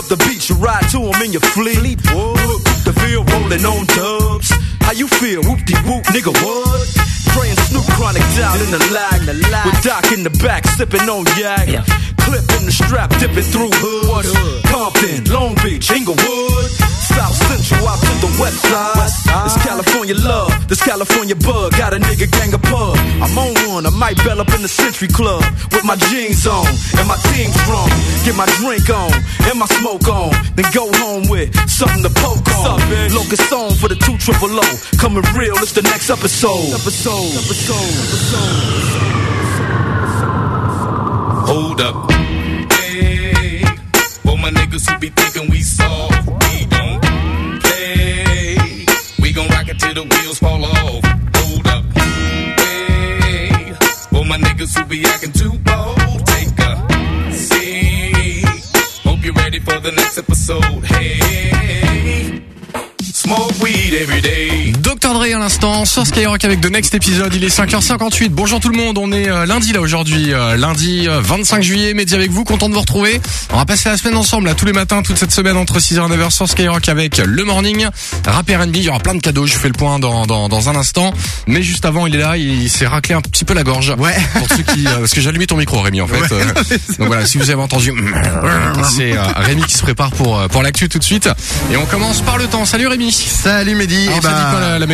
up the beach, you ride to 'em in your fleet. Look, the field rolling on dubs. How you feel? Whoop de whoop, nigga, what? Praying Snoop Chronic down in the lag. With Doc in the back, sipping on yak. Clip in the strap, dipping through hood. Compton, Long Beach, Inglewood. South Central out to the west side. This California love, this California bug. Got a nigga gang of pub. I'm on one, I might bell up in the Century Club. With my jeans on and my team strong. Get my drink on and my smoke on. Then go home with something to poke on. Locust on for the two triple O. Coming real, it's the next episode. Episode, episode, Hold up. Hey, for my niggas who be thinking we soft, we don't play. We gon' rock it till the wheels fall off. Hold up. Hey, for my niggas who be acting too bold, take a seat. Hope you're ready for the next episode. Hey, smoke weed every day. Dr Dre à l'instant sur Skyrock avec The Next épisode. Il est 5h58. Bonjour tout le monde. On est euh, lundi là aujourd'hui, euh, lundi euh, 25 juillet. Midi avec vous, content de vous retrouver. On va passer la semaine ensemble là tous les matins, toute cette semaine entre 6h et 9h sur Skyrock avec le morning, rap R&B. Il y aura plein de cadeaux. Je fais le point dans, dans, dans un instant. Mais juste avant, il est là. Il s'est raclé un petit peu la gorge. Ouais. Pour ceux qui, euh, parce que j'ai allumé ton micro, Rémi en fait. Ouais. Euh, donc voilà, si vous avez entendu, c'est euh, Rémi qui se prépare pour euh, pour l'actu tout de suite. Et on commence par le temps. Salut Rémi. Salut Mehdi. Alors, Eh ça dit bah, quoi la, la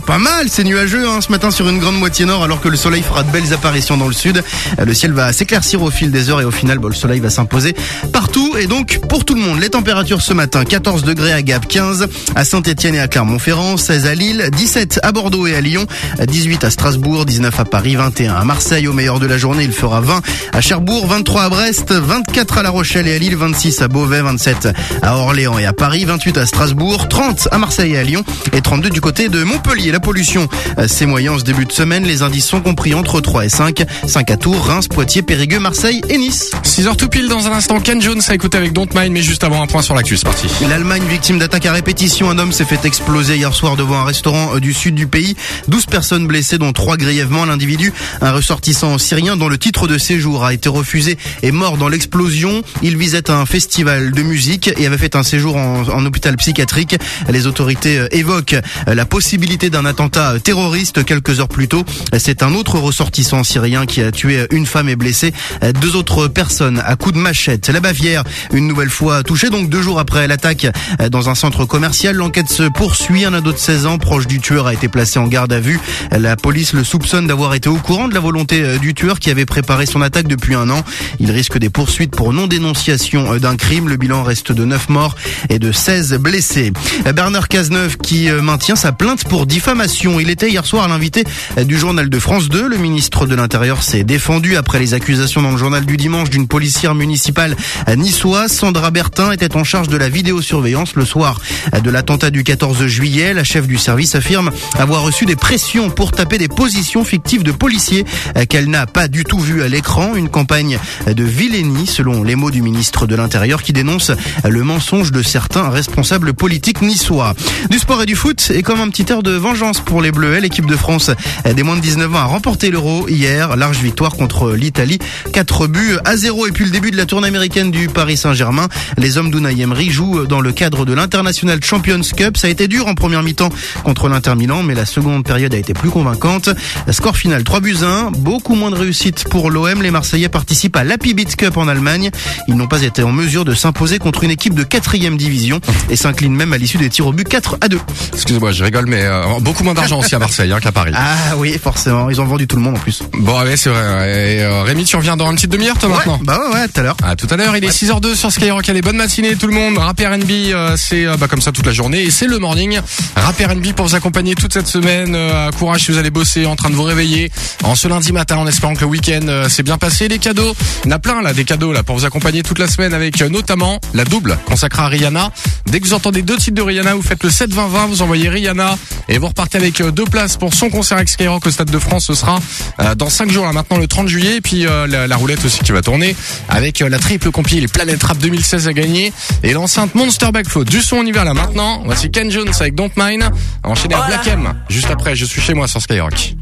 Pas mal, c'est nuageux hein, ce matin sur une grande moitié nord alors que le soleil fera de belles apparitions dans le sud. Euh, Le ciel va s'éclaircir au fil des heures et au final bon, le soleil va s'imposer partout et donc pour tout le monde. Les températures ce matin 14 degrés à Gap, 15 à Saint-Etienne et à Clermont-Ferrand, 16 à Lille, 17 à Bordeaux et à Lyon, 18 à Strasbourg, 19 à Paris, 21 à Marseille au meilleur de la journée, il fera 20 à Cherbourg, 23 à Brest, 24 à La Rochelle et à Lille, 26 à Beauvais, 27 à Orléans et à Paris, 28 à Strasbourg, 30 à Marseille et à Lyon et 32 du côté de Montpellier. La pollution, euh, c'est moyen en ce début de semaine. Les indices sont compris entre 3 et 5. 5 à Tours, Reims, Poitiers, Périgueux, Marseille et Nice. 6h tout pile dans un instant. Ken Jones a écouté avec Don't Mind, mais juste avant un point sur l'actu, c'est parti. L'Allemagne victime d'attaque à répétition. Un homme s'est fait exploser hier soir devant un restaurant euh, du sud du pays. 12 personnes blessées, dont 3 grièvement. L'individu, un ressortissant syrien dont le titre de séjour a été refusé, est mort dans l'explosion. Il visait un festival de musique et avait fait un séjour en, en hôpital psychiatrique. Les autorités euh, évoquent euh, la possibilité d'un attentat euh, terroriste quelques heures plus tôt. C'est un autre ressortissant syrien qui a tué une femme et blessé euh, deux autres personnes à coups de machette. La Bavière, une nouvelle fois touchée, donc deux jours après l'attaque euh, dans un centre commercial. L'enquête se poursuit. Un ado de 16 ans, proche du tueur, a été placé en garde à vue. La police le soupçonne d'avoir été au courant de la volonté euh, du tueur qui avait préparé son attaque depuis un an. Il risque des poursuites pour non-dénonciation euh, d'un crime. Le bilan reste de 9 morts et de 16 blessés. Euh, Bernard Cazeneuve qui euh, maintient sa plainte pour diffamation. Il était hier soir l'invité du journal de France 2. Le ministre de l'Intérieur s'est défendu après les accusations dans le journal du dimanche d'une policière municipale niçoise. Sandra Bertin était en charge de la vidéosurveillance le soir de l'attentat du 14 juillet. La chef du service affirme avoir reçu des pressions pour taper des positions fictives de policiers qu'elle n'a pas du tout vues à l'écran. Une campagne de vilainie, selon les mots du ministre de l'Intérieur, qui dénonce le mensonge de certains responsables politiques niçois. Du sport et du foot, et comme un petit air de vengeance pour les Bleus, l'équipe de France des moins de 19 ans a remporté l'Euro hier. Large victoire contre l'Italie. 4 buts à 0. Et puis le début de la tournée américaine du Paris Saint-Germain. Les hommes d'Unai Emery jouent dans le cadre de l'International Champions Cup. Ça a été dur en première mi-temps contre l'Inter Milan, mais la seconde période a été plus convaincante. Score final 3 buts à 1. Beaucoup moins de réussite pour l'OM. Les Marseillais participent à l'Happy Beat Cup en Allemagne. Ils n'ont pas été en mesure de s'imposer contre une équipe de 4 division et s'inclinent même à l'issue des tirs au but 4 à 2. Excusez-moi, je rigole, mais euh, beaucoup moins d'argent aussi à Marseille hein, qu'à Paris. Ah oui, forcément. Ils ont vendu tout le monde en plus. Bon, ouais, c'est vrai. Et, euh, Rémi, tu reviens dans une petite demi-heure, toi, maintenant Bah ouais, ouais, tout à l'heure. À tout à l'heure, il est 6h02 sur Skyrock. Allez, bonne matinée tout le monde. Rap R&B, euh, c'est euh, bah, comme ça toute la journée et c'est le morning. Rap R&B pour vous accompagner toute cette semaine. Courage si vous allez bosser, en train de vous réveiller en ce lundi matin en espérant que le week-end s'est bien passé. Les cadeaux, il y en a plein là, des cadeaux là pour vous accompagner toute la semaine avec notamment la double consacrée à Rihanna. Dès que vous entendez deux titres de Rihanna, vous faites le 7-20-20, vous envoyez Rihanna et vous repartez avec euh, deux places pour son concert avec Skyrock au Stade de France. Ce sera euh, dans 5 jours là maintenant le 30 juillet et puis euh, la, roulette aussi qui va tourner avec la triple compil les Planet Rap 2016 à gagner et l'enceinte Monster Backflow. Du son on y va là maintenant. Voici Ken Jones avec Don't Mind. Enchaîné à Black M. Juste après, je suis chez moi sur Skyrock.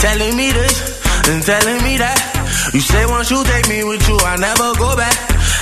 Telling me this, and telling me that you say once you take me with you, I never go back.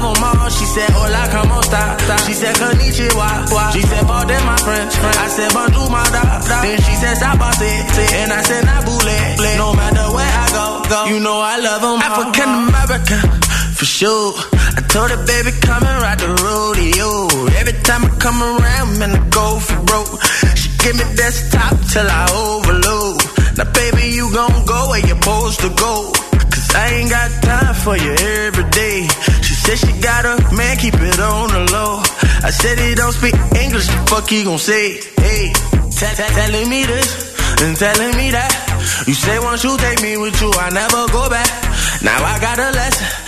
them all. She said, hola, como esta? She said, konnichiwa. She said, pardon my French. I said, bonjour, my da. Then she said, sabate. And I said, nabule. No matter where I go, go. You know I love them. African American for sure. I told her, baby, come and ride the rodeo. Every time I come around, man, I go for broke. She give me desktop till I overload. Now, baby, you gon' go where you're supposed to go. Cause I ain't got time for you every day. She said she got a man, keep it on the low. I said he don't speak English, the fuck he gon' say? Hey, telling me this and telling me that. You say once you take me with you, I never go back. Now I got a lesson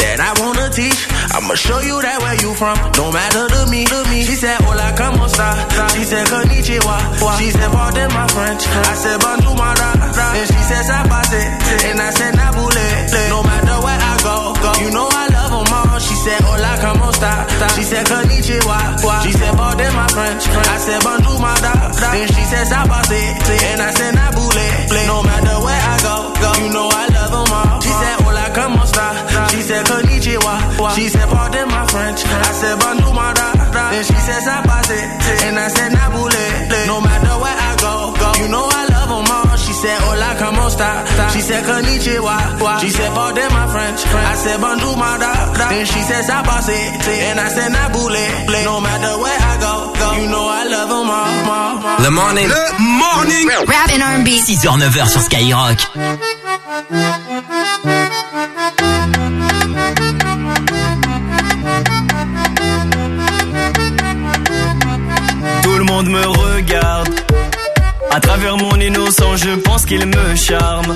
that I wanna teach. I'ma show you that where you from, no matter to me, to me. She said, hola, como esta? She said, konnichiwa. She said, pardon my French. I said, bonjour, my da. And she said, sabate. And I said, nabule. No matter where I go, go. You know I love them all. She said, hola, como esta? She said, konnichiwa. She said, pardon my French. I said, bonjour, my da. Then she said, sabate. And I said, nabule. No matter where I go, go. You know I love them all. She said, said, konnichiwa. She said, pardon my French. I said, bonjour, my da. Then she said, sabate. And I said, nabule. No matter where I go, go. You know I love them all. She said, hola, como esta? She said, konnichiwa. She said, pardon my French. I said, bonjour, my da. Then she said, sabate. And I said, nabule. No matter where I go, go. You know I love them all. Le morning. Le morning. Rap and R&B. 6h, 9h sur Skyrock. Je pense qu'il me charme.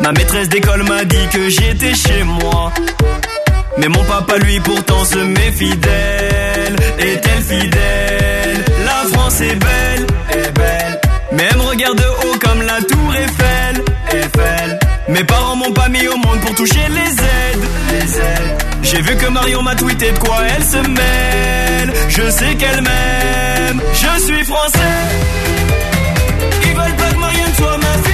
Ma maîtresse d'école m'a dit que j'étais chez moi. Mais mon papa, lui, pourtant se méfie d'elle. Est-elle fidèle? La France est belle, est belle. Mais elle me regarde de haut comme la tour Eiffel, Eiffel. Mes parents m'ont pas mis au monde pour toucher les aides, les aides. J'ai vu que Marion m'a tweeté de quoi elle se mêle. Je sais qu'elle m'aime, je suis français. Ils veulent pas que Marianne soit ma fiancée.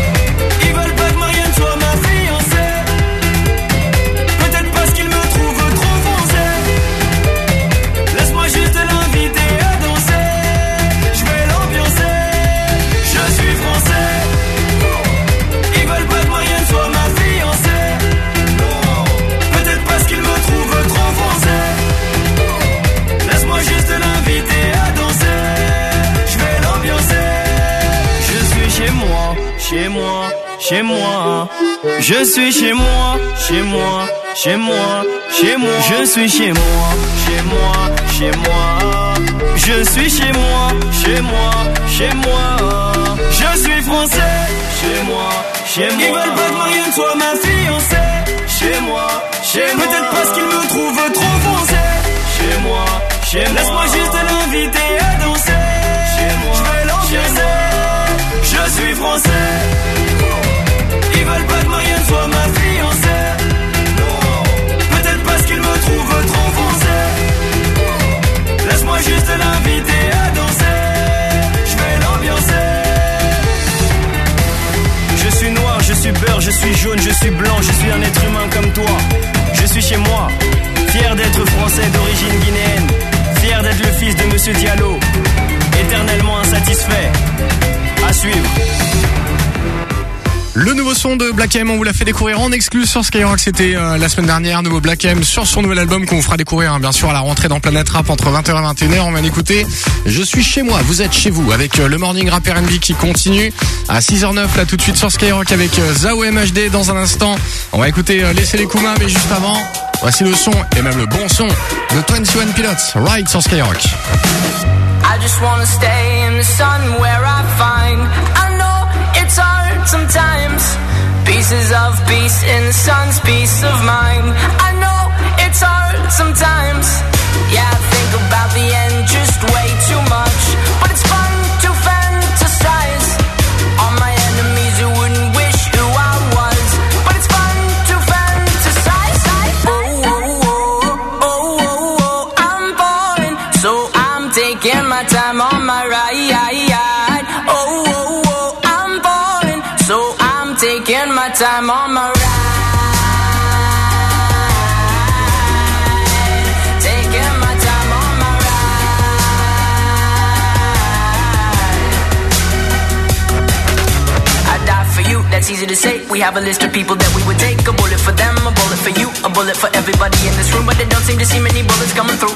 Ils Je suis chez moi, chez moi, chez moi, chez moi. Je suis chez moi, chez moi, chez moi. Je suis chez moi, chez moi, chez moi. Je suis français, chez moi, chez moi. Ils veulent pas que Marianne soit ma fiancée. Chez moi, chez moi. Peut-être parce qu'ils me trouvent trop foncé. Chez moi, chez moi. Laisse-moi juste l'inviter à danser. Chez moi, je vais. Je suis français. Ma fiancée. Peut-être parce qu'ils me trouvent trop foncé. Laisse-moi juste l'inviter à danser. Je vais l'ambiancer. Je suis noir, je suis beurre, je suis jaune, je suis blanc, je suis un être humain comme toi. Je suis chez moi, fier d'être français d'origine guinéenne, fier d'être le fils de Monsieur Diallo, éternellement insatisfait. À suivre. Le nouveau son de Black M, on vous l'a fait découvrir en exclu sur Skyrock, c'était euh, la semaine dernière, nouveau Black M sur son nouvel album qu'on vous fera découvrir hein, bien sûr à la rentrée dans Planète Rap entre 20h et 21h. On vient d'écouter Je suis chez moi, vous êtes chez vous avec euh, le Morning Rap R&B qui continue à 6h09 là tout de suite sur Skyrock avec euh, Zao MHD dans un instant. On va écouter Laissez les Kuma mais juste avant, voici le son et même le bon son de 21 Pilots, Ride sur Skyrock. It's sometimes. Pieces of peace in the sun's peace of mind. I know it's hard sometimes. Yeah, I think about the end you, that's easy to say. We have a list of people that we would take. A bullet for them, a bullet for you, a bullet for everybody in this room. But they don't seem to see many bullets coming through.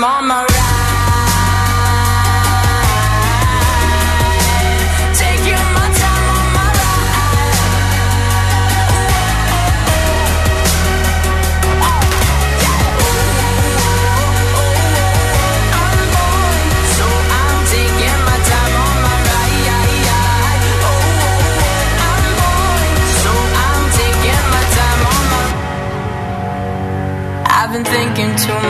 Time on my ride. Taking my time on my So I'm taking my time on my ride. Oh, I'm falling, so I'm taking my time on my. I've been thinking too much.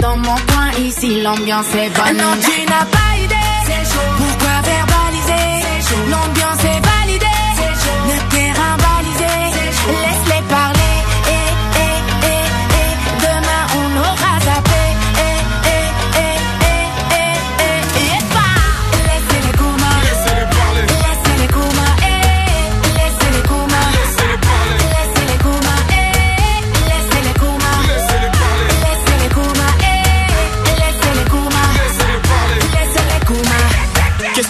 Dans mon coin, ici l'ambiance est bonne. Non, tu n'as pas idée. Pourquoi verbaliser? L'ambiance est validée. Le terrain balisé.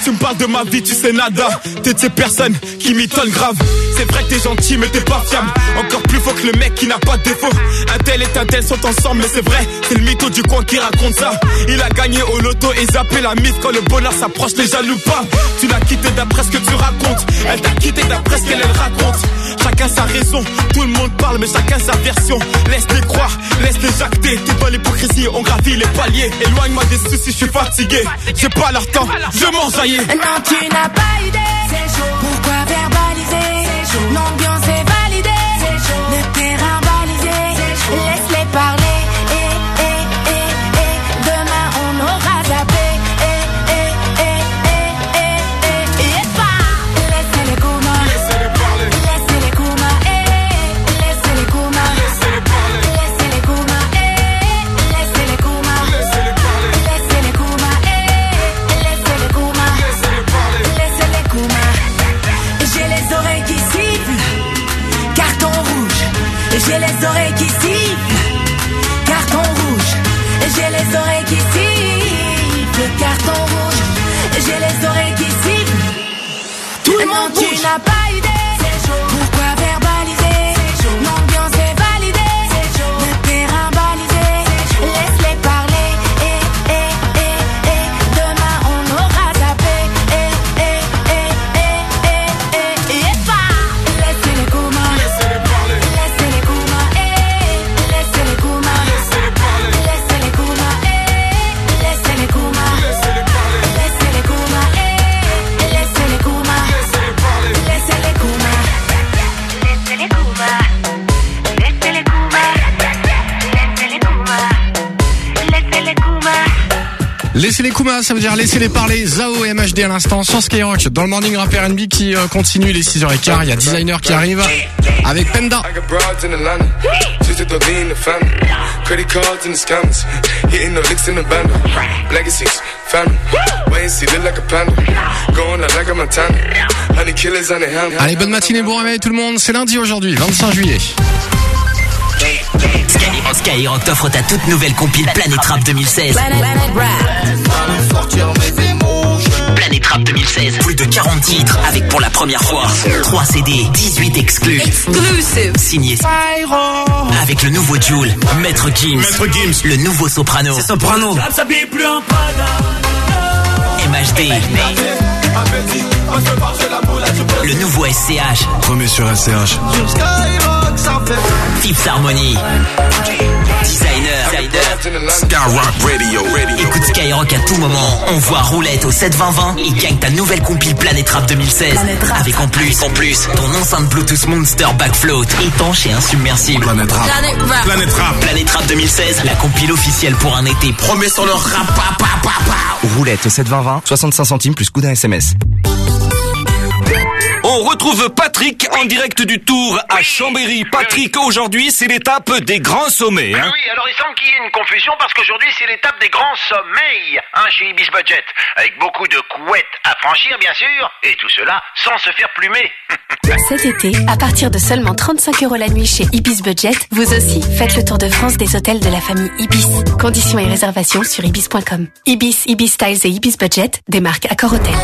Tu me parles de ma vie, tu sais nada. T'es de ces personnes qui m'étonnent grave. C'est vrai que t'es gentil, mais t'es pas fiable. Encore plus faux que le mec qui n'a pas de défaut. Un tel et un tel sont ensemble, mais c'est vrai, c'est le mytho du coin qui raconte ça. Il a gagné au loto et zappé la mise quand le bonheur s'approche, les jaloux pas. Tu l'as quitté d'après ce que tu racontes. Elle t'a quitté d'après ce qu'elle elle raconte. Chacun sa raison, tout le monde parle, mais chacun sa version. Laisse-les croire, laisse-les jacter. T'es dans l'hypocrisie, on gravit les paliers. Éloigne-moi des soucis, je suis fatigué. J'ai pas leur temps, je m'enjaillis. Non, tu n'as pas idée. Pourquoi verbaliser. L'ambiance est validée. Le terrain oreilles qui sifflent, carton rouge. J'ai les oreilles qui sifflent, carton rouge. J'ai les oreilles qui sifflent. Tout le monde tu n'as pas les Kuma, ça veut dire laissez les parler. Zao et MHD à l'instant sur Skyrock. Dans le morning rap R&B qui euh, continue les 6h15. Il y a Designer qui arrive avec Penda. I got broads in Atlanta. Just to throw in the family. Credit cards in the scammers. Hitting the licks in the band. Legacies, family. Wait and see, look like a panda. Going out like a Montana. Honey killers on the hand. Allez, bonne matinée, bon réveil tout le monde. C'est lundi aujourd'hui, 25 juillet. Sky- Skyrock t'offre ta toute nouvelle compile Planète Rap 2016. Planète Rap 2016. Plus de 40 titres avec pour la première fois 3 CD, 18 exclus. Signé avec le nouveau Joule, Maître Gims, le nouveau Soprano, Soprano. MHD, le nouveau SCH, Premier sur SCH. Tips Harmony, Designer, Skyrock Radio. Écoute Skyrock à tout moment. On voit roulette au 72020 et gagne ta nouvelle compile Planète Rap 2016. Avec en plus, en plus, ton enceinte Bluetooth Monster Backfloat, étanche et insubmersible. Planète Rap. Planète Rap. Planète Rap 2016, la compile officielle pour un été promet sur le rap. pa, pa, pa, pa. Roulette au 72020, 65 centimes plus coup d'un SMS. On retrouve Patrick en direct du Tour à Chambéry. Patrick, aujourd'hui, c'est l'étape des grands sommets. hein. Oui, alors il semble qu'il y ait une confusion parce qu'aujourd'hui c'est l'étape des grands sommets hein, chez Ibis Budget. Avec beaucoup de couettes à franchir bien sûr, et tout cela sans se faire plumer. Cet été, à partir de seulement 35 euros la nuit chez Ibis Budget, vous aussi faites le tour de France des hôtels de la famille Ibis. Conditions et réservations sur ibis.com. Ibis, Ibis Styles et Ibis Budget, des marques Accor Hôtel.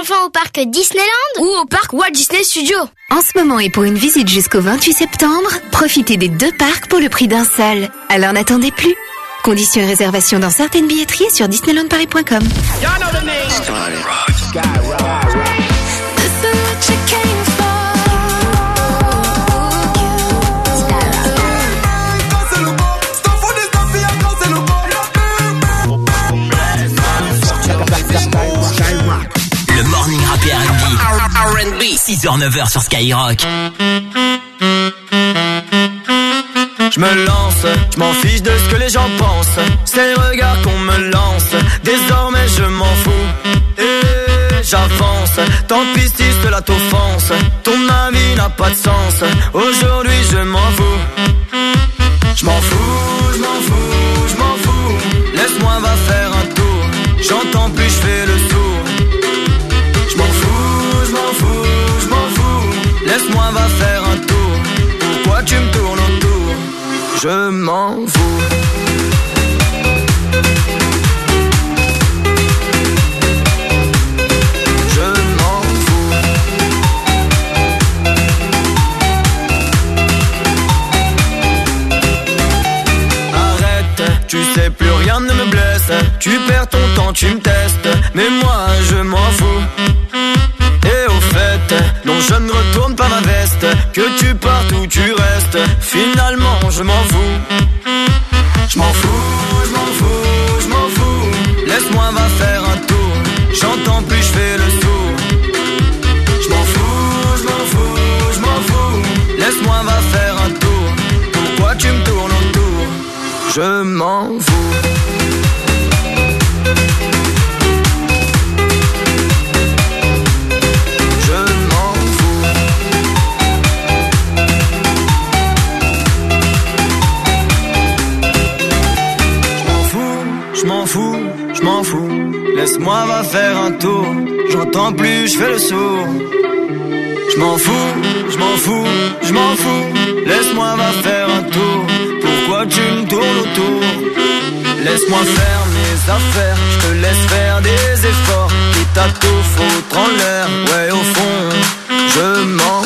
Enfants au parc Disneyland ou au parc Walt Disney Studio En ce moment et pour une visite jusqu'au 28 septembre, profitez des deux parcs pour le prix d'un seul. Alors n'attendez plus. Conditions et réservations dans certaines billetteries et sur disneylandparis.com. 6h-9h sur Skyrock. Je me lance, je m'en fiche de ce que les gens pensent. C'est le regard qu'on me lance. Désormais je m'en fous. Et j'avance. Tant pis si cela t'offense. Ton avis n'a pas de sens. Aujourd'hui je m'en fous. Je m'en fous, je m'en fous, je m'en fous. Laisse-moi va faire un tour. J'entends plus, je fais le va faire un tour. Pourquoi tu me tournes autour? Je m'en fous. Je m'en fous. Arrête, tu sais plus rien ne me blesse. Tu perds ton temps, tu me testes. Mais moi, je m'en fous. Je ne retourne pas ma veste. Que tu partes ou tu restes. Finalement, je m'en fous. Je m'en fous, je m'en fous, je m'en fous. Laisse-moi va faire un tour. J'entends plus, je fais le sourd. Je m'en fous, je m'en fous, je m'en fous. Laisse-moi va faire un tour. Pourquoi tu me tournes autour? Je m'en fous. Laisse-moi va faire un tour. J'entends plus, je fais le sourd. Je m'en fous, je m'en fous, je m'en fous. Laisse-moi va faire un tour. Pourquoi tu me tournes autour? Laisse-moi faire mes affaires. Je te laisse faire des efforts. Quitte tout en l'air. Ouais, au fond, je m'en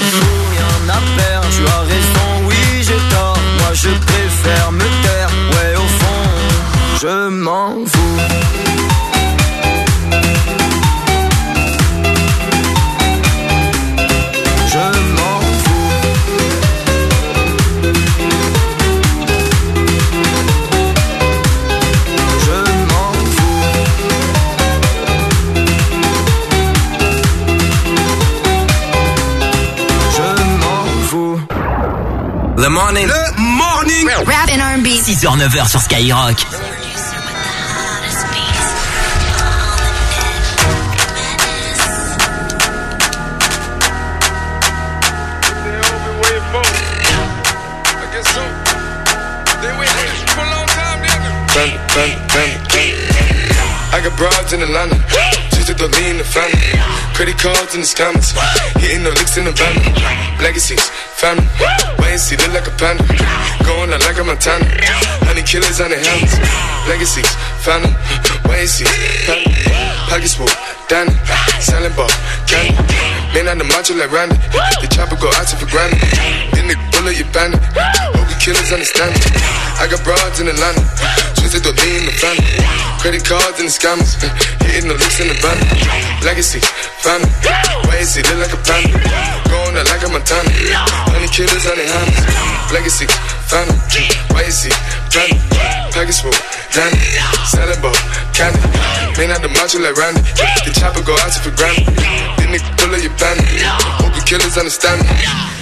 6h-9h sur Skyrock. I got broads in Atlanta, just at the lean the family. Credit cards in the scammers, hitting the licks in the van. Legacies, family. Wait and see, like a panda. Going out like a Montana. Honey killers on the helmets. Legacies, family. Wait and see, family. Pockets full, Danny. Selling ball, candy. Man on the macho like Randy. The chopper go out to for granted. Then the bullet, you bandit. Killers understand it. I got broads in Atlanta. Twisted the lean in the family. Credit cards and the scammers. Hitting the licks in the van. Legacy, family. Why is it like a panda? Going out like a Montana. Honey killers on their hands. Legacy, family. Why is it family? Package full, Danny. Selling ball, candy. Man out the macho like Randy. The chopper go out to for granted. Then they pull up your bandit. Hope the killers understand me.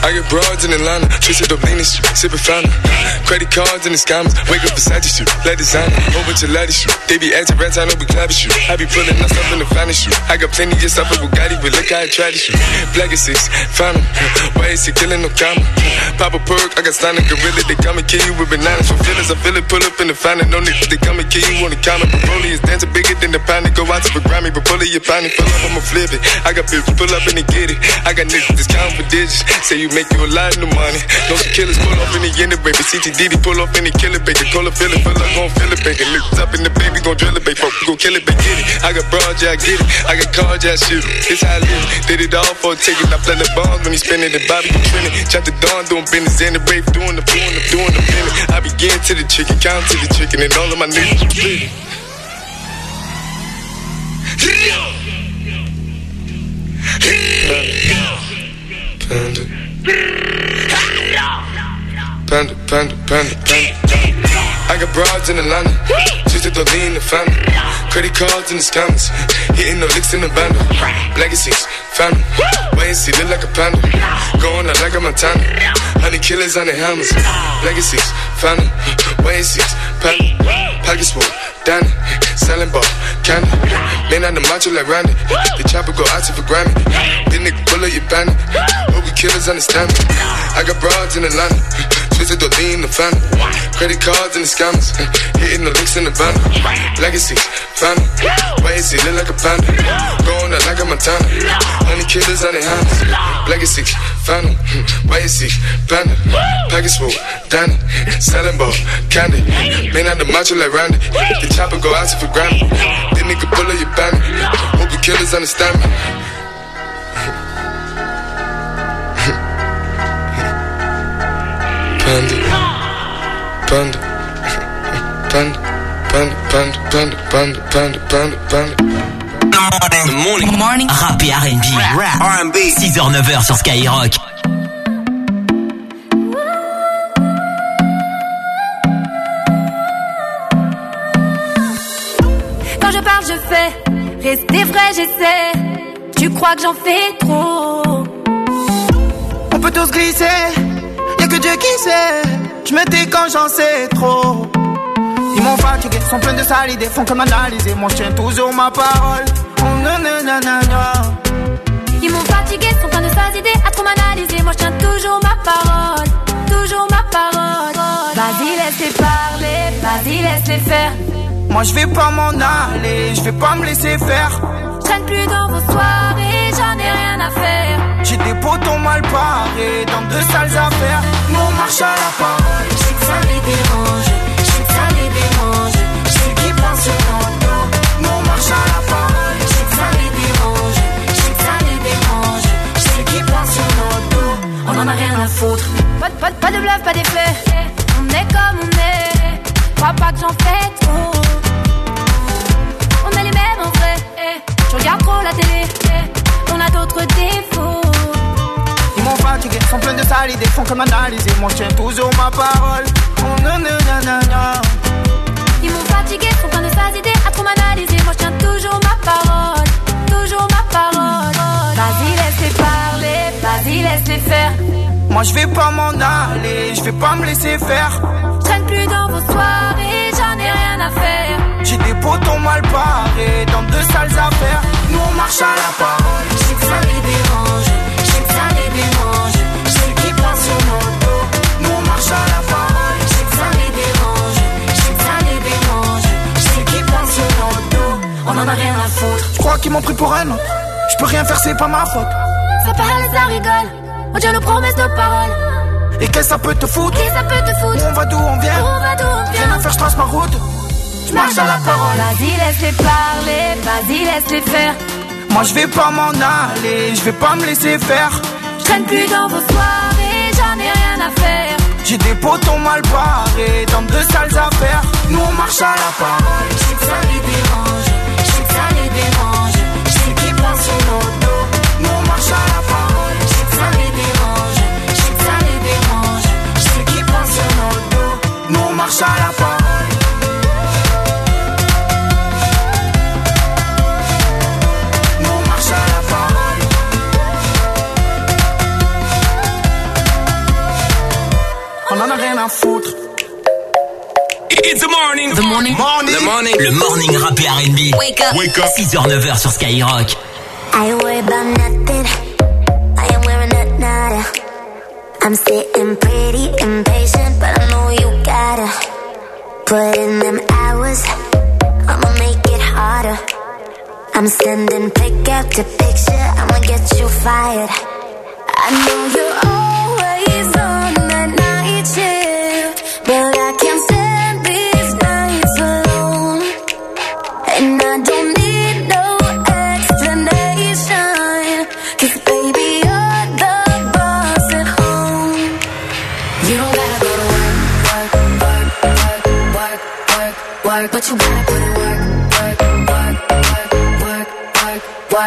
I get broads in Atlanta, twisted up lean and shit, sipping fountain. Credit cards and the scammers, wake up beside you, shoot, let designer, over to ladies shoot. They be acting rats, I know we clapping shoot. I be pulling up in the finest shoot. I got plenty just up with Bugatti, but look how I try to shoot. Black is six, found 'em. Why is he killing no comma? Pop a perk, I got a gorilla, they come and kill you with bananas. For feelings, I feel it, pull up in the fountain, no niggas, they come and kill you on the counter. Broly is dancing bigger than the pound, go out to the Grammy, but pull it, you pound it, pull up, I'ma flip it. I got bitches, pull up and they get it. I got niggas counting for digits, say you make you a lot of money. No killers pull off in the end, baby. CTDD pull off in the killer, baby. Call a feeling, feel like gon' feel it, baby. Niggas up in the baby, gon' drill it, baby. Fuck, gon' kill it, baby. Get it. I got broads, yeah, I get it. I got cars, yeah, I shoot it. This how I live. Did it all for a ticket. I play the bombs when he spinning the Bobby, you trending. Chop the dawn, doing business in the brave, doing the doing the doing the minute. I begin to the chicken, count to the chicken, and all of my niggas split. Panda. Panda, panda, panda, panda. panda. I got broads in Atlanta, just to throw lean the family. Credit cards in the scammers, hitting the licks in the bundle. Legacies, family, wait and see, look like a panda. Going out like a Montana, honey killers on the helmets. Legacies, family, wait and see, panda. Pockets full, Danny, selling ball, candy. Man on the macho like Randy, the chopper go out to for Grammy. Then nigga pull up your bandit, killers understand me. I got broads in the Atlanta. Twisted the lean, the family. Credit cards and the scammers. Hitting the links in the banner. Legacies, family. Why is he look like a panda? Going out like a Montana. Honey killers on their hands. Legacy, family. Why is he panda? Package full, Danny. Selling ball, candy. Man out the macho like Randy. The chopper go out for granted. This nigga pull up your bandit. Hope you killers understand me. Panda. Panda. Panda. Panda. Panda. Panda. Panda. Panda. Panda. Panda. The morning. morning. Rap et R&B. Rap. R&B. 6h, 9h sur Skyrock. Quand je parle, je fais. Rester vrai, j'essaie. Tu crois que j'en fais trop? On peut tous glisser, Dieu qui sait. Je me tais quand j'en sais trop. Ils m'ont fatigué, sont pleins de sales idées, font que m'analyser. Moi je tiens toujours ma parole. Oh, nanana. Ils m'ont fatigué, sont plein de sales idées à trop m'analyser. Moi je tiens toujours ma parole, toujours ma parole. Vas-y, laisse-les parler, vas-y, laisse-les faire. Moi je vais pas m'en aller, je vais pas me laisser faire. Je traîne plus dans vos soirées, j'en ai rien à faire. J'ai des potons mal parés dans de sales affaires. Nous on marche à la parole, je que ça les dérange, je que ça les dérange. Je sais qui pense sur mon marche à la parole, je que ça les dérange, je que ça les dérange. Je sais qui pense sur mon dos. On en a rien à foutre. Pas, pas, pas de bluff, pas d'effet. On est comme on est. Crois pas que j'en fais trop. On est les mêmes en vrai. Je regarde trop la télé. On a d'autres défauts. Sont pleins de sales idées, font que m'analyser. Moi je tiens toujours ma parole. Oh nanana. Ils m'ont fatigué, sont plein de sales idées à trop m'analyser. Moi je tiens toujours ma parole, toujours ma parole. Vas-y, laisse-les parler, vas-y, laisse-les faire. Moi je vais pas m'en aller, je vais pas me laisser faire. Je traîne plus dans vos soirées, j'en ai rien à faire. J'ai des potons mal parés dans de sales affaires. Nous on marche à la parole, je que ça les dérange, crois qu'ils m'ont pris pour un autre. Je peux rien faire, c'est pas ma faute. Ça parle, ça rigole. On tient nos promesses, nos paroles. Et qu'est-ce que ça peut te foutre Qu'est-ce que ça peut te foutre On va d'où on vient On va d'où on vient Rien à faire, je trace ma route. Je marche à la parole. Vas-y, laisse-les parler, vas-y, laisse-les faire. Moi je vais pas m'en aller, je vais pas me laisser faire. Je traîne plus dans vos soirées, j'en ai rien à faire. J'ai des potons mal barrés dans de sales affaires. Nous on marche à la parole, je sais que ça les dérange, dérange. Je sais qui passe sur nos dos. Nous on marche à la parole, je sais que ça les dérange, je sais que ça les dérange. Je sais qui passe sur nos dos. Nous on marche à la parole. Nous It's the morning. The morning. morning. The morning. Le morning rap et R&B. Wake up. Wake up. 6h, 9h sur Skyrock. I ain't worried about nothing. I ain't wearing a nada. I'm sitting pretty impatient, but I know you gotta put in them hours. I'ma make it harder. I'm sending pick after picture. I'ma get you fired. I know you're always on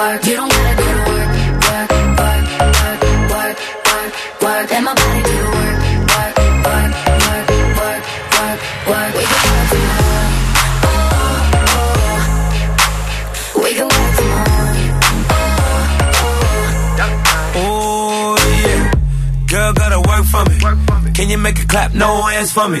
work. You don't gotta go to work, work, work, work, work, work, work. Let my body do the work, work, work, work, work, work, work. We can work from home, oh, oh. We can work from home, Oh yeah, girl gotta work for me. Can you make it clap? No hands for me.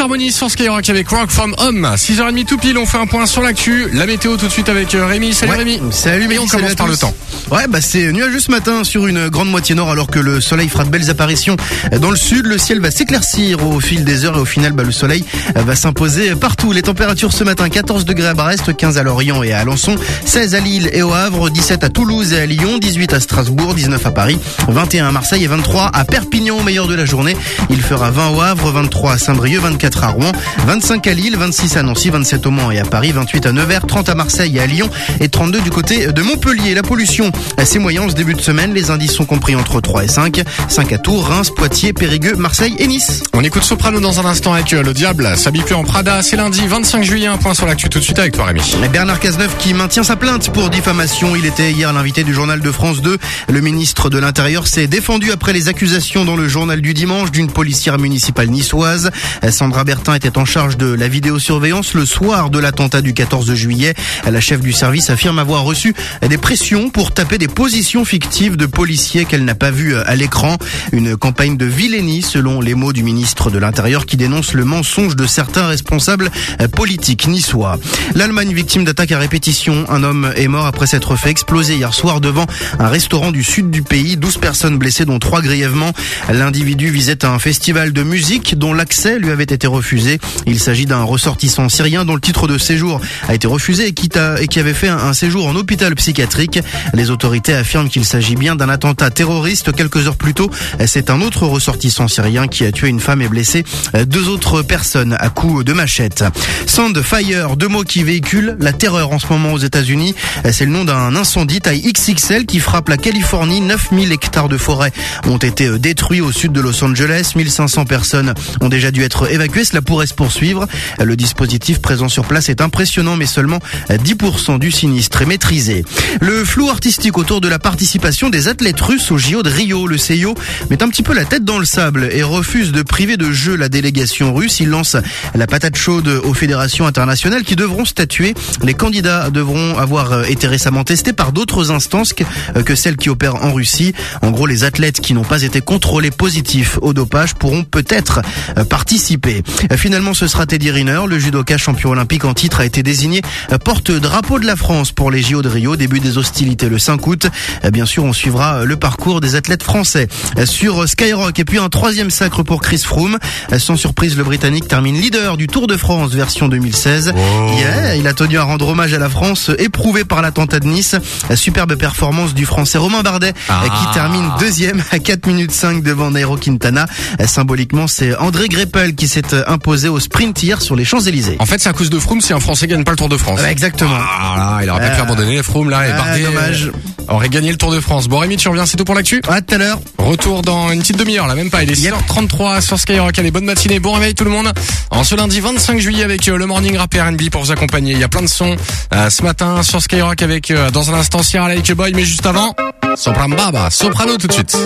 Harmony sur Skyrock avec Rock from Home. 6h30 tout pile, on fait un point sur l'actu. La météo tout de suite avec euh, Rémi. Salut Ouais. Rémi. Salut Et Mehdi, on salut commence par le temps. Ouais, bah c'est nuageux ce matin sur une grande moitié nord alors que le soleil fera de belles apparitions dans le sud. Le ciel va s'éclaircir au fil des heures et au final, bah, le soleil va s'imposer partout. Les températures ce matin 14 degrés à Brest, 15 à Lorient et à Alençon, 16 à Lille et au Havre, 17 à Toulouse et à Lyon, 18 à Strasbourg, 19 à Paris, 21 à Marseille et 23 à Perpignan au meilleur de la journée. Il fera 20 au Havre, 23 à Saint-Brieuc, 24 à Rouen, 25 à Lille, 26 à Nancy, 27 au Mans et à Paris, 28 à Nevers, 30 à Marseille et à Lyon et 32 du côté de Montpellier. La pollution, c'est moyen en ce début de semaine. Les indices sont compris entre 3 et 5. 5 à Tours, Reims, Poitiers, Périgueux, Marseille et Nice. On écoute Soprano dans un instant avec euh, le Diable. S'habille en Prada. C'est lundi 25 juillet. Un point sur l'actu tout de suite avec toi Rémi. Bernard Cazeneuve qui maintient sa plainte pour diffamation. Il était hier l'invité du journal de France 2. Le ministre de l'Intérieur s'est défendu après les accusations dans le journal du dimanche d'une policière municipale niçoise. Sandra Bertin était en charge de la vidéosurveillance le soir de l'attentat du 14 juillet. La chef du service affirme avoir reçu des pressions pour taper des positions fictives de policiers qu'elle n'a pas vues à l'écran. Une campagne de vilainie selon les mots du ministre de l'Intérieur qui dénonce le mensonge de certains responsables politiques niçois. L'Allemagne victime d'attaques à répétition. Un homme est mort après s'être fait exploser hier soir devant un restaurant du sud du pays. 12 personnes blessées dont 3 grièvement. L'individu visait un festival de musique dont l'accès lui avait été refusé. Il s'agit d'un ressortissant syrien dont le titre de séjour a été refusé et qui, t'a- et qui avait fait un, un séjour en hôpital psychiatrique. Les autorités affirment qu'il s'agit bien d'un attentat terroriste. Quelques heures plus tôt, c'est un autre ressortissant syrien qui a tué une femme et blessé deux autres personnes à coups de machette. Sandfire, deux mots qui véhiculent la terreur en ce moment aux États-Unis. C'est le nom d'un incendie taille XXL qui frappe la Californie. 9000 hectares de forêt ont été détruits au sud de Los Angeles. 1500 personnes ont déjà dû être évacuées. Cela pourrait se poursuivre. Le dispositif présent sur place est impressionnant, mais seulement 10% du sinistre est maîtrisé. Le flou artistique autour de la participation des athlètes russes au JO de Rio, le CIO, met un petit peu la tête dans le sable et refuse de priver de jeu la délégation russe. Il lance la patate chaude aux fédérations internationales qui devront statuer. Les candidats devront avoir été récemment testés par d'autres instances que, que celles qui opèrent en Russie. En gros, les athlètes qui n'ont pas été contrôlés positifs au dopage pourront peut-être euh, participer. Euh, Finalement, ce sera Teddy Riner, le judoka champion olympique en titre, a été désigné euh, porte-drapeau de la France pour les JO de Rio, début des hostilités le 5 août. Euh, Bien sûr, on suivra le parcours des athlètes français sur Skyrock. Et puis un troisième sacre pour Chris Froome. Sans surprise, le Britannique termine leader du Tour de France version 2016. Yeah, il a tenu à rendre hommage à la France, éprouvée par l'attentat de Nice. La superbe performance du Français Romain Bardet, Ah. qui termine deuxième à 4 minutes 5 devant Nairo Quintana. Symboliquement, c'est André Greppel qui s'est euh, imposé au sprint hier sur les Champs-Élysées. En fait, c'est à cause de Froome si un Français gagne pas le Tour de France. Ouais, exactement. Ah là, il aurait pas pu Euh, abandonner Froome là et ah, Bardet. dommage. euh, aurait gagné le Tour de France. Bon Rémi, tu reviens, c'est tout pour l'actu À tout à l'heure. Retour dans une petite demi-heure, là même pas. Il est 6h33 sur Skyrock. Allez, bonne matinée, bon réveil tout le monde. En ce lundi 25 juillet avec euh, le Morning Rap R&B pour vous accompagner. Il y a plein de sons euh, ce matin sur Skyrock avec euh, dans un instant Sierra Lake Boy, mais juste avant Sopran Baba, Soprano tout de suite.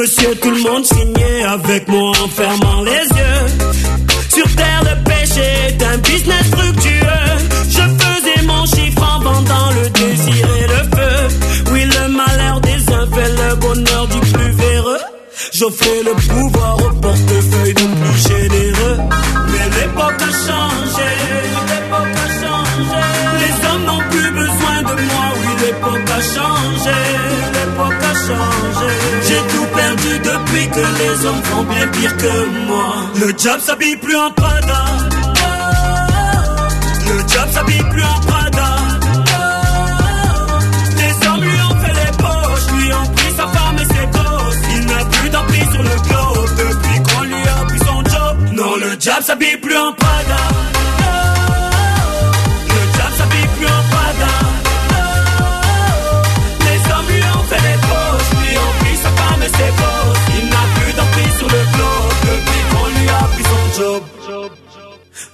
Monsieur, tout le monde signait avec moi en fermant Le job s'habille plus en Prada. Le job s'habille plus en Prada. Les hommes lui ont fait les poches, lui ont pris sa femme et ses gosses. Il n'a plus d'emprise sur le globe depuis qu'on lui a pris son job. Non, le job s'habille plus en Prada.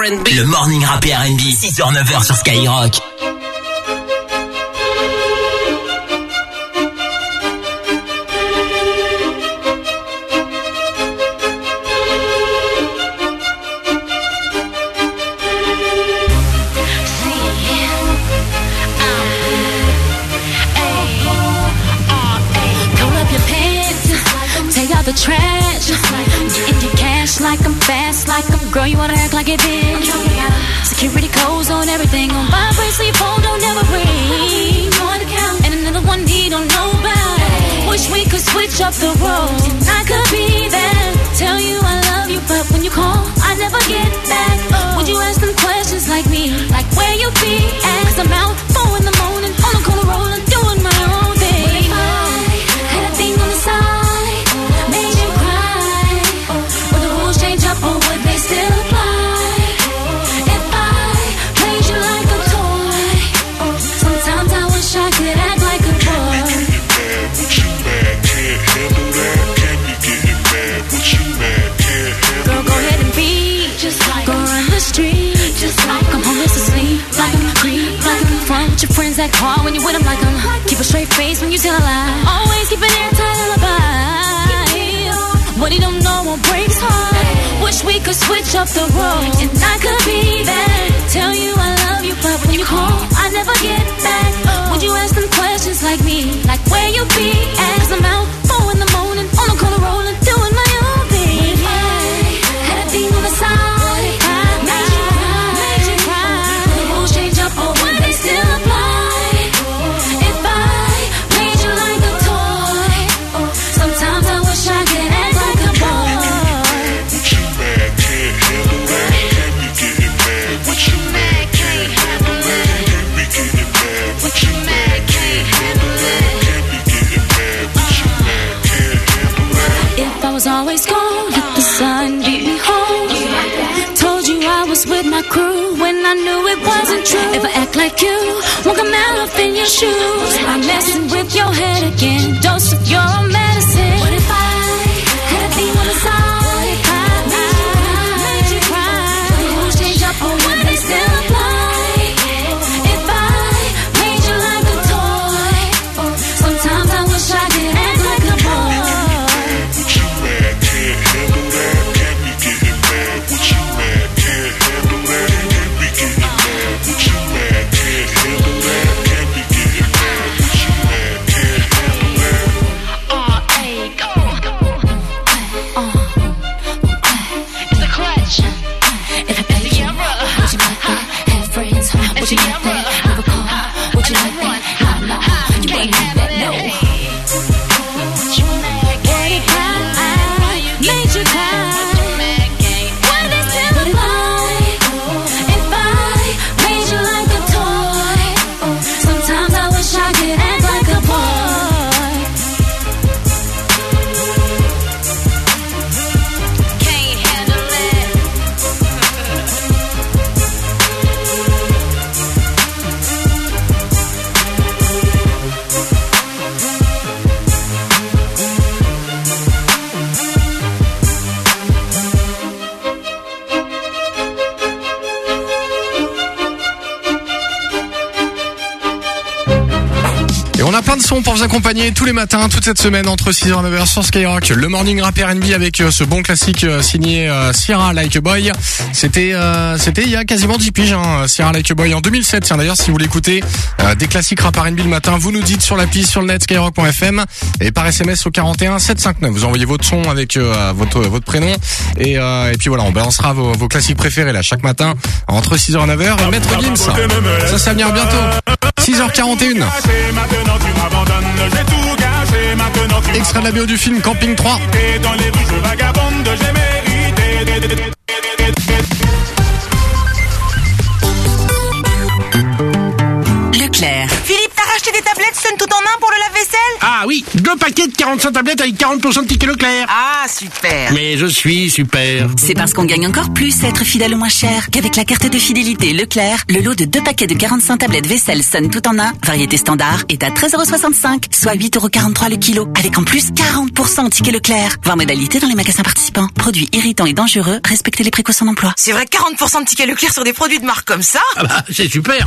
Le morning rap et R&B, 6h, 9h sur Skyrock. Pull up your pants, take out the trash. Girl. You wanna act like it is? Security codes on everything on so your phone don't never ring. And another one he don't know about. Wish we could switch up the roles. I could be there, tell you I love you, but when you call, I never get back. Would you ask them questions like me, like where you be? Cause I'm out Niggas act hard when you with them like them. Keep a straight face when you tell a lie. Always keep an airtight alibi. What he don't know won't break his heart. Wish we could switch up the roles. And I could be that. Tell you I love you, but when you call, I never get back. Would you ask them questions like me? Like true. If I act like you, won't come out in your shoes. I'm messing with your head again. Dose of your medicine. You like that? Tous les matins, toute cette semaine, entre 6h et 9h sur Skyrock. Le morning rap R&B avec euh, ce bon classique euh, signé euh, Sierra Like a Boy. C'était euh, c'était il y a quasiment 10 piges, hein, Sierra Like a Boy en 2007. Tiens d'ailleurs, si vous l'écoutez, euh, des classiques rap R&B le matin, vous nous dites sur l'appli, sur le net, skyrock.fm et par SMS au 41 759. Vous envoyez votre son avec euh, votre votre prénom et, et puis voilà, on balancera vos, vos classiques préférés là chaque matin entre 6h et 9h. Et Maître Gims, ça, ça venir bientôt. 6h41. Maintenant tu m'abandonnes, j'ai tout gâché. Maintenant tu Extrait de la bio du film Camping 3. Leclerc. Philippe, t'as racheté des tablettes Sun tout en un pour le lave-vaisselle? Ah oui, deux paquets de 45 tablettes avec 40% de ticket Leclerc. Ah, super. Mais je suis super. C'est parce qu'on gagne encore plus à être fidèle au moins cher qu'avec la carte de fidélité Leclerc, le lot de deux paquets de 45 tablettes vaisselle Sun tout en un, variété standard, est à 13,65€, soit 8,43€ le kilo, avec en plus 40% en ticket Leclerc. Voir modalité dans les magasins participants. Produits irritants et dangereux, respectez les précautions d'emploi. C'est vrai, 40% de ticket Leclerc sur des produits de marque comme ça? Ah bah, c'est super.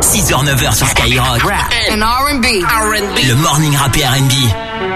6h, 9h sur Skyrock. And R&B. Le morning rap et R&B.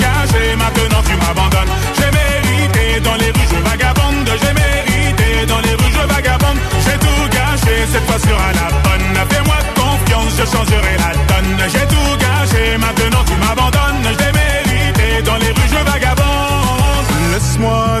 J'ai mérité dans les rues, je vagabonde. J'ai mérité dans les rues, je vagabonde. J'ai tout gâché, cette fois sera la bonne. Fais-moi confiance, je changerai la donne. J'ai tout gâché, maintenant tu m'abandonnes. J'ai mérité dans les rues, je vagabonde. Laisse-moi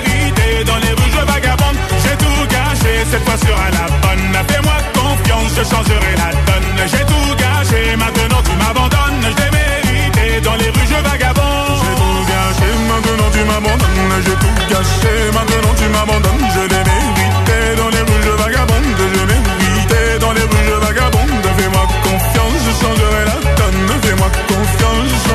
J'ai tout gâché, cette fois sera la bonne. Fais-moi confiance, je changerai la donne. J'ai tout gâché, maintenant tu m'abandonnes. J'ai mérité dans les rues, je vagabonde. J'ai tout gâché, maintenant tu m'abandonnes. J'ai tout gâché, maintenant tu m'abandonnes. Je l'ai mérité dans les rues, je vagabonde. Je mérité dans les rues, je vagabonde. Fais-moi confiance, je changerai la donne. Fais-moi confiance, je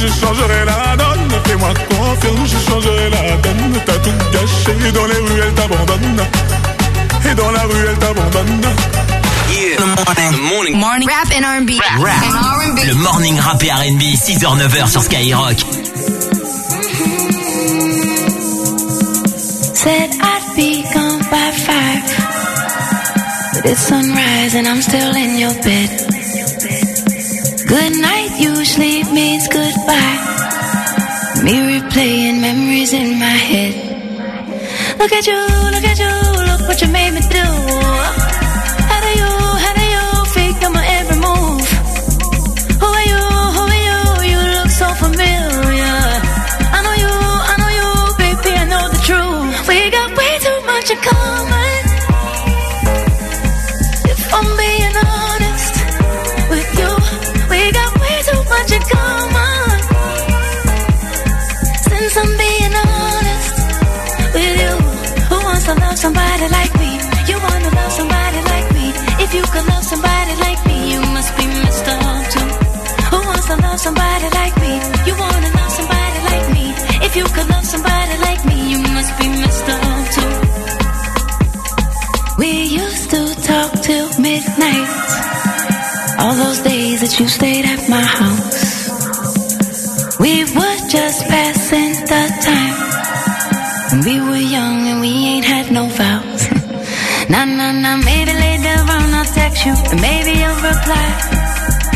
Je changerai la donne. Fais-moi confiance, je changerai la donne. T'as tout gâché dans les rues, elle t'abandonne. Et dans la rue, elle t'abandonne. Yeah. The morning. Morning. Rap and R&B. Rap. And R&B. Le morning rap et R&B, 6h-9h sur Skyrock. Said I'd be gone by five. But it's sunrise and I'm still in your bed. Good night usually means goodbye. Me replaying memories in my head. Look at you, look at you, look what you made me do. Love somebody like me? You wanna love somebody like me? If you could love somebody like me, you must be messed up too. We used to talk till midnight. All those days that you stayed at my house. We were just passing the time. When we were young and we ain't had no vows. nah, nah, nah, maybe later on I'll text you and maybe you'll reply.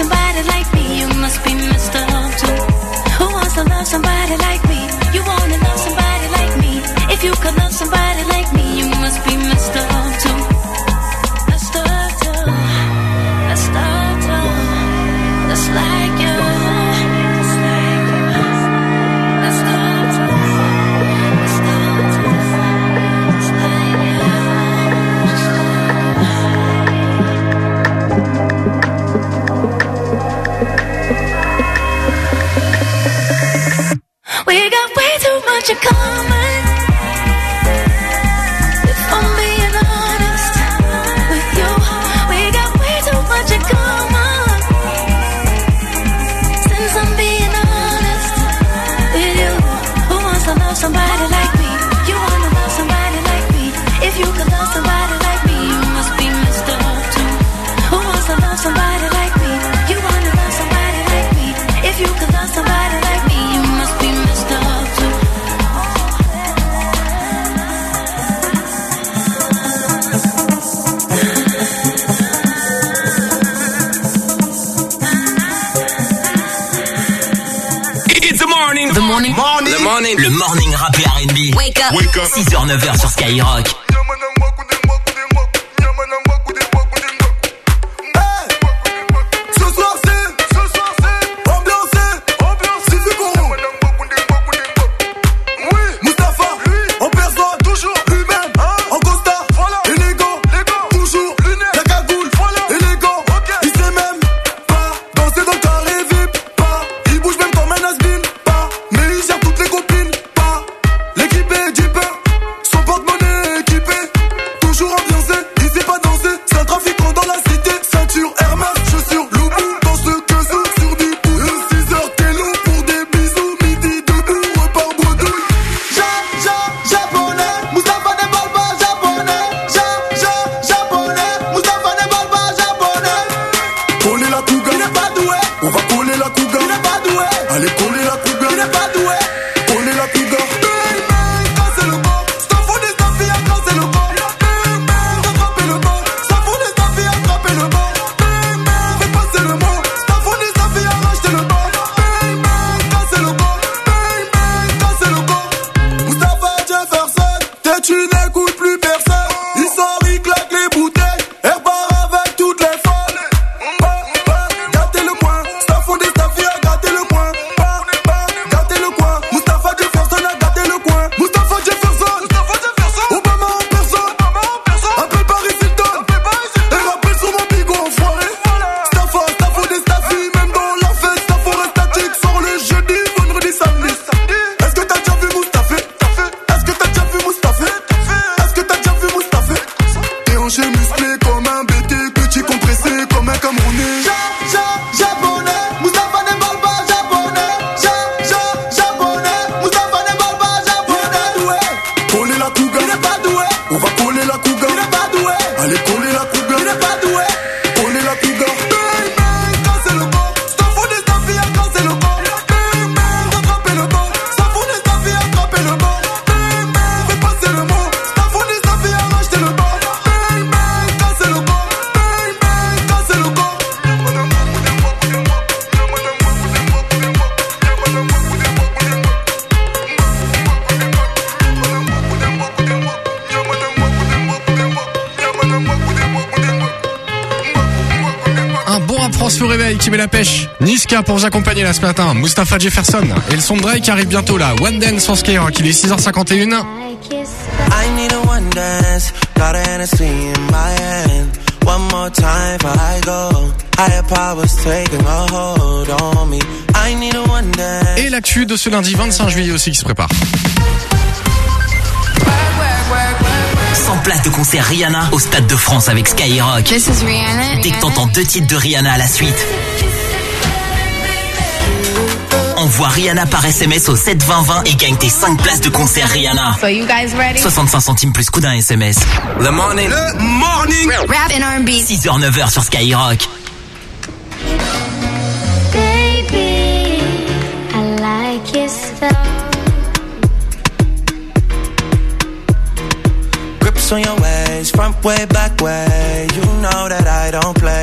somebody like me, you must be messed up too. Who wants to love somebody like me? You wanna love somebody like me? If you could love somebody Pour vous accompagner là ce matin. Mustapha Jefferson. Et le son de Drake arrive bientôt là. One Dance sur Skyrock. Il est 6h51. I need a one dance, got a Hennessy in my hand. One more time before I go. Higher powers taking a hold on me. I need a one dance. Et l'actu de ce lundi 25 juillet aussi qui se prépare. 100 places de concert Rihanna au Stade de France avec Skyrock. This is Rihanna. Dès que t'entends deux titres de Rihanna à la suite. Envoie Rihanna par SMS au 72020 et gagne tes 5 places de concert Rihanna. So you guys ready? 65 centimes plus coup d'un SMS. Le morning. Le morning. Rap and R&B. 6h, 9h sur Skyrock. Baby, I like your stuff. Grips on your ways, front way, back way. You know that I don't play.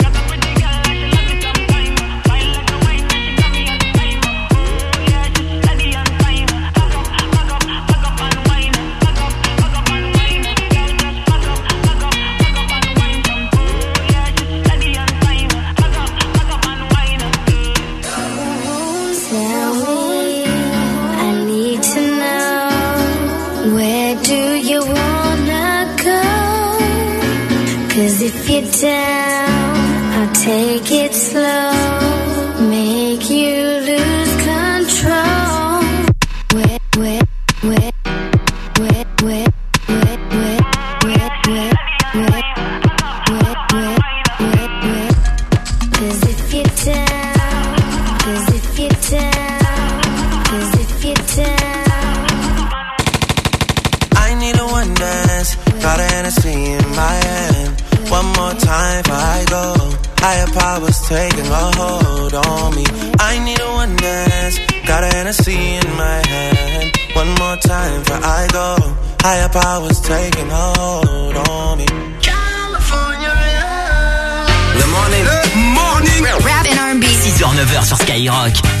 Cause if you're down, I'll take it slow. Make you lose control. Wet, wet, wet, wet, wet, wet. Cause if you're down, cause if you're down, cause if you're down. I need a one dance, got Hennessy in my hand. One more time before I go. Higher powers taking a hold on me. I need a one dance, got a Hennessy in my hand. One more time before I go. Higher powers taking a hold on me. Le morning. Le morning. Rap and R&B. 6h, 9h sur Skyrock.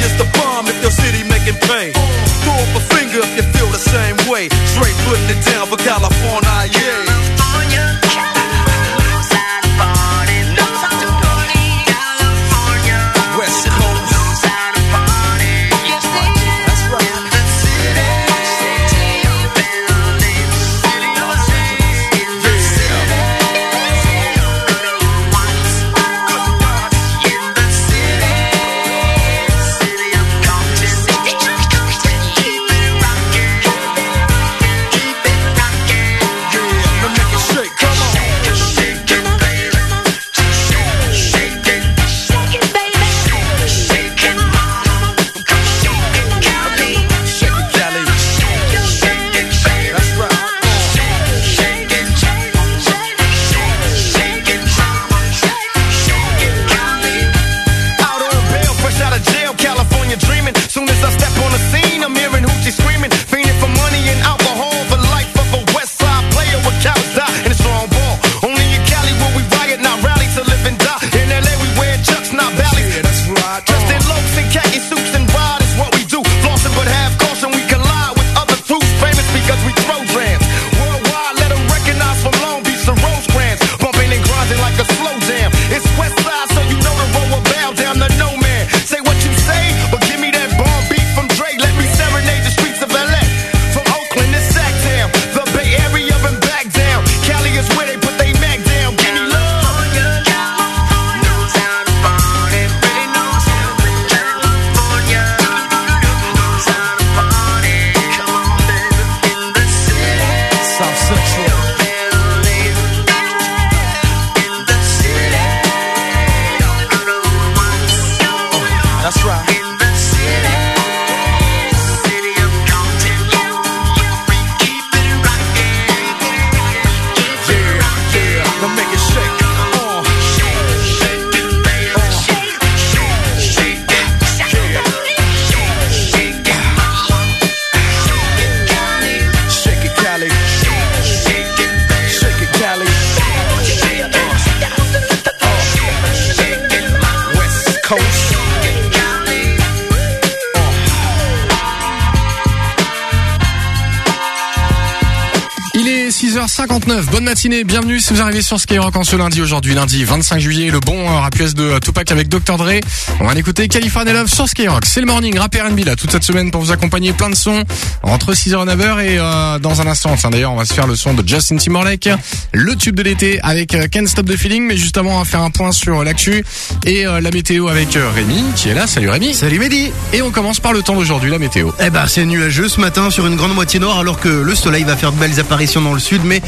Put it down. Matinée, bienvenue si vous arrivez sur Skyrock en ce lundi aujourd'hui, lundi 25 juillet, le bon euh, rap US de euh, Tupac avec Dr Dre. On va l'écouter California Love sur Skyrock. C'est le morning, rap R&B là, toute cette semaine pour vous accompagner plein de sons entre 6h et 9h et euh, dans un instant, enfin d'ailleurs on va se faire le son de Justin Timberlake, le tube de l'été avec euh, Can't Stop the Feeling, mais juste avant on va faire un point sur l'actu et euh, la météo avec euh, Rémi qui est là. Salut Rémi. Salut Mehdi. Et on commence par le temps d'aujourd'hui, la météo. Eh ben, c'est nuageux ce matin sur une grande moitié nord, alors que le soleil va faire de belles apparitions dans le sud, mais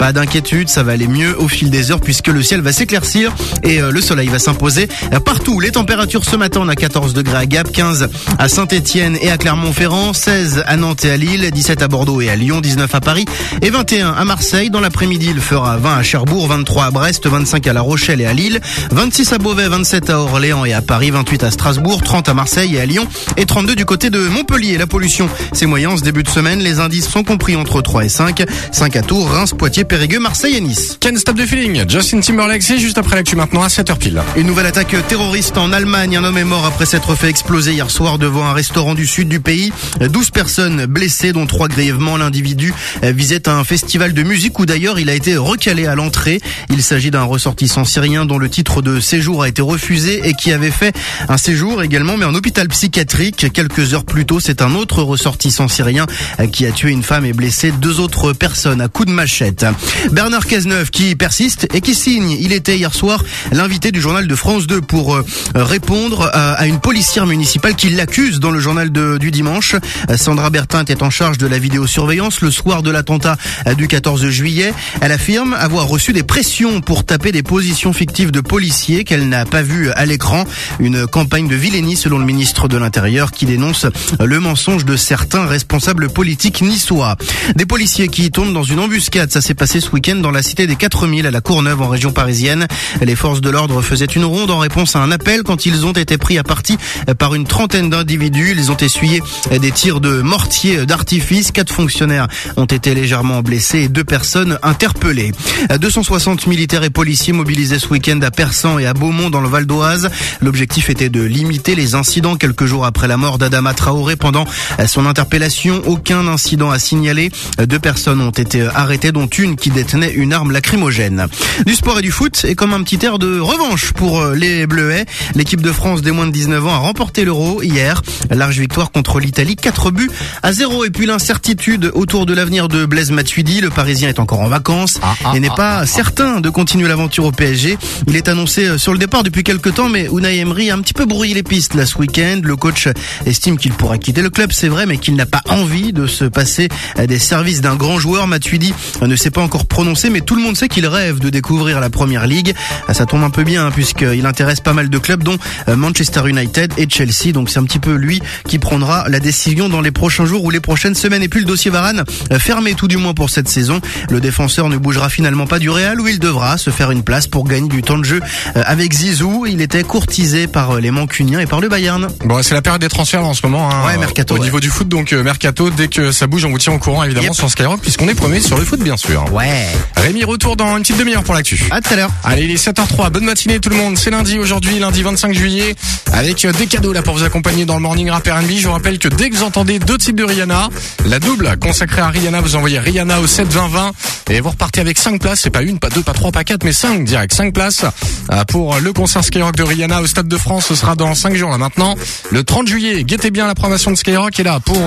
pas d'inquiétude, ça va aller mieux au fil des heures puisque le ciel va s'éclaircir et euh, le soleil va s'imposer euh, partout. Les températures ce matin, on a 14 degrés à Gap, 15 à Saint-Étienne et à Clermont-Ferrand, 16 à Nantes et à Lille, 17 à Bordeaux et à Lyon, 19 à Paris et 21 à Marseille. Dans l'après-midi, il fera 20 à Cherbourg, 23 à Brest, 25 à La Rochelle et à Lille, 26 à Beauvais, 27 à Orléans et à Paris, 28 à Strasbourg, 30 à Marseille et à Lyon et 32 du côté de Montpellier. La pollution, c'est moyen en ce début de semaine. Les indices sont compris entre 3 et 5. 5 à Tours, Reims, Poitiers, Périgueux, Marseille et Nice. Can't Stop the Feeling, Justin Timberlake, c'est juste après l'actu maintenant à 7h pile. Une nouvelle attaque terroriste en Allemagne. Un homme est mort après s'être fait exploser hier soir devant un restaurant du sud du pays. 12 personnes blessées, dont 3 grièvement. L'individu visait un festival de musique où d'ailleurs il a été recalé à l'entrée. Il s'agit d'un ressortissant syrien dont le titre de séjour a été refusé et qui avait fait un séjour également, mais en hôpital psychiatrique. Quelques heures plus tôt, c'est un autre ressortissant syrien qui a tué une femme et blessé deux autres personnes à coups de machette. Bernard Cazeneuve qui persiste et qui signe. Il était hier soir l'invité du journal de France 2 pour euh, répondre à, à une policière municipale qui l'accuse dans le journal du dimanche. Sandra Bertin est en charge de la vidéosurveillance le soir de l'attentat euh, du 14 juillet. Elle affirme avoir reçu des pressions pour taper des positions fictives de policiers qu'elle n'a pas vues à l'écran. Une campagne de vilainie selon le ministre de l'Intérieur qui dénonce le mensonge de certains responsables politiques niçois. Des policiers qui tombent dans une embuscade, ça s'est passé ce week-end dans la cité des 4000 à la Courneuve en région parisienne. Les forces de l'ordre faisaient une ronde en réponse à un appel quand ils ont été pris à partie par une trentaine d'individus. Ils ont essuyé des tirs de mortier d'artifice. Quatre fonctionnaires ont été légèrement blessés et deux personnes interpellées. 260 militaires et policiers mobilisés ce week-end à Persan et à Beaumont dans le Val d'Oise. L'objectif était de limiter les incidents quelques jours après la mort d'Adama Traoré pendant son interpellation. Aucun incident à signaler. Deux personnes ont été arrêtées, dont une qui détenait une arme lacrymogène. Du sport et du foot, et comme un petit air de revanche pour euh, les Bleuets, l'équipe de France des moins de 19 ans a remporté l'Euro hier. Large victoire contre l'Italie, 4 buts à 0. Et puis l'incertitude autour de l'avenir de Blaise Matuidi. Le Parisien est encore en vacances et n'est pas certain de continuer l'aventure au PSG. Il est annoncé euh, sur le départ depuis quelques temps, mais Unai Emery a un petit peu brouillé les pistes là ce week-end. Le coach estime qu'il pourra quitter le club, c'est vrai, mais qu'il n'a pas envie de se passer euh, des services d'un grand joueur. Matuidi ne s'est pas encore prononcé, mais tout le monde sait qu'il rêve de découvrir la première ligue. Euh, Ça tombe un peu bien, hein, puisqu'il intéresse pas mal de clubs, dont euh, Manchester United et Chelsea. Donc c'est un petit peu lui qui prendra la décision dans les prochains jours ou les prochaines semaines. Et puis le dossier Varane, euh, fermé tout du moins pour cette saison. Le défenseur ne bougera finalement pas du Real, où il devra se faire une place pour gagner du temps de jeu euh, avec Zizou. Il était courtisé par les Mancuniens et par le Bayern. Bon, c'est la période des transferts en ce moment. Hein, Ouais, mercato, Au ouais. niveau du foot, donc mercato, dès que ça bouge, on vous tient au courant évidemment Yep. sur Skyrock, puisqu'on est premier sur le foot, bien sûr. Ouais. Rémi, retour dans une petite demi-heure pour l'actu. À tout à l'heure. Allez, il est 7h03. Bonne matinée tout le monde. C'est lundi aujourd'hui, lundi 25 juillet, avec euh, des cadeaux là pour vous accompagner dans le morning rap R&B. Je vous rappelle que dès que vous entendez deux titres de Rihanna, la double consacrée à Rihanna, vous envoyez Rihanna au 7 20 20 et vous repartez avec 5 places. C'est pas une, pas deux, pas trois, pas quatre, mais 5 direct. 5 places euh, pour le concert Skyrock de Rihanna au Stade de France. Ce sera dans 5 jours là maintenant. Le 30 juillet, guettez bien la programmation de Skyrock est là pour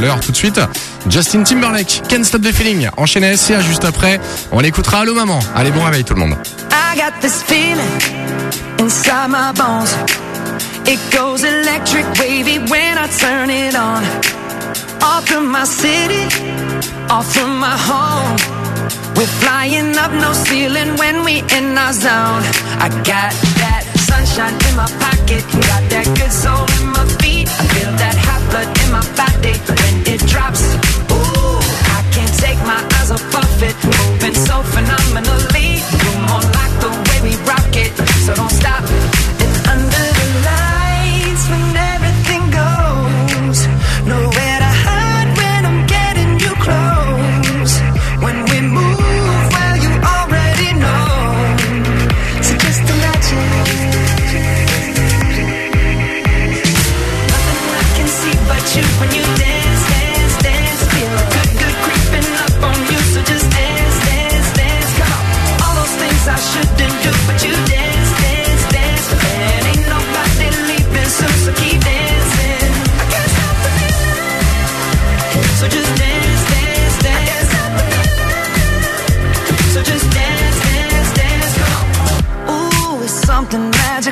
l'heure tout de suite. Justin Timberlake, Can't Stop the Feeling. Enchaîné à SCA juste après. On l'écoutera. Allô maman. Allez, bon réveil tout le monde. I got this feeling inside my bones. It goes electric wavy when I turn it on. Off from my city, off from my home. We're flying up no ceiling when we in our zone. I got that sunshine in my pocket, got that good soul in my feet. I feel that hot blood in my body it, moving so phenomenally.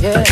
Yeah,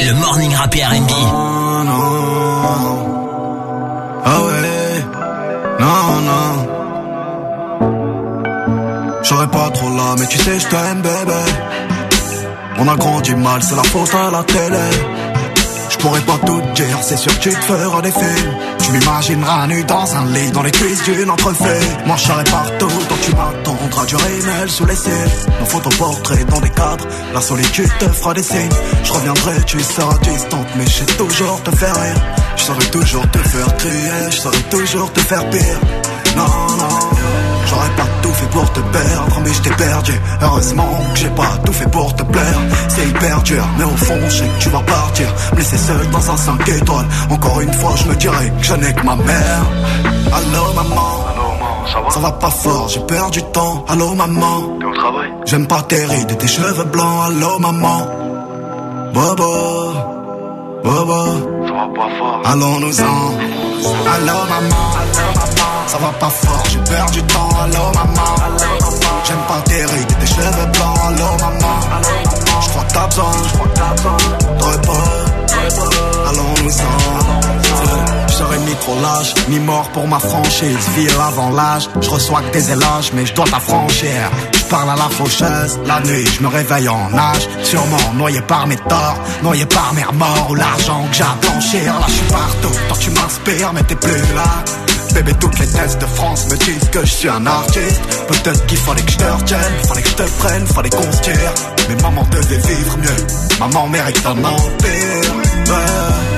Le morning rap R&B. Oh, non. Ah ouais. Non, non. J'aurais pas trop là, mais tu sais, je t'aime, bébé. On a grandi mal, c'est la fausse à la télé. Je pourrais pas tout dire, c'est sûr que tu te feras des films. Tu m'imagineras nu dans un lit, dans les cuisses d'une entrefait. Moi je serai partout, donc tu m'attendras du rimel sous les cils. Nos photoportraits dans des cadres, la solitude te fera des signes. Je reviendrai, tu seras distante, mais je sais toujours te faire rire. Je saurai toujours te faire crier, je saurai toujours te faire pire. Non, non, J'aurais pas tout fait pour te perdre, mais je t'ai perdu. Heureusement que j'ai pas tout fait pour te plaire. C'est hyper dur, mais au fond, je sais que tu vas partir. Laisser seul dans un 5 étoiles. Encore une fois, je me dirais que je n'ai que ma mère. Allô, maman. Ça va? Pas fort, j'ai perdu du temps. Allô, maman. T'es au travail? J'aime pas tes rides et tes cheveux blancs. Allô, maman. Bobo. Bobo. Ça va pas fort. Allons-nous-en. Allô, maman. Ça va pas fort, j'ai perdu du temps. Allô, maman. J'aime pas tes rides tes cheveux blancs. Allô, maman. Je crois que t'as besoin de repos. Allons-nous-en. Serai ni trop lâche, ni mort pour ma franchise. Ville avant l'âge, je reçois que des éloges, mais je dois t'affranchir. Parle à la faucheuse, la nuit, je me réveille en nage. Sûrement noyé par mes torts, noyé par mes remords ou l'argent que j'ai à. Là, je suis partout, toi tu m'inspires, mais t'es plus là. Bébé, toutes les tests de France me disent que je suis un artiste. Peut-être qu'il fallait que je te retienne, fallait que je te prenne, fallait qu'on se tire. Mais maman devait vivre mieux, maman mérite un empire.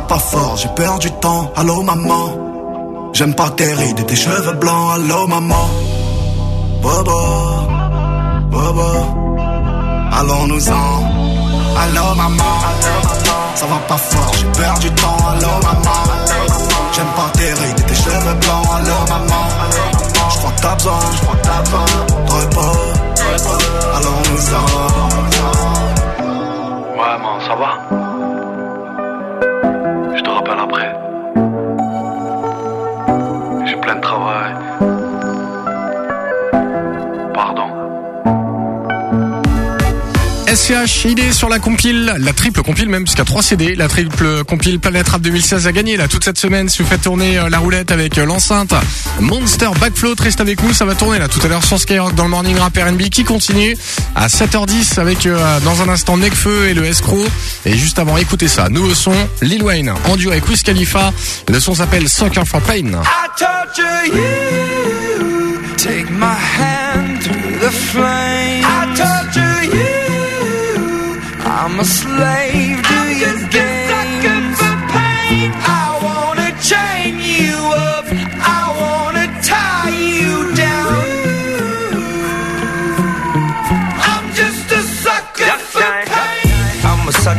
va pas fort, j'ai perdu du temps. Allô maman, j'aime pas tes rides et tes cheveux blancs. Allô maman, Bobo, Bobo, allons-nous-en. Allô maman, ça va pas fort, j'ai perdu du temps. Allô maman, j'aime pas tes rides et tes cheveux blancs. Allô maman, j'crois que t'as besoin, j'crois que t'as repos. Allons-nous-en. Ouais, man, ça va Je après. J'ai plein de travail. SCH, il est sur la compile, la triple compile même, jusqu'à 3 CD. La triple compile Planète Rap 2016 a gagné là toute cette semaine. Si vous faites tourner euh, la roulette avec euh, l'enceinte Monster Backfloat, reste avec nous, ça va tourner là tout à l'heure sur Skyrock dans le Morning Rap R&B qui continue à 7h10 avec euh, dans un instant Necfeu et le Escroc. Et juste avant, écoutez ça, nouveau son, Lil Wayne en duo avec Wiz Khalifa. Le son s'appelle Sucker for Pain. I'm a slave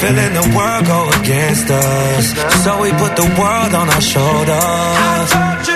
Feeling the world go against us. So we put the world on our shoulders.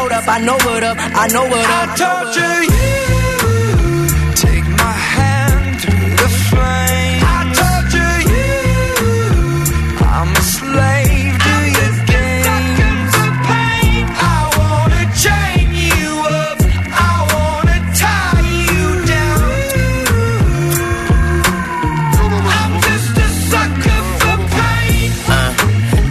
up, I know what up, I know what up. I torture you.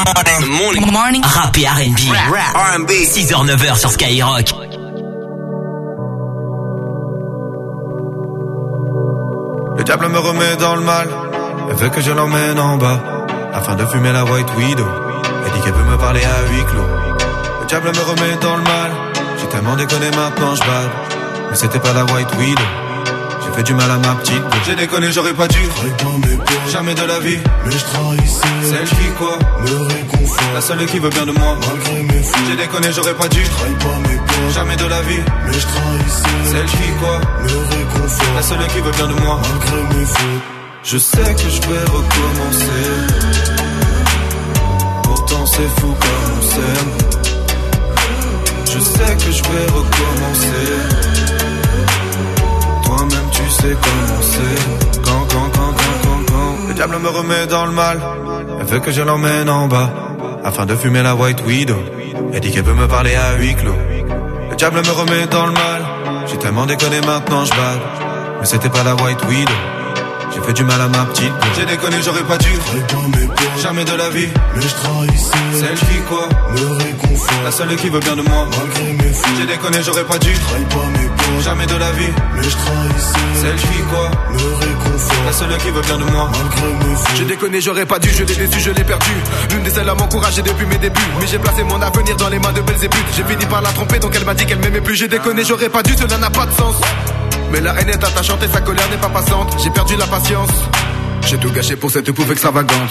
The morning morning. Rap et R&B. R&B. 6h, 9h sur Skyrock. Le diable me remet dans le mal. Elle veut que je l'emmène en bas. Afin de fumer la White Widow. Elle dit qu'elle peut me parler à huis clos. Le diable me remet dans le mal. J'ai tellement déconné maintenant je. Mais c'était pas la White Widow. J'ai fait du mal à ma petite. J'ai déconné, j'aurais pas dû. Jamais de la vie. Mais je trahissais. Celle qui quoi Me réconfort. La seule qui veut bien de moi. Malgré mes. J'ai déconné, j'aurais pas dû. Pas mes. Jamais de la vie. Mais je trahissais. Celle qui quoi Me réconfort. La seule qui veut bien de moi. Malgré mes. Je sais que je vais recommencer. Pourtant c'est fou comme on s'aime. Je sais que je vais recommencer. Toi-même tu sais comment c'est. Quand, quand, quand, quand, quand, quand. Le diable me remet dans le mal. Elle veut que je l'emmène en bas. Afin de fumer la White Widow. Elle dit qu'elle veut me parler à huis clos. Le diable me remet dans le mal. J'ai tellement déconné maintenant je bade. Mais c'était pas la White Widow. J'ai fait du mal à ma petite. J'ai déconné, j'aurais pas dû. Jamais de la vie. Mais je trahissais. Celle qui quoi Me réconfort. La seule qui veut bien de moi. Malgré mes fautes. J'ai déconné, j'aurais pas dû. Trahis pas mes peurs. Jamais de la vie. Mais je trahissais. Celle qui quoi Me réconfort. La seule qui veut bien de moi. Malgré mes fautes. J'ai déconné, j'aurais pas dû, je l'ai déçu, je l'ai perdu. L'une des seules à m'encourager depuis mes débuts. Mais j'ai placé mon avenir dans les mains de belles. J'ai fini par la tromper, donc elle m'a dit qu'elle m'aimait plus. J'ai déconné, j'aurais pas dû, cela n'a pas de sens. Mais la haine est attachante et sa colère n'est pas passante. J'ai perdu la patience. J'ai tout gâché pour cette pouffe extravagante.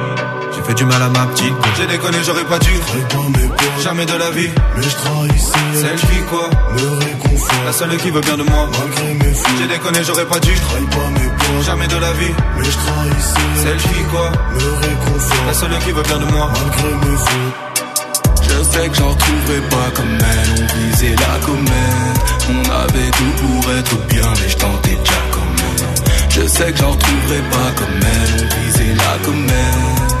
J'ai fait du mal à ma petite. J'ai déconné, j'aurais pas dû. Pas mes. Jamais de la vie. Mais je trahissais. Celle qui quoi Me réconfort. La seule qui veut bien de moi. Malgré mes. J'ai déconné, j'aurais pas dû. Pas mes. Jamais de la vie. Mais je trahissais. Celle qui quoi Me réconfort. La seule qui veut bien de moi. Malgré mes fautes. Je sais que j'en retrouverai pas comme elle, on visait la comète. On avait tout pour être bien, mais je tentais déjà quand même. Je sais que j'en retrouverai pas comme elle, on visait la comète.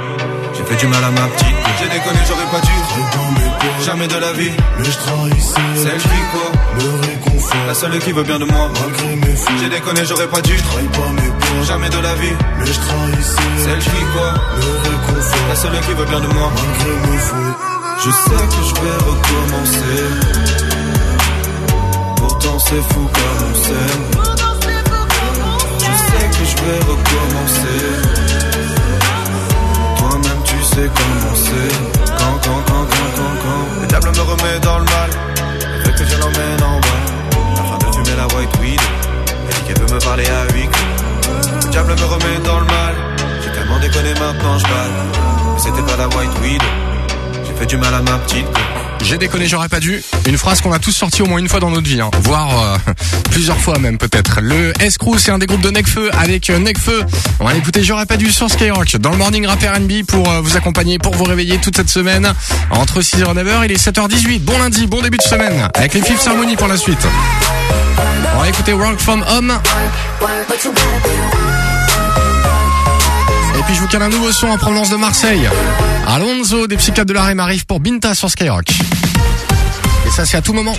J'ai fait du mal à ma petite. J'ai déconné, j'aurais pas dû. Jamais de la vie. Mais je trahissais. Celle qui quoi Me réconfort. La seule qui veut bien de moi. Malgré mes fautes. J'ai déconné, j'aurais pas dû. Trahis pas mes peurs. Jamais de la vie. Mais je trahissais. Celle qui quoi Me réconfort. La seule qui veut bien de moi. Malgré mes fautes. Je sais que je vais recommencer. Pourtant c'est fou comme on s'aime. Je sais que je vais recommencer. Sais comment c'est. Quand, quand, quand, quand, quand, quand. Le diable me remet dans le mal. Veut que je l'emmène en bas. Afin de fumer la white weed. Elle dit qu'elle veut me parler à clos. Le diable me remet dans le mal. J'ai tellement déconné maintenant je balle. Mais c'était pas la white weed. J'ai fait du mal à ma petite. J'ai déconné, j'aurais pas dû. Une phrase qu'on a tous sorti au moins une fois dans notre vie, hein. voire euh, plusieurs fois même peut-être. Le Escrew, c'est un des groupes de Necfeu avec euh, Necfeu. On va l'écouter, j'aurais pas dû sur Skyrock dans le Morning Rap R&B pour euh, vous accompagner, pour vous réveiller toute cette semaine entre 6h et 9h. Il est 7h18. Bon lundi, bon début de semaine avec les Fifth Harmony pour la suite. On va écouter Work From Home. Et puis je vous cale un nouveau son en provenance de Marseille. Alonso des psychiatres de la Rime arrive pour Binta sur Skyrock. Et ça c'est à tout moment.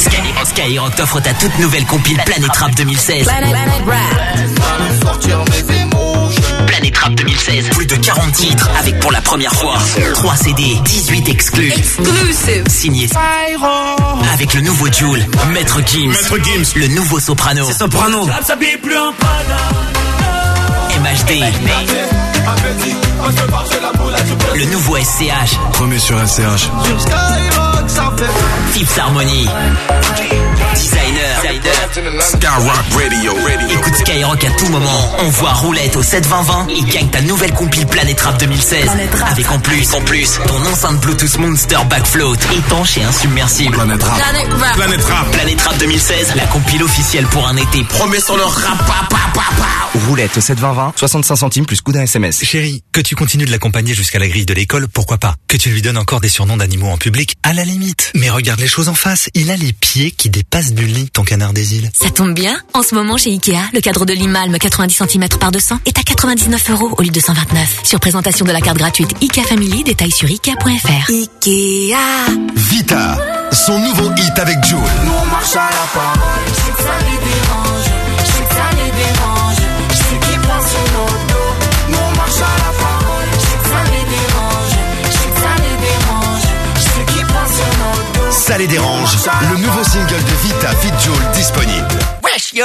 Skyrock, Skyrock t'offre ta toute nouvelle compile Planète Rap 2016. Planète Rap 2016. Plus de 40 titres avec pour la première fois 3 CD, 18 exclus. Exclusive. Signé avec le nouveau Joule, Maître Gims. Maître Gims. Le nouveau Soprano. C'est Soprano. MHD. Le nouveau SCH. Premier sur SCH. Fifth Harmony. Designer. Skyrock Radio. Écoute Skyrock à tout moment. On voit Roulette au 72020 et gagne ta nouvelle compile Planète Rap 2016. Avec en plus, en plus, ton enceinte Bluetooth Monster Backfloat étanche et insubmersible. Planète Rap. Planète Rap. Planète Rap. Planète Rap 2016, la compile officielle pour un été. Promet sur le rap. pa, pa, pa, pa. Roulette au 72020, 65 centimes plus coup d'un SMS. Chérie, que tu continues de l'accompagner jusqu'à la grille de l'école, pourquoi pas? Que tu lui donnes encore des surnoms d'animaux en public, à la limite. Mais regarde les choses en face, il a les pieds qui dépassent du lit, ton canard des îles. Ça tombe bien. En ce moment, chez Ikea, le cadre de Limalme 90 cm par 200 est à 99 euros au lieu de 129. Sur présentation de la carte gratuite Ikea Family, détails sur Ikea.fr. Ikea. Vita, son nouveau hit avec Jules. Nous on marche à la parole, Ça les dérange. Le nouveau single de Vita Fit disponible. Wesh yo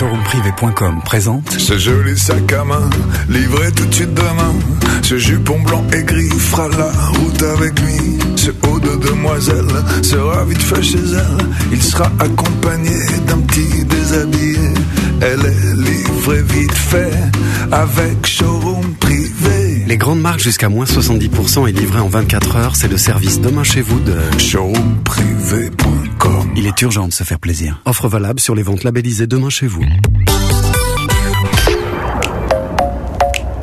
Showroomprivé.com présente Ce joli sac à main, livré tout de suite demain. Ce jupon blanc et gris fera la route avec lui. Ce haut de demoiselle sera vite fait chez elle. Il sera accompagné d'un petit déshabillé. Elle est livrée vite fait avec showroom privé. Les grandes marques jusqu'à moins 70% et livré en 24 heures, c'est le service demain chez vous de showroomprivé.com. Il est urgent de se faire plaisir. Offre valable sur les ventes labellisées demain chez vous.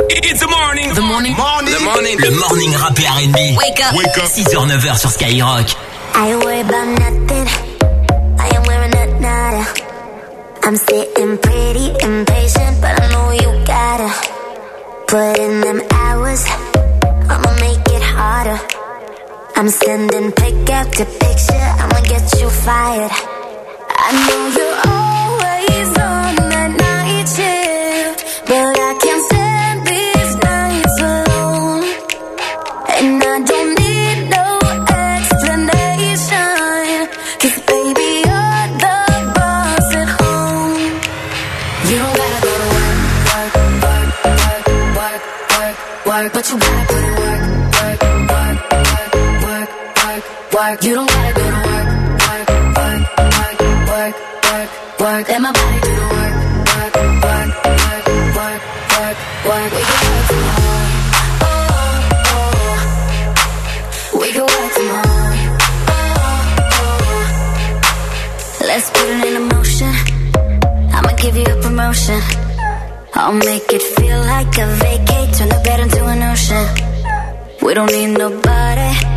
It's the morning. The morning. The morning. Le morning rap et R&B. Wake up. Wake up. 6h, 9h sur Skyrock. I worried about nothing. I am wearing a nada. I'm sitting pretty impatient, but I know you gotta put in them hours. I'ma make it harder. I'm sending pick after picture. I'ma get you fired. I know you're always on that night shift, work. You don't gotta go to work, work, work, work, work, work, work. Let my body do the work, work, work, work, work, work. We can work tomorrow. We can work tomorrow. Let's put it in motion. I'ma give you a promotion. I'll make it feel like a vacate. Turn the bed into an ocean. We don't need nobody.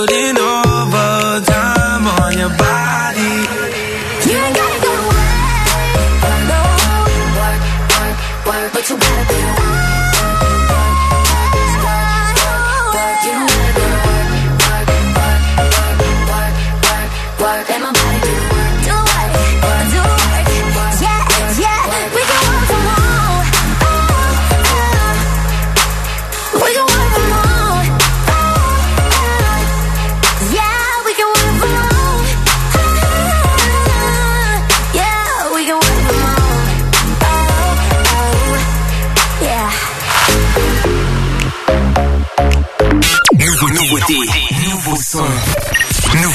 Put in overtime on your body.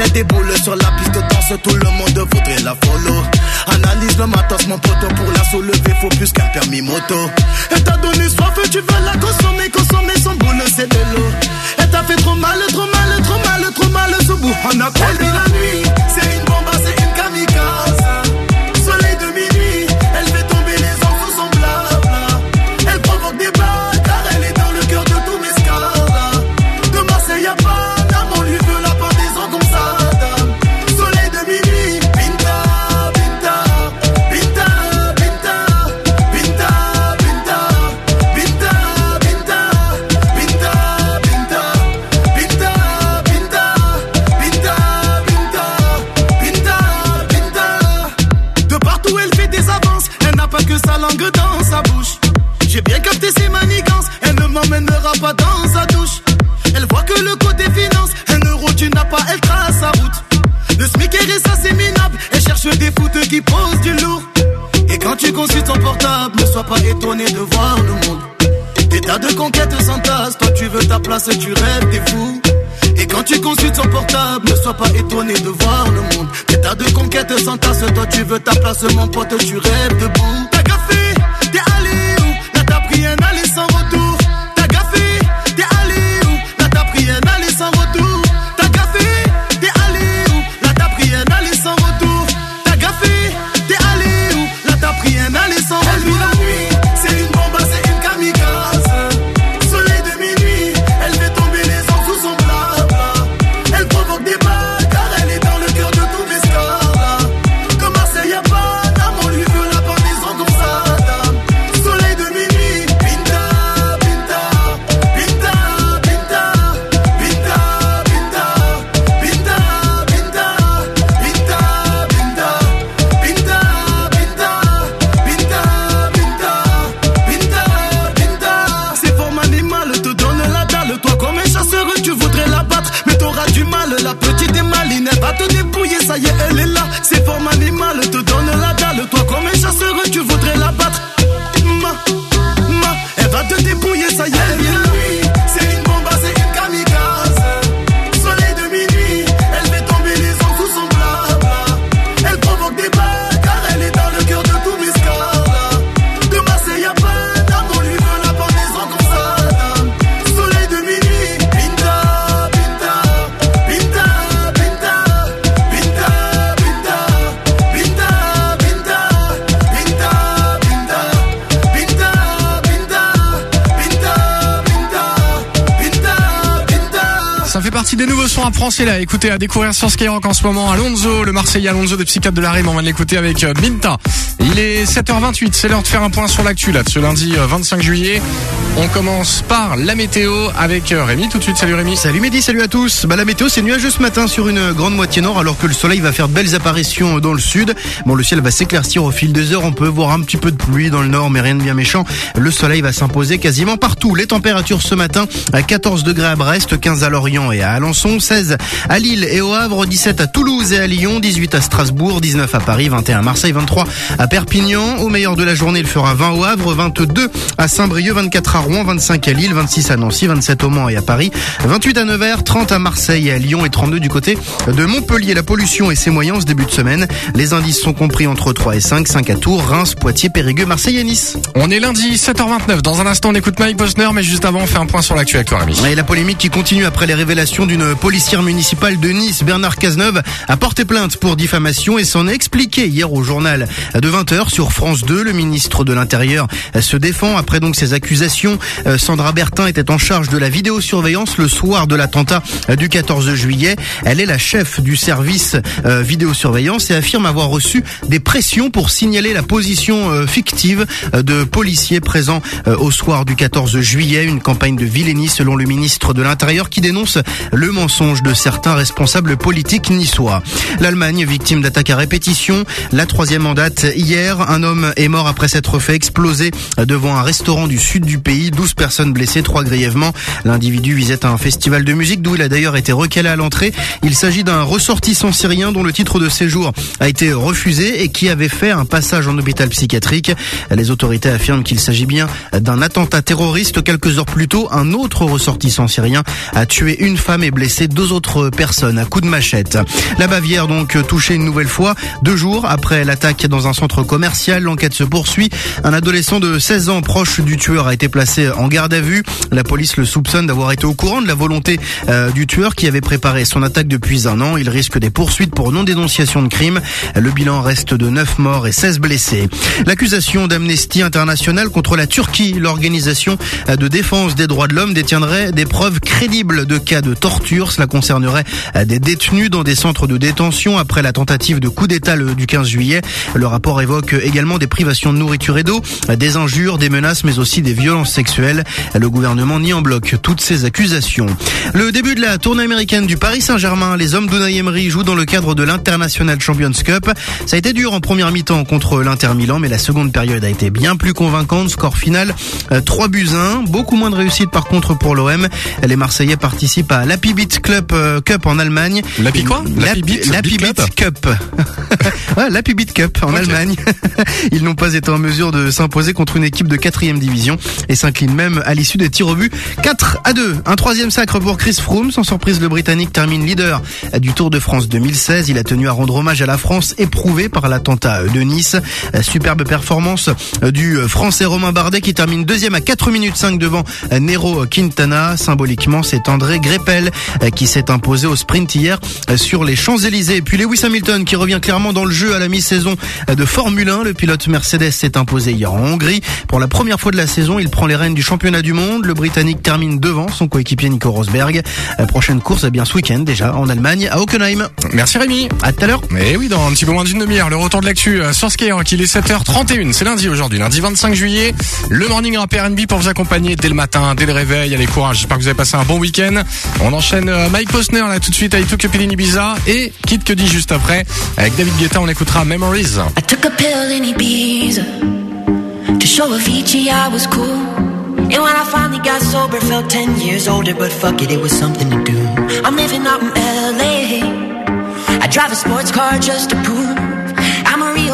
Elle déboule sur la piste danse, tout le monde voudrait la follow. Analyse le matos, mon poteau, pour la soulever, faut plus qu'un permis moto. Elle t'a donné soif, tu veux la consommer, consommer son boule, c'est de l'eau. Elle t'a fait trop mal, trop mal, trop mal, trop mal, ce bout. On a promis la nuit, c'est une elle trace sa route. Le SMIC est ça c'est minable, elle cherche des foutes qui posent du lourd. Et quand tu consultes ton portable, ne sois pas étonné de voir le monde. Des tas de conquêtes s'entassent, toi tu veux ta place, tu rêves, t'es fou. Et quand tu consultes son portable, ne sois pas étonné de voir le monde. Des tas de conquêtes s'entassent, toi tu veux ta place, mon pote, tu rêves debout. Des français là. Écoutez, à découvrir sur Skyrock en ce moment. Alonso, le Marseillais Alonso de Psychiatre de la Rime. On va l'écouter avec euh, Minta. Il est 7h28. C'est l'heure de faire un point sur l'actu là de ce lundi euh, 25 juillet. On commence par la météo avec euh, Rémi tout de suite. Salut Rémi. Salut Mehdi, salut à tous. Bah, la météo, c'est nuageux ce matin sur une grande moitié nord, alors que le soleil va faire belles apparitions dans le sud. Bon, le ciel va s'éclaircir au fil des heures. On peut voir un petit peu de pluie dans le nord, mais rien de bien méchant. Le soleil va s'imposer quasiment partout. Les températures ce matin, à 14 degrés à Brest, 15 à Lorient et à Alençon, 16 à Lille et au Havre, 17 à Toulouse et à Lyon, 18 à Strasbourg, 19 à Paris, 21 à Marseille, 23 à Perpignan. Au meilleur de la journée, il fera 20 au Havre, 22 à Saint-Brieuc, 24 à Rouen, 25 à Lille, 26 à Nancy, 27 au Mans et à Paris, 28 à Nevers, 30 à Marseille et à Lyon et 32 du côté de Montpellier. La pollution et ses moyens en ce début de semaine. Les indices sont compris entre 3 et 5, 5 à Tours, Reims, Poitiers, Périgueux, Marseille et Nice. On est lundi 7h29. Dans un instant, on écoute Mike Bosner, mais juste avant, on fait un point sur l'actu avec toi Rémi. Et la polémique qui continue après les révélations d'une policière municipale de Nice, Bernard Cazeneuve, a porté plainte pour diffamation et s'en est expliqué hier au journal de 20h sur France 2. Le ministre de l'Intérieur se défend après donc ces accusations. Euh, Sandra Bertin était en charge de la vidéosurveillance le soir de l'attentat du 14 juillet. Elle est la chef du service euh, vidéosurveillance et affirme avoir reçu des pressions pour signaler la position euh, fictive euh, de policiers présents euh, au soir du 14 juillet. Une campagne de vilainie selon le ministre de l'Intérieur qui dénonce le mensonge de certains responsables politiques niçois. L'Allemagne, victime d'attaques à répétition, la troisième en date hier, un homme est mort après s'être fait exploser devant un restaurant du sud du pays, 12 personnes blessées, trois grièvement. L'individu visait un festival de musique d'où il a d'ailleurs été recalé à l'entrée. Il s'agit d'un ressortissant syrien dont le titre de séjour a été refusé et qui avait fait un passage en hôpital psychiatrique. Les autorités affirment qu'il s'agit bien d'un attentat terroriste. Quelques heures plus tôt, un autre ressortissant syrien a tué une femme et blessé deux autres personnes à coups de machette. La Bavière donc touchée une nouvelle fois. Deux jours après l'attaque dans un centre commercial, l'enquête se poursuit. Un adolescent de 16 ans proche du tueur a été placé en garde à vue. La police le soupçonne d'avoir été au courant de la volonté euh, du tueur qui avait préparé son attaque depuis un an. Il risque des poursuites pour non-dénonciation de crime. Le bilan reste de 9 morts et 16 blessés. L'accusation d'Amnesty International contre la Turquie, l'organisation de défense des droits de l'homme, détiendrait des preuves crédibles de cas de torture. Concernerait des détenus dans des centres de détention après la tentative de coup d'État du 15 juillet. Le rapport évoque également des privations de nourriture et d'eau, des injures, des menaces, mais aussi des violences sexuelles. Le gouvernement nie en bloc toutes ces accusations. Le début de la tournée américaine du Paris Saint-Germain, les hommes d'Unai Emery jouent dans le cadre de l'International Champions Cup. Ça a été dur en première mi-temps contre l'Inter Milan, mais la seconde période a été bien plus convaincante. Score final, euh, 3 buts 1. Beaucoup moins de réussite par contre pour l'OM. Les Marseillais participent à l'Happy Club euh, Cup en Allemagne. L'Happy quoi L'Happy Beat- Cup. ouais, l'Happy Beat Cup en. Allemagne. Ils n'ont pas été en mesure de s'imposer contre une équipe de quatrième division et s'inclinent même à l'issue des tirs au but 4 à 2. Un troisième sacre pour Chris Froome. Sans surprise, le Britannique termine leader du Tour de France 2016. Il a tenu à rendre hommage à la France éprouvée par l'attentat de Nice. Superbe performance du Français Romain Bardet qui termine deuxième à 4 minutes 5 devant Nero Quintana. Symboliquement, c'est André Greppel qui s'est imposé au sprint hier sur les Champs-Élysées. Et puis Lewis Hamilton qui revient clairement dans le jeu à la mi-saison de Formule 1. Le pilote Mercedes s'est imposé hier en Hongrie. Pour la première fois de la saison, il prend les rênes du championnat du monde. Le Britannique termine devant son coéquipier Nico Rosberg. La prochaine course, eh bien ce week-end déjà en Allemagne à Hockenheim. Merci Rémi. À tout à l'heure. Mais oui, dans un petit peu moins d'une demi-heure, le retour de l'actu euh, sur Skyrock, il est 7h31, c'est lundi aujourd'hui, lundi 25 juillet, le morning rap R&B pour vous accompagner dès le matin, dès le réveil, allez courage, j'espère que vous avez passé un bon week-end. On enchaîne euh, Mike Posner là tout de suite avec Took Pilini Ibiza et Kid Cudi juste après. Avec David Guetta, on écoutera Memories. I took a pill in Ibiza to show Avicii I was cool. And when I finally got sober, felt 10 years older, but fuck it, it was something to do. I'm living out in LA. I drive a sports car just to prove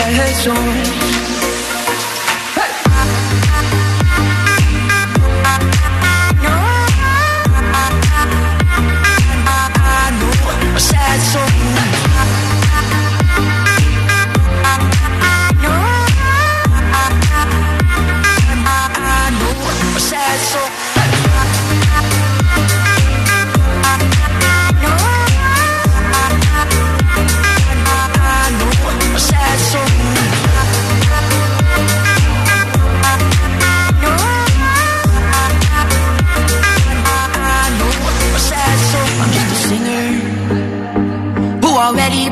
Saison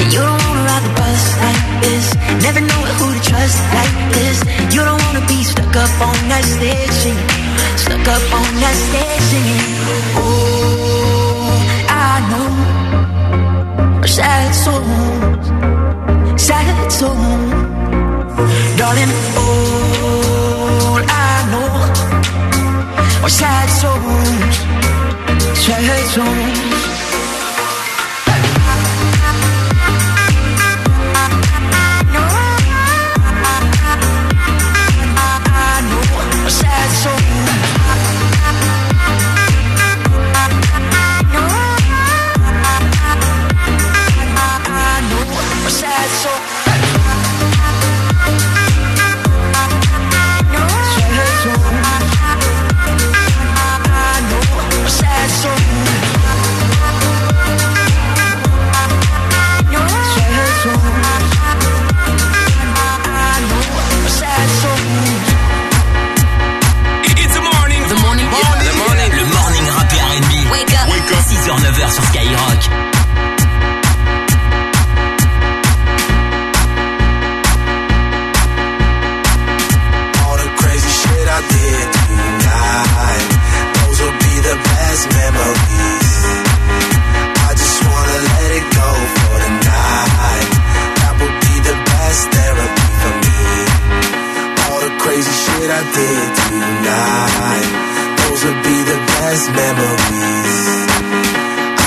You don't wanna ride the bus like this, never knowing who to trust like this. You don't wanna be stuck up on that singing, stuck up on that singing. Oh, I know sad souls, sad souls, darling. All I know are sad souls. Trade zones. Up. 6h, 9h sur Skyrock. All the crazy shit I did tonight. Those will be the best memories. I just wanna let it go for the night. That would be the best therapy for me. All the crazy shit I did tonight. Those would be the best memories.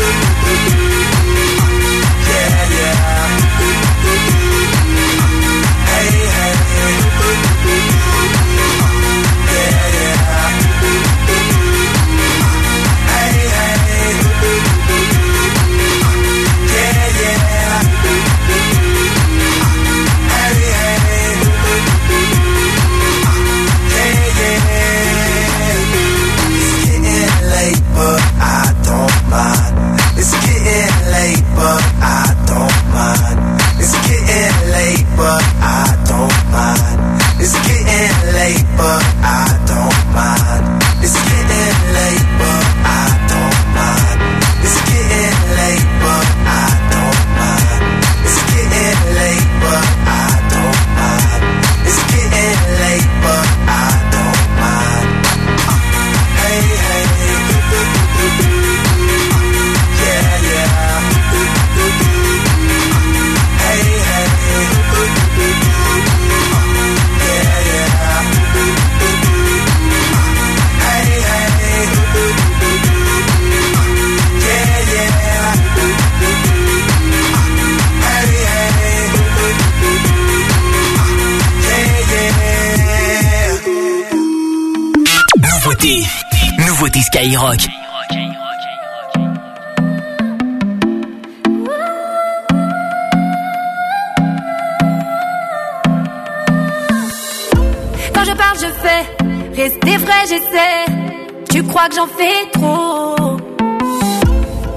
Música crois que j'en fais trop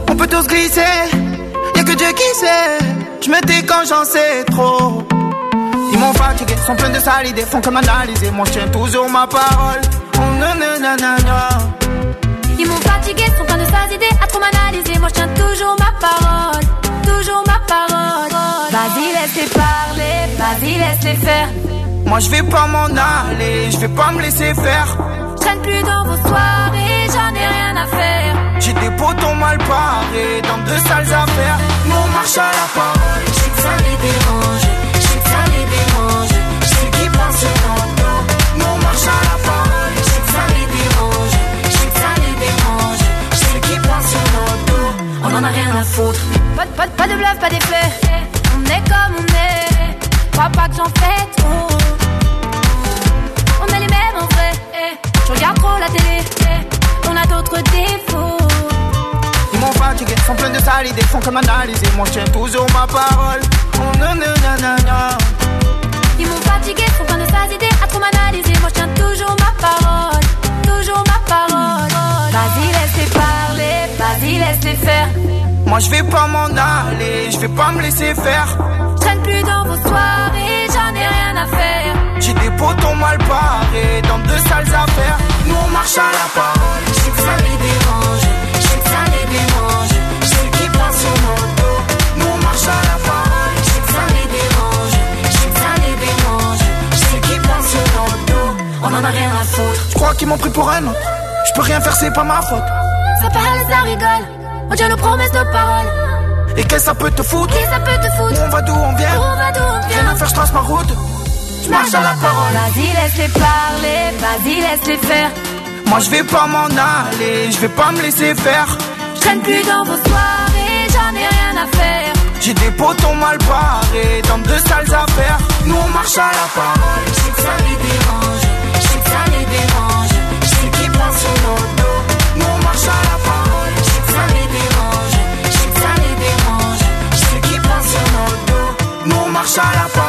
On peut tous glisser, y'a que Dieu qui sait. Je me dis quand j'en sais trop. Ils m'ont fatigué, sont pleins de sales idées, font que m'analyser. Moi, je tiens toujours ma parole. Oh, non, non, non, non, non. Ils m'ont fatigué, sont pleins de sales idées à trop m'analyser. Moi, je tiens toujours ma parole. Toujours ma parole. Vas-y, laisse-les parler. Vas-y, laisse-les faire. Moi, je vais pas m'en aller, je vais pas me laisser faire. Je traîne plus dans vos soirées, j'en ai rien à faire. J'ai des potons mal parés dans deux sales affaires. Mon marche à la parole, je que ça les dérange, je que ça les dérange, je sais qu'ils pensent longtemps. Mon marche à la parole, je que ça les dérange, je sais que ça les dérange, je sais qu'ils pensent longtemps. On en a rien à foutre. Pas, pas, pas de bluff, pas d'effet. On est comme on est, crois pas que j'en fais trop. On est les mêmes en vrai, eh. je regarde trop la télé. D'autres défauts. Ils m'ont fatigué, sont pleins de sales idées, font comme analyser. Moi, je tiens toujours ma parole. Oh, non, non, non, non, non. Ils m'ont fatigué, faut plein de sales idées à trop m'analyser. Moi, je tiens toujours ma parole. Toujours ma parole. Vas-y, laisse-les parler. Vas-y, laisse-les faire. Moi, je vais pas m'en aller, je vais pas me laisser faire. Je traîne plus dans vos soirées, j'en ai rien à faire. J'ai des potons mal barrés dans de sales affaires. Nous, on marche à la parole. Je sais que ça les dérange. Je sais que ça les dérange. Sais qui passe mon dos. Nous, on marche à la parole. Je sais que ça les dérange. Je sais que ça les dérange. Sais qui passe mon dos. On en a rien à foutre. Je crois qu'ils m'ont pris pour un autre. Je peux rien faire, c'est pas ma faute. Ça parle, ça rigole. On tient nos promesses, nos paroles. Et qu'est-ce que ça peut te foutre? Qu'est-ce que ça peut te foutre? Où on va d'où on vient? Où on va d'où on Rien vient à faire, je trace ma route. Je marche à la parole. Vas-y, laisse-les parler. Vas-y, laisse-les faire. Moi, je vais pas m'en aller, je vais pas me laisser faire. Je traîne plus dans vos soirées, j'en ai rien à faire. J'ai des potons mal barrés dans de sales affaires. Nous, on marche à la parole. Je sais que ça les dérange. Je sais que ça les dérange. Je sais qui passe sur nos dos. Nous, on marche à la parole. Je sais que ça les dérange. Je sais que ça les dérange. Je sais qui passe sur nos dos. Nous, on marche à la parole.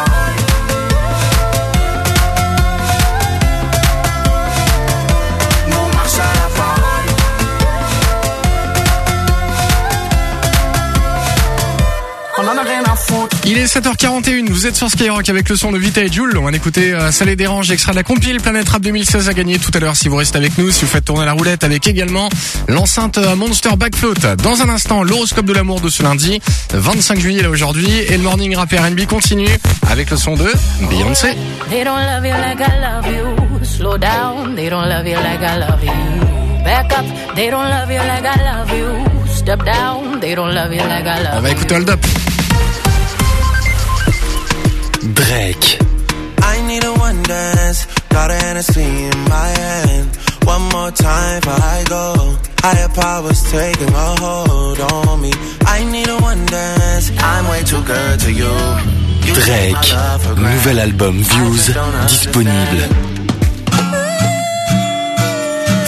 Il est 7h41, vous êtes sur Skyrock avec le son de Vita et Jules. On va écouter euh, Ça les dérange, extrait de la compile Planète Rap 2016 à gagner tout à l'heure si vous restez avec nous, si vous faites tourner la roulette avec également l'enceinte euh, Monster Backfloat. Dans un instant, l'horoscope de l'amour de ce lundi, 25 juillet là aujourd'hui, et le morning rap R&B continue avec le son de Beyoncé. They don't love you like I love you. Slow down, they don't love you like I love you. Back up, they don't love you like I love you. Step down, they don't love you like I love On va écouter Hold Up. Drake. I need a one dance, got a Hennessy in my hand. One more time before I go. Higher powers taking a hold on me. I need a one dance, I'm way too good to you. Drake. Nouvel album Views disponible.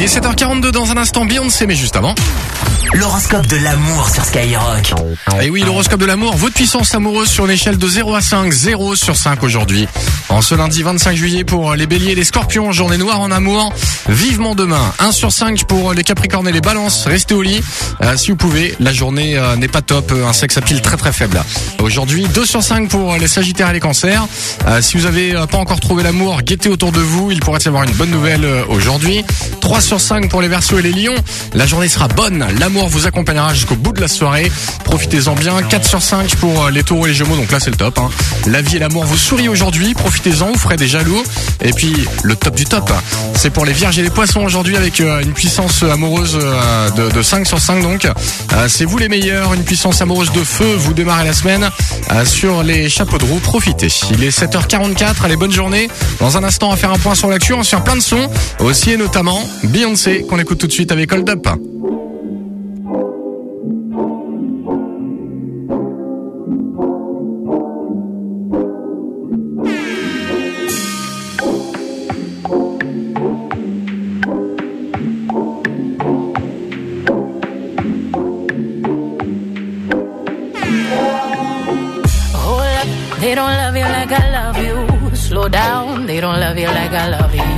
Il est 7h42 dans un instant Beyoncé, mais juste avant. L'horoscope de l'amour sur Skyrock. Et oui, l'horoscope de l'amour, votre puissance amoureuse sur une échelle de 0 à 5, 0 sur 5 aujourd'hui. En ce lundi 25 juillet pour les béliers et les scorpions, journée noire en amour, vivement demain. 1 sur 5 pour les capricornes et les balances, restez au lit. Euh, si vous pouvez, la journée euh, n'est pas top, un sexe à pile très très faible. Aujourd'hui, 2 sur 5 pour les sagittaires et les cancers. Euh, si vous avez pas encore trouvé l'amour, guettez autour de vous, il pourrait y avoir une bonne nouvelle aujourd'hui. 3 sur 5 pour les versos et les lions. La journée sera bonne, l'amour vous accompagnera jusqu'au bout de la soirée. Profitez-en bien. 4 sur 5 pour euh, les taureaux et les gémeaux, donc là c'est le top. hein. La vie et l'amour vous sourient aujourd'hui, profitez-en, vous ferez des jaloux. Et puis le top du top, c'est pour les vierges et les poissons aujourd'hui avec euh, une puissance amoureuse euh, de, de 5 sur 5 donc. C'est vous les meilleurs, une puissance amoureuse de feu, vous démarrez la semaine sur les chapeaux de roue, profitez. Il est 7h44, allez bonne journée. Dans un instant on va faire un point sur l'actu, on se fait plein de sons, aussi et notamment Beyoncé qu'on écoute tout de suite avec Hold Up. They don't love you like I love you. Slow down, they don't love you like I love you.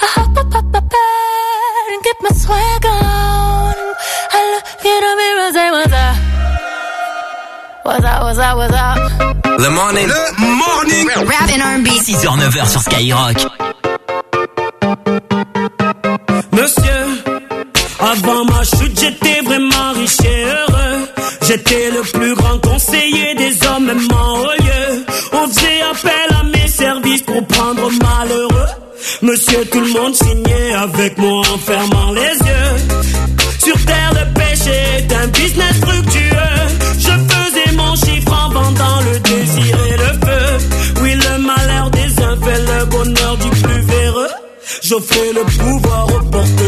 I hop up up my bed and get my swag on. I look in the mirror, say what's up? What's up, what's up, what's up? Le morning. Le morning. Rap and R&B. 6h, 9h sur Skyrock. Monsieur, avant ma chute, j'étais vraiment riche et heureux. J'étais le plus grand conseiller des hommes, même en haut lieu. On faisait appel à mes services pour prendre malheureux. Monsieur, tout le monde signait avec moi en fermant les yeux. Sur terre, le péché est un business fructueux. Je faisais mon chiffre en vendant le désir et le feu. Oui, le malheur des uns fait le bonheur du plus véreux. J'offrais le pouvoir au portefeuille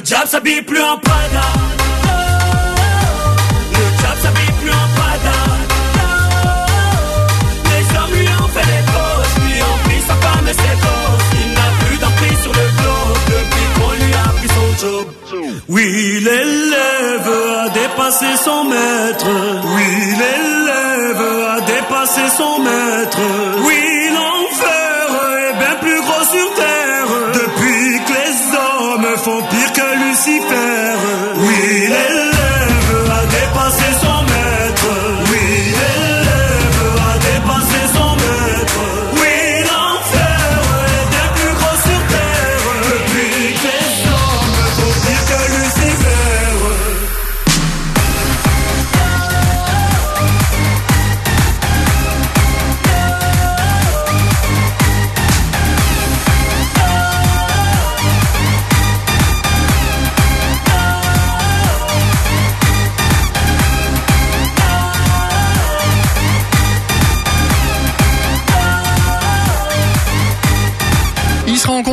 Diable s'habille plus en Prada. Le diable s'habille plus en Prada. Les hommes lui ont fait des fausses, lui ont pris sa femme et ses fausses. Il n'a plus d'emprise sur le globe depuis qu'on lui a pris son job. Oui, l'élève a dépassé son maître. Oui, l'élève a dépassé son maître. Oui, l'enfer est bien plus gros sur terre. Depuis que les hommes font pire Lucifer. Oui,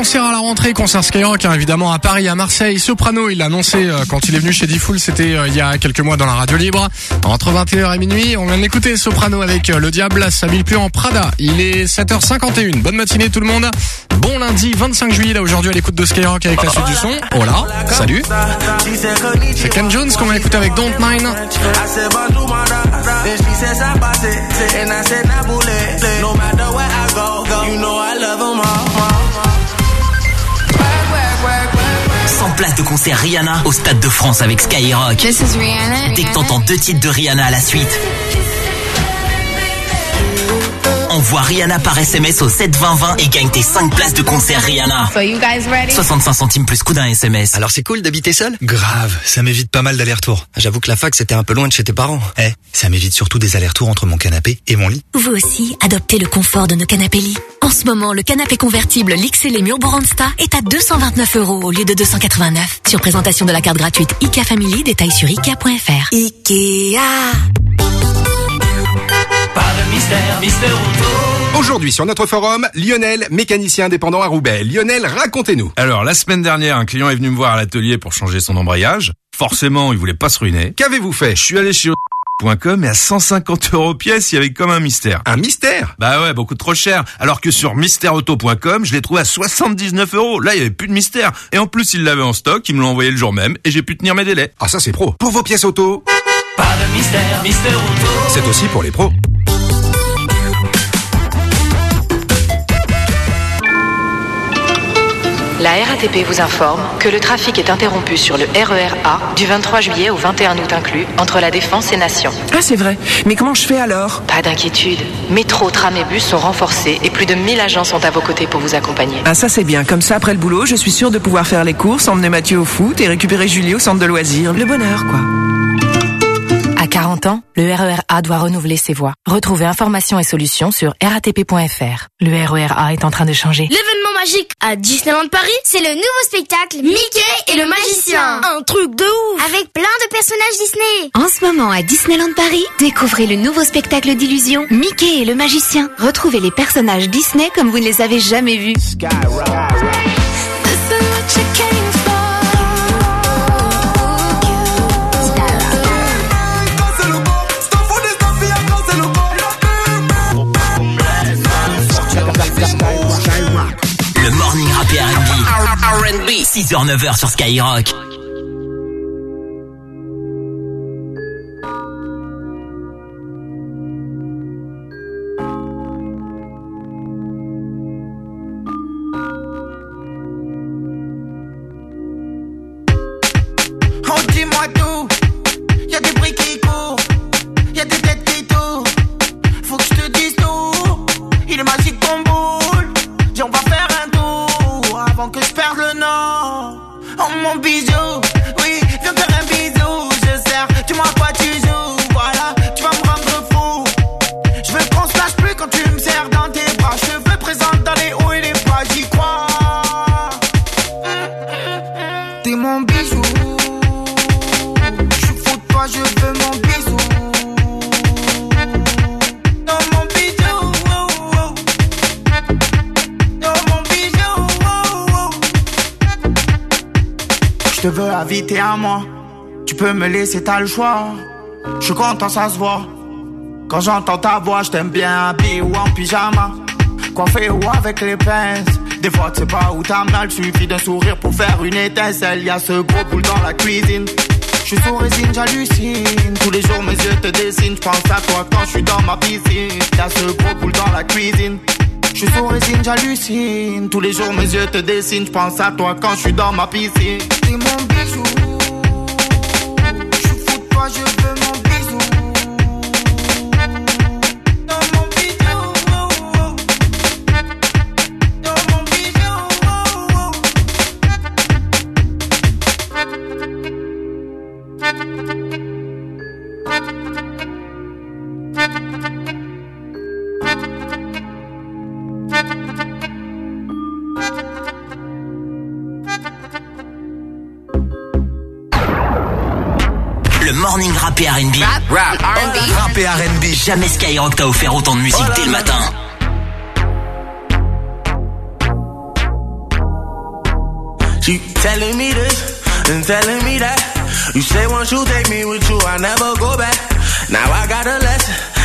Il sera en concert à la rentrée, concert Skyrock, hein, évidemment à Paris, à Marseille. Soprano, il l'a annoncé euh, quand il est venu chez Diffoul, c'était euh, il y a quelques mois dans la radio libre. Entre 21h et minuit, on vient d'écouter Soprano avec euh, Le Diable, s'habille plus en Prada. Il est 7h51. Bonne matinée tout le monde. Bon lundi 25 juillet, là aujourd'hui à l'écoute de Skyrock avec la suite du son. Oh là, salut. C'est Ken Jones qu'on va écouter avec Don't Mind. 100 places de concert Rihanna au Stade de France avec Skyrock. This is Rihanna. Dès que t'entends deux titres de Rihanna à la suite, envoie Rihanna par SMS au 72020 et gagne tes 5 places de concert Rihanna. So you guys ready? 65 centimes plus coup d'un SMS. Alors c'est cool d'habiter seul? Grave, ça m'évite pas mal d'allers-retours. J'avoue que la fac c'était un peu loin de chez tes parents. Eh, ça m'évite surtout des allers-retours entre mon canapé et mon lit. Vous aussi, adoptez le confort de nos canapés lits. En ce moment, le canapé convertible l'XL Mur Sta est à 229 euros au lieu de 289. Sur présentation de la carte gratuite IKEA Family, détail sur IKEA.fr. Ikea. Mystère, Mister Auto. Aujourd'hui sur notre forum, Lionel, mécanicien indépendant à Roubaix. Lionel, racontez-nous. Alors, la semaine dernière, un client est venu me voir à l'atelier pour changer son embrayage. Forcément, il voulait pas se ruiner. Qu'avez-vous fait? Je suis allé chez .com et à 150 euros pièce, il y avait comme un mystère. Un mystère? Bah ouais, beaucoup trop cher. Alors que sur mystèreauto.com, je l'ai trouvé à 79 euros. Là, il y avait plus de mystère. Et en plus, il l'avait en stock, il me l'a envoyé le jour même et j'ai pu tenir mes délais. Ah ça c'est pro. Pour vos pièces auto, Pas de mystère, Mister Auto. c'est aussi pour les pros. La RATP vous informe que le trafic est interrompu sur le RER A du 23 juillet au 21 août inclus entre la Défense et Nation. Ah, c'est vrai. Mais comment je fais alors? Pas d'inquiétude. Métro, tram et bus sont renforcés et plus de 1000 agents sont à vos côtés pour vous accompagner. Ah, ça c'est bien. Comme ça, après le boulot, je suis sûre de pouvoir faire les courses, emmener Mathieu au foot et récupérer Julie au centre de loisirs. Le bonheur, quoi. À 40 ans, le RER A doit renouveler ses voies. Retrouvez informations et solutions sur ratp.fr. Le RER A est en train de changer. L'événement magique à Disneyland Paris, c'est le nouveau spectacle Mickey et le magicien. Un truc de ouf Avec plein de personnages Disney. En ce moment à Disneyland Paris, découvrez le nouveau spectacle d'illusion Mickey et le magicien. Retrouvez les personnages Disney comme vous ne les avez jamais vus. 6h-9h sur Skyrock. Me laisser, t'as le choix. Je content, ça se voit. Quand j'entends ta voix, je t'aime bien habillé ou en pyjama. Coiffé ou avec les pinces. Des fois, tu sais pas où t'as mal, suffit d'un sourire pour faire une étincelle. Y a ce gros boule dans la cuisine. Je suis sous résine, j'hallucine. Tous les jours, mes yeux te dessinent. Je pense à toi quand je suis dans ma piscine. Y a ce gros boule dans la cuisine. Je suis sous résine, j'hallucine. Tous les jours, mes yeux te dessinent. Je pense à toi quand je suis dans ma piscine. T'es mon bijou. R&B. Rap, R&B. Rap et R&B. Jamais Skyrock t'a offert autant de musique dès le matin. She telling me this and telling me that. You say once you take me with you, I never go back. Now I got a lesson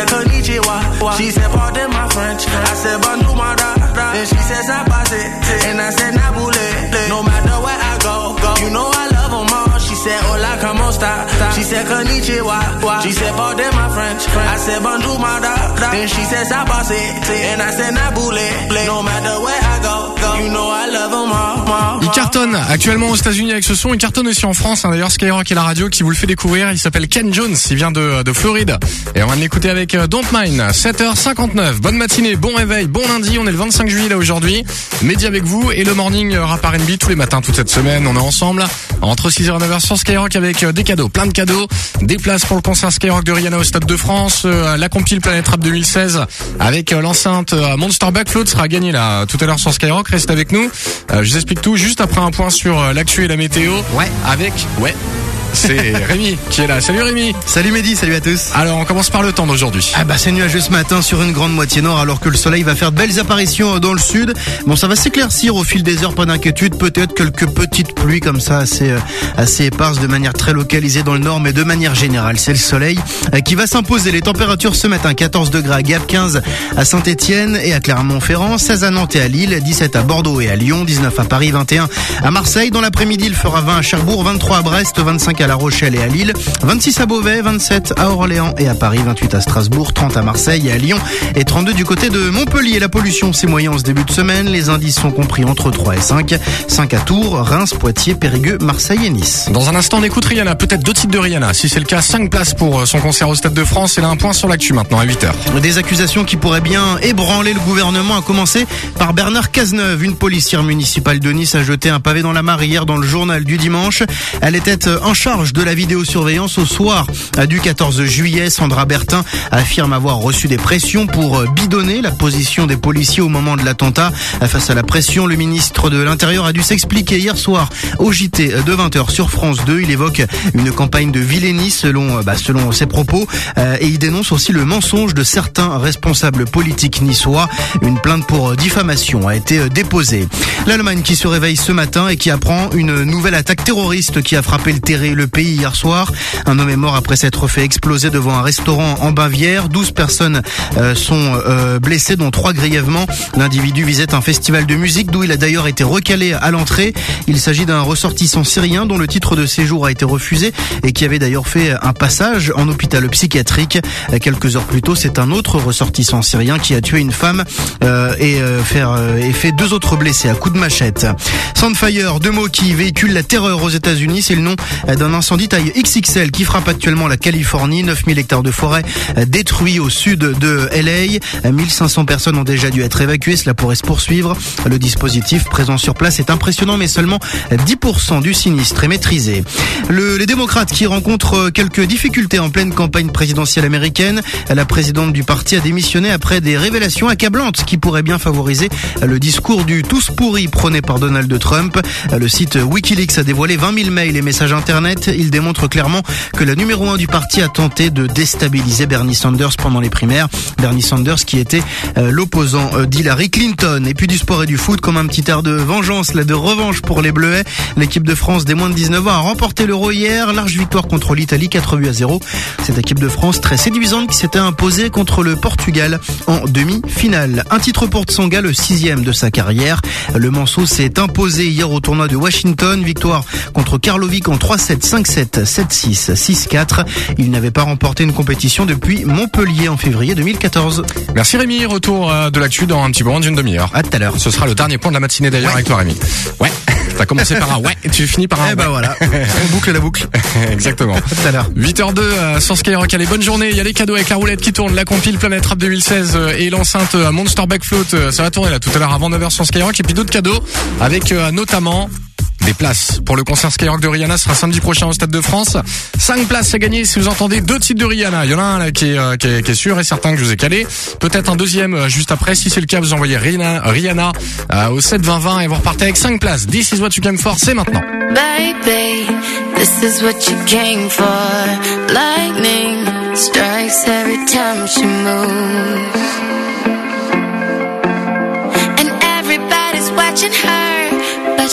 said, Konnichiwa. She said, pardon my French. I said, bonjour, my da. Then she said, sabate. And I said, nabule. No matter where I go, go. You know I love them all. She said, hola, como esta? She said, konnichiwa. She said, pardon my French. I said, bonjour, my da. Then she said, sabase. And I said, nabule. No matter where I go, Il cartonne actuellement aux États-Unis avec ce son. Il cartonne aussi en France. hein. D'ailleurs, Skyrock et la radio qui vous le fait découvrir. Il s'appelle Ken Jones. Il vient de, de Floride. Et on va l'écouter avec euh, Don't Mind. 7h59. Bonne matinée, bon réveil, bon lundi. On est le 25 juillet là aujourd'hui. Midi avec vous et le morning euh, rap R&B tous les matins toute cette semaine. On est ensemble entre 6h et 9h sur Skyrock avec euh, des cadeaux, plein de cadeaux, des places pour le concert Skyrock de Rihanna au Stade de France, la compile Planète Rap 2016 avec l'enceinte Monster Backfloat sera gagnée là tout à l'heure sur Skyrock. Reste avec nous. Euh, Euh, je vous explique tout juste après un point sur euh, l'actu et la météo. Ouais. Avec, ouais. C'est Rémi qui est là. Salut Rémi. Salut Mehdi, salut à tous. Alors on commence par le temps d'aujourd'hui. Ah bah c'est nuageux ce matin sur une grande moitié nord alors que le soleil va faire de belles apparitions dans le sud. Bon ça va s'éclaircir au fil des heures, pas d'inquiétude. Peut-être quelques petites pluies comme ça assez, euh, assez éparses de manière très localisée dans le nord mais de manière générale c'est le soleil euh, qui va s'imposer. Les températures ce matin 14 degrés à Gap, 15 à Saint-Etienne et à Clermont-Ferrand, 16 à Nantes et à Lille, 17 à Bordeaux et à Lyon, 19 à Paris, 21 à Marseille. Dans l'après-midi il fera 20 à Cherbourg, 23 à Brest, 25 à La Rochelle et à Lille, 26 à Beauvais, 27 à Orléans et à Paris, 28 à Strasbourg, 30 à Marseille et à Lyon et 32 du côté de Montpellier. La pollution c'est moyen en ce début de semaine, les indices sont compris entre 3 et 5, 5 à Tours, Reims, Poitiers, Périgueux, Marseille et Nice. Dans un instant, on écoute Rihanna. Peut-être deux titres de Rihanna. Si c'est le cas, 5 places pour euh, son concert au Stade de France. Et là, un point sur l'actu maintenant à 8h. Des accusations qui pourraient bien ébranler le gouvernement, à commencer par Bernard Cazeneuve. Une policière municipale de Nice a jeté un pavé dans la mare hier dans le journal du dimanche. Elle était en charge de la vidéosurveillance au soir du 14 juillet. Sandra Bertin affirme avoir reçu des pressions pour bidonner la position des policiers au moment de l'attentat. Face à la pression, le ministre de l'Intérieur a dû s'expliquer hier soir au JT de 20h sur France 2. Il évoque une campagne de vilainie selon, bah, selon ses propos euh, et il dénonce aussi le mensonge de certains responsables politiques niçois. Une plainte pour diffamation a été déposée. L'Allemagne qui se réveille ce matin et qui apprend une nouvelle attaque terroriste qui a frappé le, le pays hier soir. Un homme est mort après s'être fait exploser devant un restaurant en Bavière. 12 personnes euh, sont euh, blessées, dont trois grièvement. L'individu visait un festival de musique d'où il a d'ailleurs été recalé à l'entrée. Il s'agit d'un ressortissant syrien dont le titre de séjour a été refusé et qui avait d'ailleurs fait un passage en hôpital psychiatrique. Quelques heures plus tôt, c'est un autre ressortissant syrien qui a tué une femme euh, et, euh, faire, euh, et fait deux autres blessés à coups de machette. Sandfire, deux mots qui véhiculent la terreur aux États-Unis, c'est le nom d'un incendie taille XXL qui frappe actuellement la Californie. 9000 hectares de forêt détruits au sud de LA. 1500 personnes ont déjà dû être évacuées. Cela pourrait se poursuivre. Le dispositif présent sur place est impressionnant, mais seulement 10% du sinistre est maîtrisé. Le- les démocrates qui rencontrent quelques difficultés en pleine campagne présidentielle américaine. La présidente du parti a démissionné après des révélations accablantes qui pourraient bien favoriser le discours du tous pourri prôné par Donald Trump. Le site Wikileaks a dévoilé 20 000 mails et messages internet. Il démontre clairement que la numéro un du parti a tenté de déstabiliser Bernie Sanders pendant les primaires. Bernie Sanders qui était euh, l'opposant euh, d'Hillary Clinton. Et puis du sport et du foot comme un petit air de vengeance, là de revanche pour les Bleuets. L'équipe de France des moins de 19 ans a remporté l'Euro hier. Large victoire contre l'Italie, 4 buts à 0. Cette équipe de France très séduisante qui s'était imposée contre le Portugal en demi-finale. Un titre pour Tsonga, le sixième de sa carrière. Le Manceau s'est imposé hier au tournoi de Washington. Victoire contre Karlovic en 3-7, 5-7, 7-6, 6-4. Il n'avait pas remporté une compétition depuis Montpellier en février 2014. Merci Rémi. Retour euh, de l'actu dans un petit moins d'une demi-heure. À tout à l'heure. Ce sera le dernier point de la matinée d'ailleurs avec toi Rémi. Ouais. T'as commencé par un ouais et tu finis par un Eh ben ouais. voilà. On boucle la boucle. Exactement. À tout à l'heure. 8h02 euh, sur Skyrock, allez bonne journée, il y a les cadeaux avec la roulette qui tourne, la compile Planète Rap 2016 euh, et l'enceinte euh, Monster Backfloat, ça va tourner là tout à l'heure avant 9h sur Skyrock et puis d'autres cadeaux avec euh, notamment des places pour le concert Skyrock de Rihanna sera samedi prochain au Stade de France. 5 places à gagner si vous entendez deux titres de Rihanna. Il y en a un là qui est, euh, sûr et certain que je vous ai calé. Peut-être un deuxième euh, juste après. Si c'est le cas, vous envoyez Rihanna, euh, au 7 20 20 et vous repartez avec 5 places. This is what you came for, c'est maintenant. Baby, this is what you came for. Lightning strikes every time she moves. And everybody's watching her,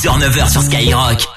6h-9h sur Skyrock.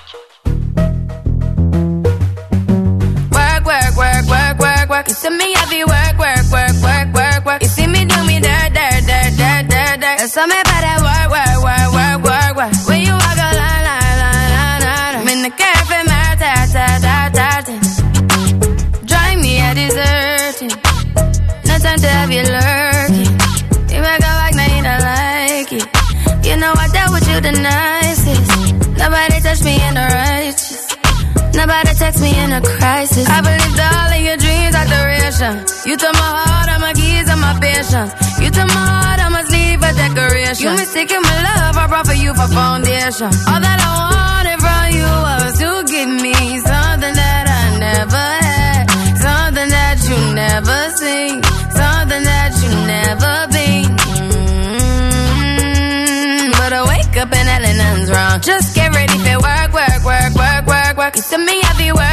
Are. You took my heart, all my keys, and my patience. You took my heart, I must leave a decoration. You mistaken my love, I brought for you for foundation. All that I wanted from you was to give me something that I never had, something that you never seen, something that you never been. Mm, But I wake up and nothing's wrong. Just get ready for work, work, work, work, work, work. You see me work, work, work,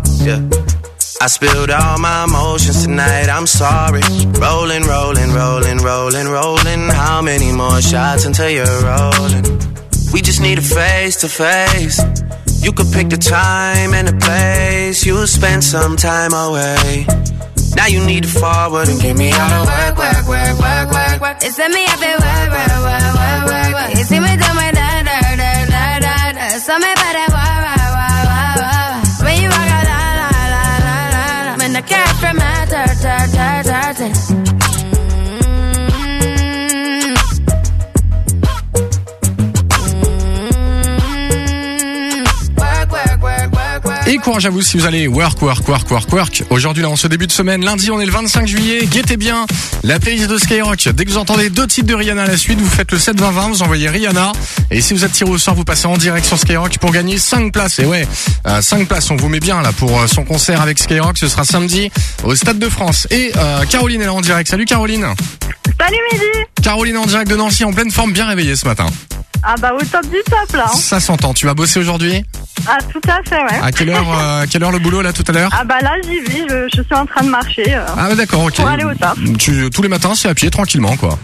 yeah. I spilled all my emotions tonight. I'm sorry. Rolling, rolling, rolling, rolling, rolling. How many more shots until you're rolling? We just need a face to face. You could pick the time and the place. You'll spend some time away. Now you need to forward and get me out of work, work, work, work, work, work. It's me, I feel work, work, work, work, work. You see me do my da, da, da, da, da. So la. When the cat from my ta, ta, ta, ta, Et courage à vous si vous allez work, work, work, work, work. Aujourd'hui, là, en ce début de semaine, lundi, on est le 25 juillet. Guettez bien la playlist de Skyrock. Dès que vous entendez deux titres de Rihanna à la suite, vous faites le 7-20-20, vous envoyez Rihanna. Et si vous êtes tiré au sort, vous passez en direct sur Skyrock pour gagner 5 places. Et ouais, euh, 5 places, on vous met bien là pour euh, son concert avec Skyrock. Ce sera samedi au Stade de France. Et euh, Caroline est là en direct. Salut Caroline. Salut Mehdi Caroline en direct de Nancy, en pleine forme, bien réveillée ce matin. Ah bah au top du top là hein. Ça s'entend. Tu vas bosser aujourd'hui? Ah tout à fait ouais À quelle heure, euh, à quelle heure le boulot là tout à l'heure Ah bah là j'y vais, je, je suis en train de marcher euh, Ah bah d'accord, ok. Pour aller au taf Tu, tous les matins, c'est à pied, tranquillement, quoi.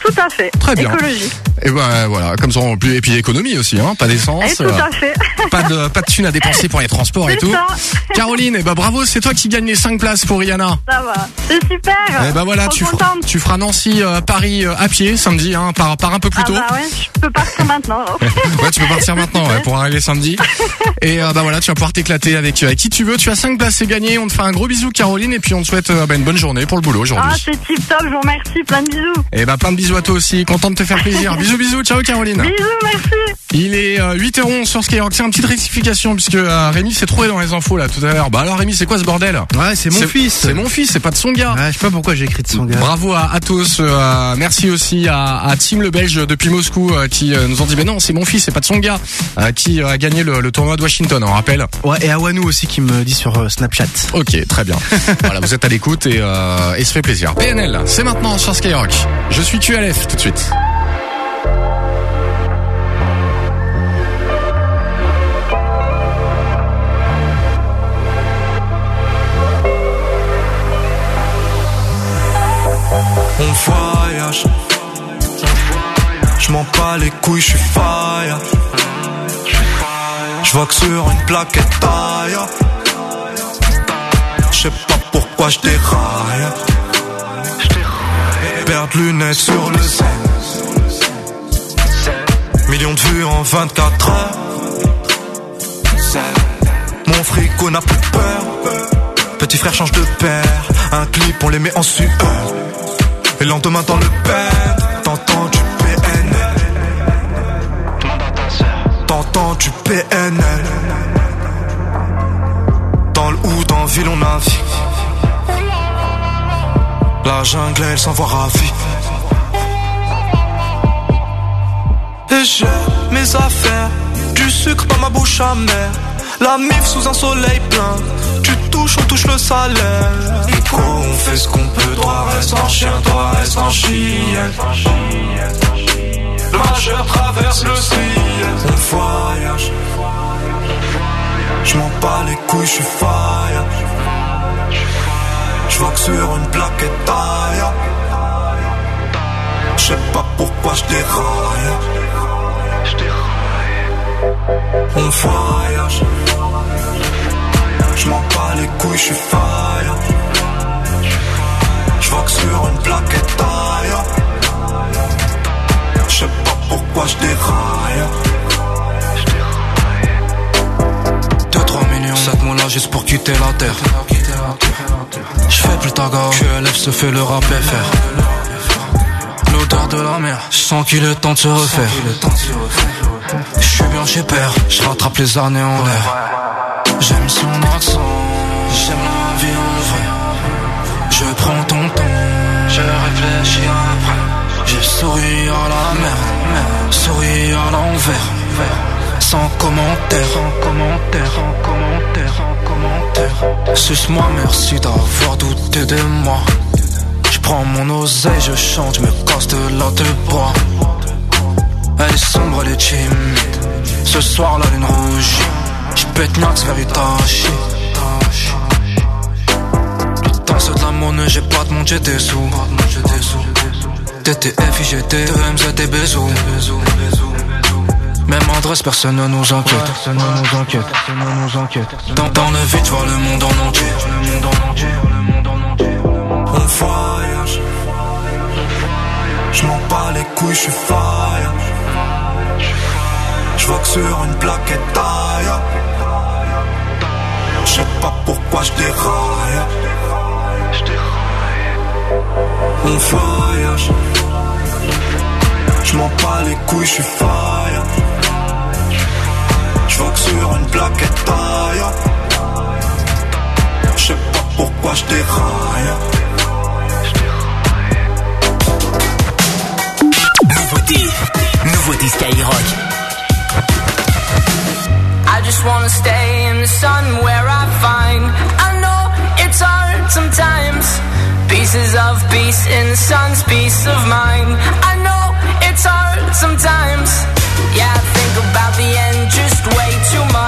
Tout à fait. Très bien. Écologie. Et ben voilà, comme ça, et puis économie aussi, hein, pas d'essence, Et tout à fait. pas de pas de thunes à dépenser pour les transports et tout. ça. Caroline, et ben bravo, c'est toi qui gagne les 5 places pour Rihanna. Ça va. C'est super. Et ben voilà, tu feras, tu feras Nancy euh, Paris euh, à pied samedi, hein, par par un peu plus Ah tôt. bah ouais, je peux partir maintenant. ouais, tu peux partir maintenant ouais, pour arriver samedi. Et euh, bah voilà, tu vas pouvoir t'éclater avec, euh, avec qui tu veux. Tu as 5 places, c'est gagné. On te fait un gros bisou, Caroline, et puis on te souhaite euh, bah, une bonne journée pour le boulot aujourd'hui. Ah, c'est tip top, je vous remercie. Plein de bisous. Et plein de bisous à toi aussi, content de te faire plaisir. bisous bisous, ciao Caroline. Bisous, merci. Il est euh, 8h11 sur Skyrock. C'est une petite rectification puisque euh, Rémi s'est trouvé dans les infos là tout à l'heure. Bah alors Rémi, c'est quoi ce bordel? Ouais, c'est mon fils. C'est mon fils, c'est pas de son gars. Ouais, je sais pas pourquoi j'ai écrit de son gars. Bravo à Athos, euh, merci aussi à, à Tim le Belge depuis Moscou euh, qui euh, nous ont dit mais non c'est mon fils, c'est pas de son gars euh, qui euh, a gagné le, le tournoi de Washington, on rappelle. Ouais, et à Wanou aussi qui me dit sur euh, Snapchat. Ok, très bien. voilà, vous êtes à l'écoute et, euh, et ça fait plaisir. PNL, c'est maintenant sur Skyrock. Je suis QLF tout de suite. On voyage. Je m'en bats les couilles, je suis fire. Je vois que sur une plaquette taille. Je sais pas pourquoi je déraille. Perdre lunettes sur le zen. Millions de vues en 24 heures. Mon frigo n'a plus peur. Petit frère change de père. Un clip, on les met en sueur. Et le lendemain dans le père, t'entends du PNL. T'entends du PNL. Dans le ou dans le ville, on navigue. La jungle, elle s'en voit ravie. Et j'ai mes affaires, du sucre dans ma bouche amère. La mif sous un soleil plein, tu touches, on touche le salaire. On fait ce qu'on peut, toi reste en chien, toi reste en chien. Le majeur traverse le ciel, on voyage. Je m'en bats les couilles, je suis fire. Je que sur une plaquette taille. Je sais pas pourquoi je déraille. On voyage. Je m'en bats les couilles, je suis fire. Je que sur une plaquette taille. Je sais pas pourquoi je déraille. 2-3 millions, 7 mois là juste pour quitter la terre. Je fais plus ta gare, QLF se fait le rap FR. L'odeur de la mer, je sens qu'il est temps de se refaire. Je suis bien chez père, je rattrape les années en l'air. J'aime son accent, j'aime la vie en vrai. Je prends ton temps, je réfléchis après. J'ai souri à la mer, souri à l'envers. Sans commentaire, sans commentaire, sans commentaire, sans commentaire. Suce-moi, merci d'avoir douté de moi. Je prends mon oseille, je chante, je me casse de la bois. Elle est sombre, elle est timide. Ce soir, la lune rouge. Je pète Nax vers Itachi. Putain, c'est de la monnaie, j'ai pas de monde, j'ai des sous. TTF, IGT, EMZ, des bisous. Même adresse, personne ne nous enquête. Personne ne nous enquête. Personne ne nous enquête. Dans, dans le vide, voir le monde en entier. Le monde en entier. Le monde en entier. On voyage. Je m'en bats les couilles, je suis fire. Je vois que sur une plaquette taille. Je sais pas pourquoi je déraille. On voyage. Je m'en bats les couilles, je suis fire. Je vois que sur une plaquette taille. Je sais pas pourquoi je déraille. Nouveauté, nouveauté Skyrock. I just wanna stay in the sun where I find I know it's hard sometimes Pieces of peace in the sun's peace of mind I know it's hard sometimes Yeah, I think about the end just way too much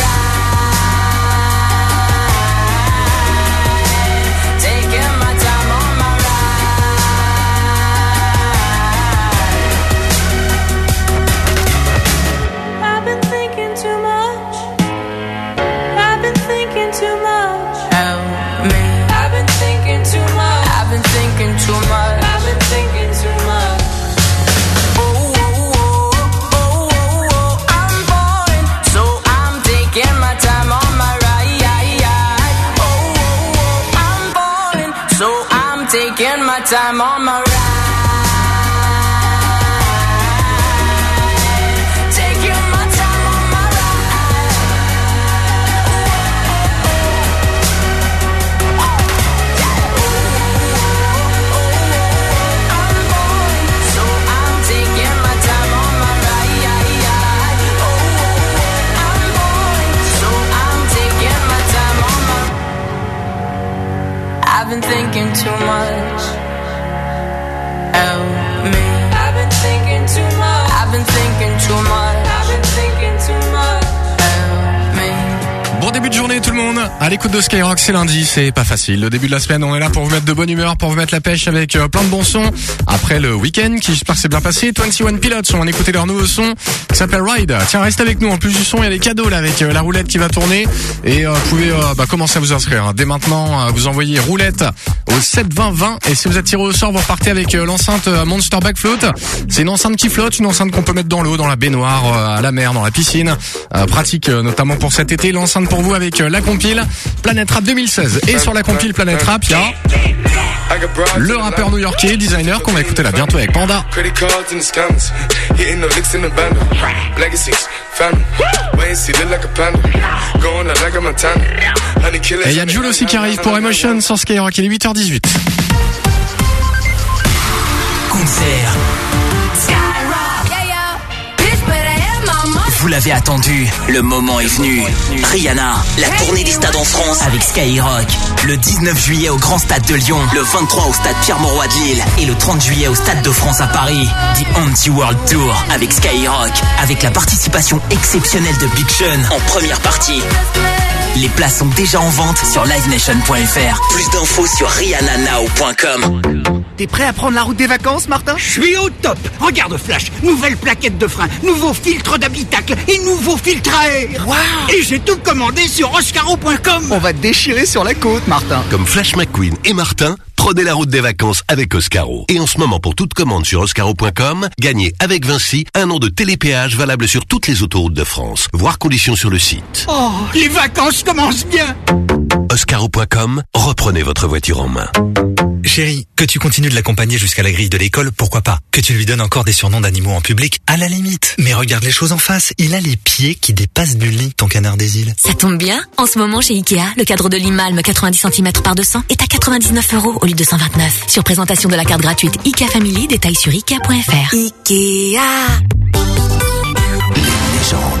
Time on my ride. Taking my time on my So I'm taking my time on my ride. Oh, I'm falling. So I'm taking my time on my. I've been thinking too much. Thinking too much. I've been thinking too much. Help me. Bon début de journée tout le À l'écoute de Skyrock, c'est lundi, c'est pas facile. Le début de la semaine, on est là pour vous mettre de bonne humeur, pour vous mettre la pêche avec euh, plein de bons sons. Après le week-end, qui j'espère c'est bien passé, 21 Pilots, on a écouté leur nouveau son qui s'appelle Ride. Tiens, reste avec nous. En plus du son, il y a des cadeaux là avec euh, la roulette qui va tourner et euh, vous pouvez euh, bah, commencer à vous inscrire. Dès maintenant, vous envoyez roulette au 7 20 20 et si vous êtes tiré au sort, vous repartez avec l'enceinte Monster Back Float. C'est une enceinte qui flotte, une enceinte qu'on peut mettre dans l'eau, dans la baignoire, à la mer, dans la piscine. Pratique notamment pour cet été. L'enceinte pour vous avec la Planet Rap 2016 et sur la compile Planet Rap, il y a le rappeur new-yorkais, designer qu'on va écouter là bientôt avec Panda. Et il y a Jules aussi qui arrive pour Emotion sur Skyrock, il est 8h18. Concert. Vous l'avez attendu, le moment est venu. Rihanna, la tournée des stades en France avec Skyrock. Le 19 juillet au Grand Stade de Lyon, le 23 au Stade Pierre-Mauroy de Lille et le 30 juillet au Stade de France à Paris. The Anti-World Tour avec Skyrock, avec la participation exceptionnelle de Big Sean en première partie. Les places sont déjà en vente sur livenation.fr. Plus d'infos sur rihannanow.com. T'es prêt à prendre la route des vacances, Martin? Je suis au top Regarde Flash, nouvelle plaquette de frein, nouveau filtre d'habitacle et nouveau filtre à air Et j'ai tout commandé sur oscaro.com On va te déchirer sur la côte, Martin. Comme Flash McQueen et Martin, prenez la route des vacances avec Oscaro. Et en ce moment, pour toute commande sur oscaro.com, gagnez avec Vinci un an de télépéage valable sur toutes les autoroutes de France. Voir conditions sur le site. Oh, les vacances commencent bien Oscaro.com, reprenez votre voiture en main. Chérie, que tu continues de l'accompagner jusqu'à la grille de l'école, pourquoi pas? Que tu lui donnes encore des surnoms d'animaux en public, à la limite. Mais regarde les choses en face, il a les pieds qui dépassent du lit, ton canard des îles. Ça tombe bien. En ce moment, chez Ikea, le cadre de Limalme 90 cm par 200 est à 99 euros au lieu de 129. Sur présentation de la carte gratuite Ikea Family, détail sur Ikea.fr. Ikea. Légende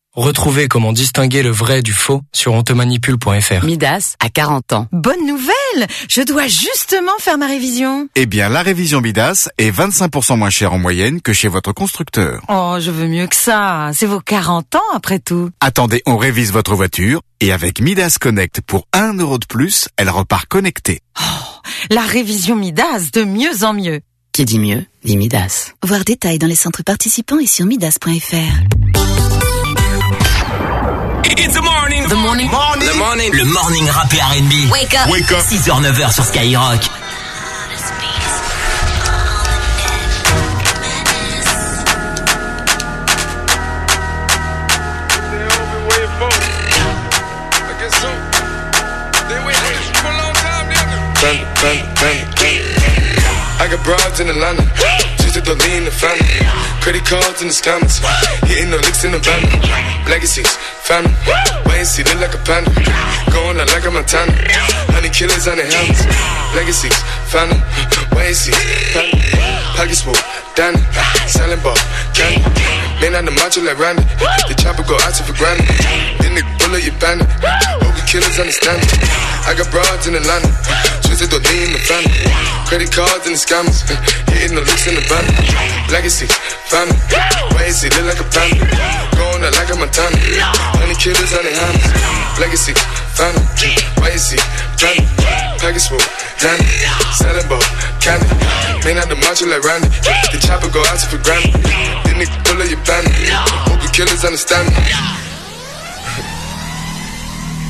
Retrouvez comment distinguer le vrai du faux sur ontemanipule.fr. Midas a 40 ans. Bonne nouvelle Je dois justement faire ma révision. Eh bien, la révision Midas est 25% moins chère en moyenne que chez votre constructeur. Oh, je veux mieux que ça. C'est vos 40 ans après tout. Attendez, on révise votre voiture et avec Midas Connect pour 1 euro de plus, elle repart connectée. La révision Midas, de mieux en mieux. Qui dit mieux, dit Midas. Voir détails dans les centres participants et sur midas.fr. It's the morning. The morning. The morning. Le morning rap et R&B. Wake up. Wake up. 6h, 9h sur Skyrock. I got broads in Atlanta. To lean the family. Credit cards in the scammers. Hitting the licks in the van. Legacies, family. Wait and see, look like a panda. Going out like a Montana. Honey killers on the helmets. Legacies, family. Wait and see, family. Pockets full, Danny. Selling ball, candy. Man on the macho like Randy. The chopper go out to for granted. Then they bullet your bandit. Hope the killers understand it. I got broads in Atlanta. Twisted or lean the family. Credit cards and the scammers. Hitting the licks in the van. Legacy, family. Wait and see, look like a panda. Going out like a Montana. Honey killers on their hands. Legacy, family. Wait and see, family. Package full, Danny. Selling ball, candy. Man out the macho like Randy. The chopper go out for granted. Then they pull up your bandit. Hope the killers understand me.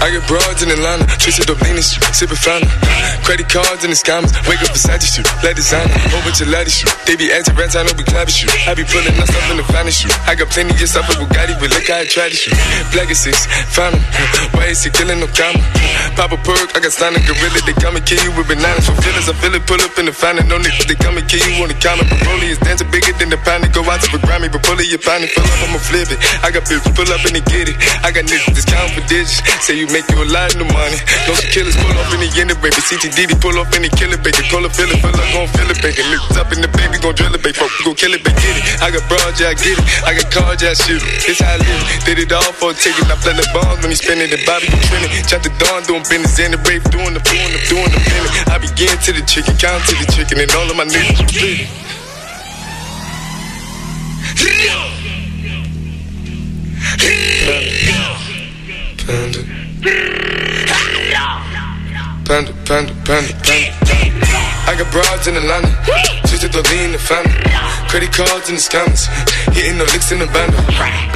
I get broads in Atlanta, up leaning shit, sipping fountain. Credit cards and the scammers, wake up beside you, let designer, over to Lady shoot. They be acting rats, I know we. I be pulling that stuff in the finest shoot. I got plenty of stuff with Bugatti, but look how I try to shoot. Black is six, 'em. Why is he killing no comma? Pop a perk, I got a gorilla, they come and kill you with bananas. For feelings, I feel it, pull up in the fountain. No they come and kill you on the counter. Broly is dancing bigger than the pound, go out to the Grammy, but pull it, you find it, pull up, I'ma flip it. I got bitches, pull up and they get it. I got niggas, just count for digits. Say you make you a lot of money. No killers pull off in the end, baby. CTDD pull off in the killer, baby. Call a feeling, feel like gon' feel it, baby. Niggas up in the baby, gon' drill it, baby. We gon' kill it, baby. Get it. I got broad, yeah, I get it. I got cards, yeah, I shoot it. This how I live. Did it all for a ticket. I play the bombs when he spinning the Bobby, you trending. Chop the dawn, doing business in the brave, doing the doing the doing the feeling. I begin to the chicken, count to the chicken, and all of my niggas bleeding. Panda. Panda, panda, panda, panda. panda. I got broads in Atlanta, just to lean the family. Credit cards and the scammers, hitting the licks in the band.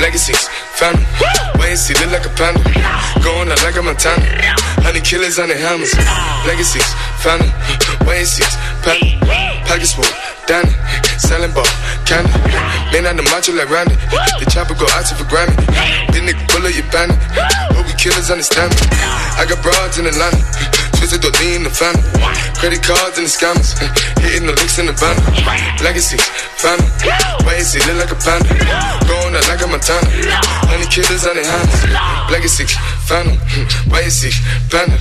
Legacies, family. Wait see, look like a panda. Going out like a Montana. Honey killers on the hammers. Legacies, family. Wait see, panda. Package full, Danny. Selling ball, candy. Man on the macho like Randy. The chopper go out to for Grammy. Then nigga pull up your bandit. You killers understand me. I got broads in the Atlanta. Twisted or lean the family. Credit cards and the scammers. Hitting the licks in the van. Legacy, family. Wait and see, look like a panda. Going out like a Montana. Honey killers on their hands. Legacy, family. Wait and see, panda.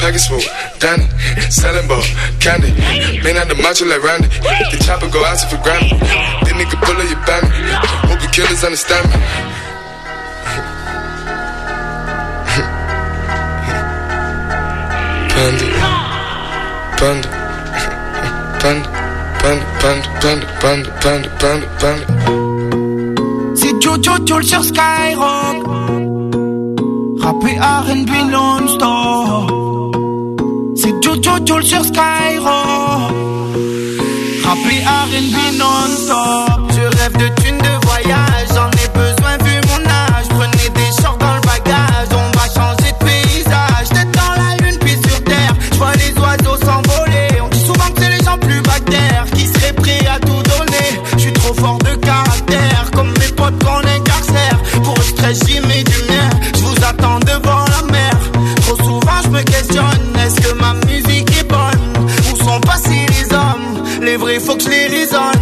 Package full, Danny. Selling ball, candy. Man out the macho like Randy. The chopper go out to for granted. Then nigga pull up your bandit. Hope you killers understand me. panda, panda, panda, panda, panda, panda, panda, panda. C'est Jojo Joel sur Skyrock. Rappé RB non-stop. C'est Jojo Joel sur Skyrock. Rappé RB non-stop. les vrais, faut que je les raisonne.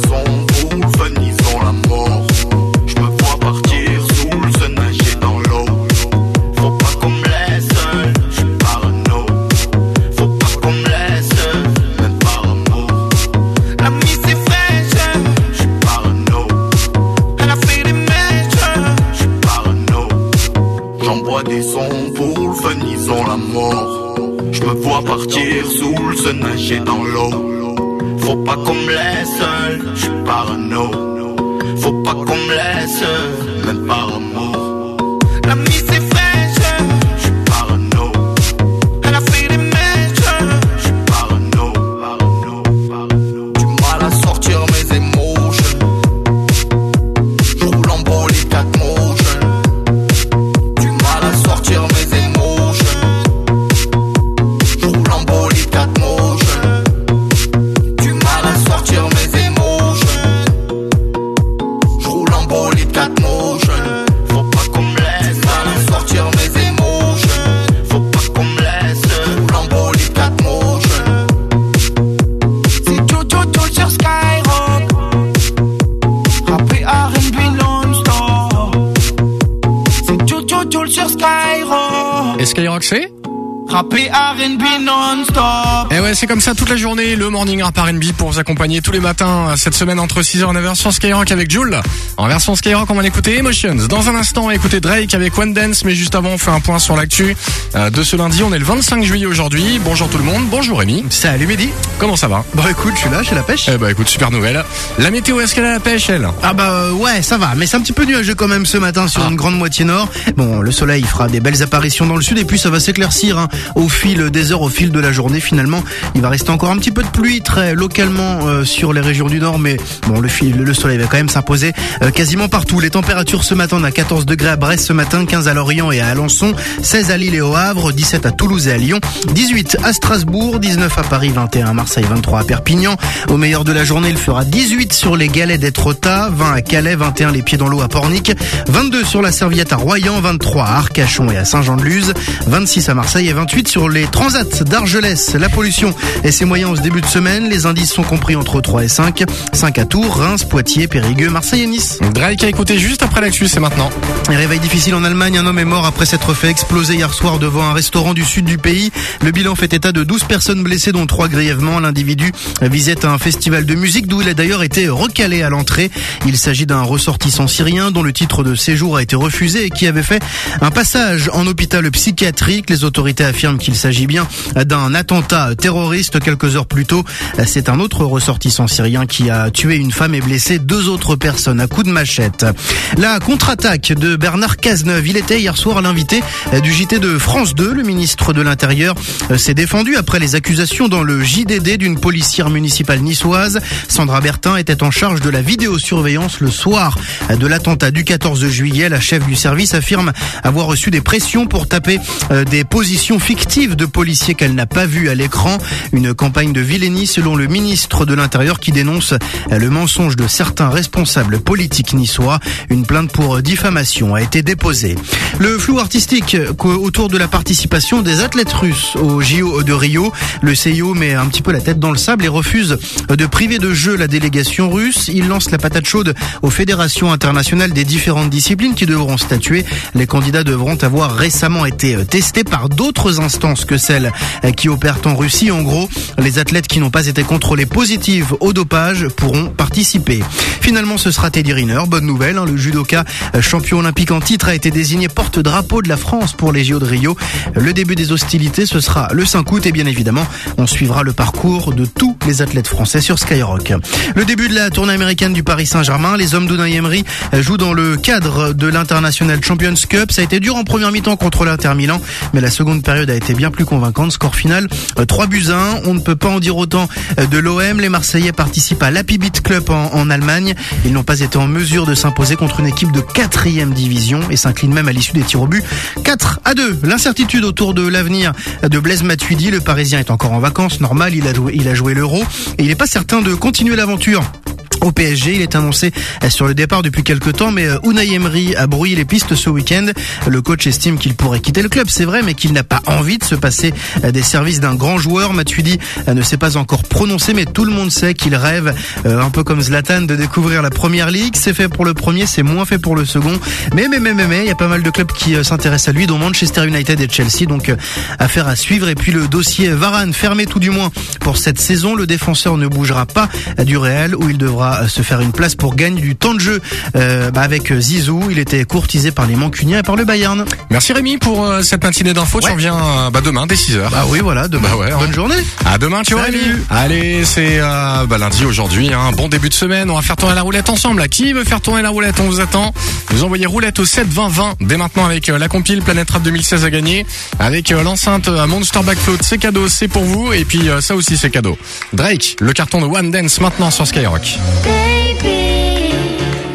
Partir sous le sun, nager dans l'eau. Faut pas qu'on me laisse seul, je suis parano. Faut pas qu'on me laisse même par c'est comme ça toute la journée, le morning rap R&B pour vous accompagner tous les matins euh, cette semaine entre 6h et 9h sur Skyrock avec Jules. En version Skyrock, on va écouter Emotions. Dans un instant, on va écouter Drake avec One Dance, mais juste avant, on fait un point sur l'actu euh, de ce lundi. On est le 25 juillet aujourd'hui. Bonjour tout le monde. Bonjour Rémi. Salut Mehdi. Comment ça va? Bon écoute, je suis là, j'ai la pêche. Eh bah écoute, super nouvelle. La météo, est-ce qu'elle a la pêche, elle? Ah bah euh, ouais, ça va, mais c'est un petit peu nuageux quand même ce matin sur une grande moitié nord. Bon, le soleil fera des belles apparitions dans le sud et puis ça va s'éclaircir hein, au fil des heures, au fil de la journée. Finalement, il va rester encore un petit peu de pluie très localement euh, sur les régions du nord, mais bon, le, le soleil va quand même s'imposer euh, quasiment partout. Les températures ce matin, on a 14 degrés à Brest ce matin, 15 à Lorient et à Alençon, 16 à Lille et au Havre, 17 à Toulouse et à Lyon, 18 à Strasbourg, 19 à Paris, 21 à Marseille, 23 à Perpignan. Au meilleur de la journée, il fera 18 sur les galets d'Etretat, 20 à Calais, 21 les pieds dans l'eau à Pornic, 22 sur la Serviette à Royan, 23 à Arcachon et à Saint-Jean-de-Luz, 26 à Marseille et 28 sur les transats d'Argelès. La pollution et ses moyens en ce début de semaine, les indices sont compris entre 3 et 5, 5 à Tours, Reims, Poitiers, Périgueux, Marseille et Nice. Drake a écouté juste après l'actu, c'est maintenant. Réveil difficile en Allemagne, un homme est mort après s'être fait exploser hier soir devant un restaurant du sud du pays. Le bilan fait état de 12 personnes blessées dont 3 grièvement. L'individu visait un festival de musique d'où il a d'ailleurs été recalé à l'entrée. Il s'agit d'un ressortissant syrien dont le titre de séjour a été refusé et qui avait fait un passage en hôpital psychiatrique. Les autorités affirment qu'il s'agit bien d'un attentat terroriste quelques heures plus tôt. C'est un autre ressortissant syrien qui a tué une femme et blessé deux autres personnes à coups de machette. La contre-attaque de Bernard Cazeneuve. Il était hier soir l'invité du JT de France 2. Le ministre de l'Intérieur s'est défendu après les accusations dans le JDD d'une policière municipale niçoise. Sandra Bertin était en charge de la vidéosurveillance le soir de l'attentat du 14 juillet. La chef du service affirme avoir reçu des pressions pour taper euh, des positions fictives de policiers qu'elle n'a pas vues à l'écran. Une campagne de vilainie selon le ministre de l'Intérieur qui dénonce le mensonge de certains responsables politiques niçois. Une plainte pour diffamation a été déposée. Le flou artistique autour de la participation des athlètes russes au JO de Rio. Le CIO met un petit peu la tête dans le sable et refuse de priver de jeu la délégation russe. Il lance la patate chaude aux fédérations internationales des différentes disciplines qui devront statuer. Les candidats devront avoir récemment été testés par d'autres instances que celles qui opèrent en Russie. Gros, les athlètes qui n'ont pas été contrôlés positifs au dopage pourront participer. Finalement, ce sera Teddy Riner. Bonne nouvelle, hein, le judoka champion olympique en titre a été désigné porte-drapeau de la France pour les JO de Rio. Le début des hostilités, ce sera le 5 août et bien évidemment, on suivra le parcours de tous les athlètes français sur Skyrock. Le début de la tournée américaine du Paris Saint-Germain, les hommes d'Unai Emery jouent dans le cadre de l'International Champions Cup. Ça a été dur en première mi-temps contre l'Inter Milan, mais la seconde période a été bien plus convaincante. Score final euh, 3 buts à 1. On ne peut pas en dire autant euh, de l'OM. Les Marseillais participent à l'Happy Beat Club en, Allemagne. Ils n'ont pas été en mesure de s'imposer contre une équipe de 4 division et s'inclinent même à l'issue des tirs au but. 4 à 2. L'incertitude autour de l'avenir de Blaise Matuidi. Le Parisien est encore en vacances. Normal, il a joué, il a joué l'Euro et il n'est pas certain de continuer l'aventure au PSG. Il est annoncé euh, sur le départ depuis quelques temps, mais euh, Unai Emery a brouillé les pistes ce week-end. Le coach estime qu'il pourrait quitter le club, c'est vrai, mais qu'il n'a pas envie de se passer des services d'un grand joueur. Matuidi ne s'est pas encore prononcé, mais tout le monde sait qu'il rêve, un peu comme Zlatan, de découvrir la première ligue. C'est fait pour le premier, c'est moins fait pour le second. Mais, mais, mais, mais, mais, il y a pas mal de clubs qui s'intéressent à lui, dont Manchester United et Chelsea. Donc, affaire à suivre. Et puis le dossier Varane, fermé tout du moins pour cette saison. Le défenseur ne bougera pas du Real, où il devra se faire une place pour gagner du temps de jeu euh, bah avec Zizou. Il était courtisé par les Mancuniens et par le Bayern. Merci Rémi pour euh, cette matinée d'infos. Tu reviens euh, bah, demain dès 6h. Bah oui, voilà, demain. Bah ouais, Bonne hein. Journée. À demain, tu vois Salut. Rémi. Allez, c'est euh, bah, lundi aujourd'hui. Hein. Bon début de semaine. On va faire tourner la roulette ensemble. Là. Qui veut faire tourner la roulette? On vous attend. Vous envoyez roulette au 7 20 20 dès maintenant avec euh, la compile Planète Rap 2016 à gagner. Avec euh, l'enceinte euh, Monster Backfloat. C'est cadeau, c'est pour vous. Et puis euh, ça aussi, c'est cadeau. Drake, le carton de One Dance maintenant sur Skyrock. Baby,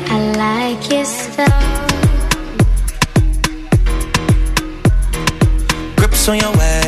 I like your style. Grips on your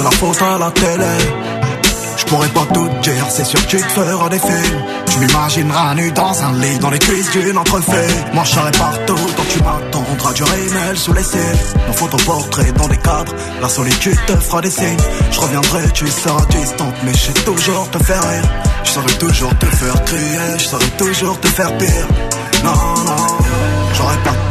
C'est la faute à la télé. Je pourrais pas tout dire, c'est sûr que tu te feras des films. Tu m'imagineras nu dans un lit, dans les cuisses d'une entrefait. Moi je partout, donc tu m'attendras du rémel sous les cils. Nos photoportraits dans des cadres, la solitude te fera des signes. Je reviendrai, tu seras distante, mais je sais toujours te faire rire. Je saurais toujours te faire crier, je saurais toujours te faire pire. Non, non,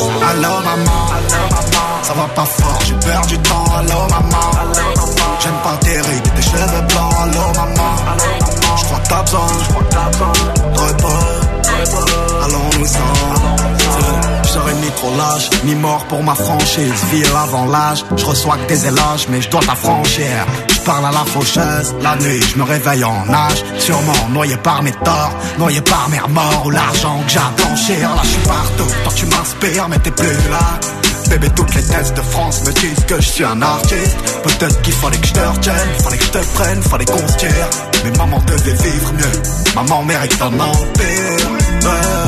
Allô maman. Ça va pas fort, j'ai perdu du temps. Allô maman. J'aime pas tes rides tes cheveux blancs. Allô maman. J'crois que t'as besoin. De repos. Allons-nous-en. Je serai ni trop lâche, ni mort pour ma franchise. Vie avant l'âge, je reçois que des éloges, mais je dois t'affranchir. Parle à la faucheuse, la nuit, je me réveille en âge. Sûrement noyé par mes torts, noyé par mes remords ou l'argent que j'ai à blanchir. Là, je suis partout, toi tu m'inspires, mais t'es plus là. Bébé, toutes les tests de France me disent que je suis un artiste. Peut-être qu'il fallait que je te retienne, fallait que je te prenne, fallait qu'on se tire. Mais maman devait vivre mieux, maman mérite un empire.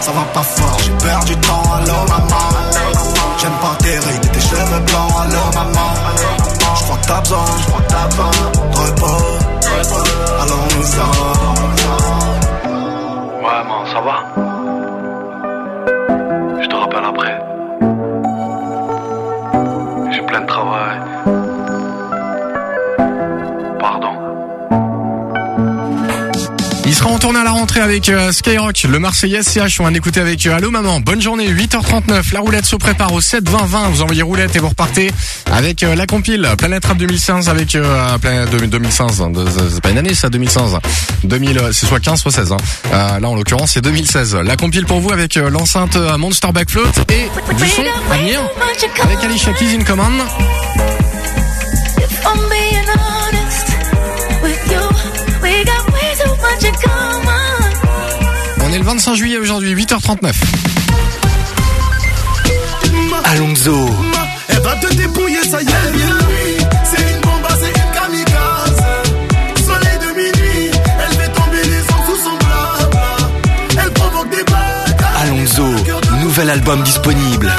ça va pas fort, j'ai perdu du temps. Allô maman, j'aime pas tes rides tes cheveux blancs. Allô maman, je crois que t'as besoin, de repos. Allons-nous-en. Ouais, man, ça va? Je te rappelle après. J'ai plein de travail. Il sera en tournée à la rentrée avec euh, Skyrock, le Marseillais CH. On va écouter avec euh, Allô Maman. Bonne journée, 8h39. La roulette se prépare au 7 20 20. Vous envoyez roulette et vous repartez avec euh, la compile Planète Rap 2015 avec euh, Planète 2015. hein, C'est pas une année ça, 2015. 2000, euh, c'est soit 15 soit 16. Hein. Là en l'occurrence c'est 2016. La compile pour vous avec l'enceinte Monster Backfloat et du son à venir avec Alicia Keys in Command. Le 25 juillet aujourd'hui, 8h39. Alonso. Elle va te dépouiller, ça y est, viens. C'est une bombe, c'est une kamikaze. Soleil de minuit, elle fait tomber les gens sous son blabla. Elle provoque des bacs. Alonso, nouvel album disponible.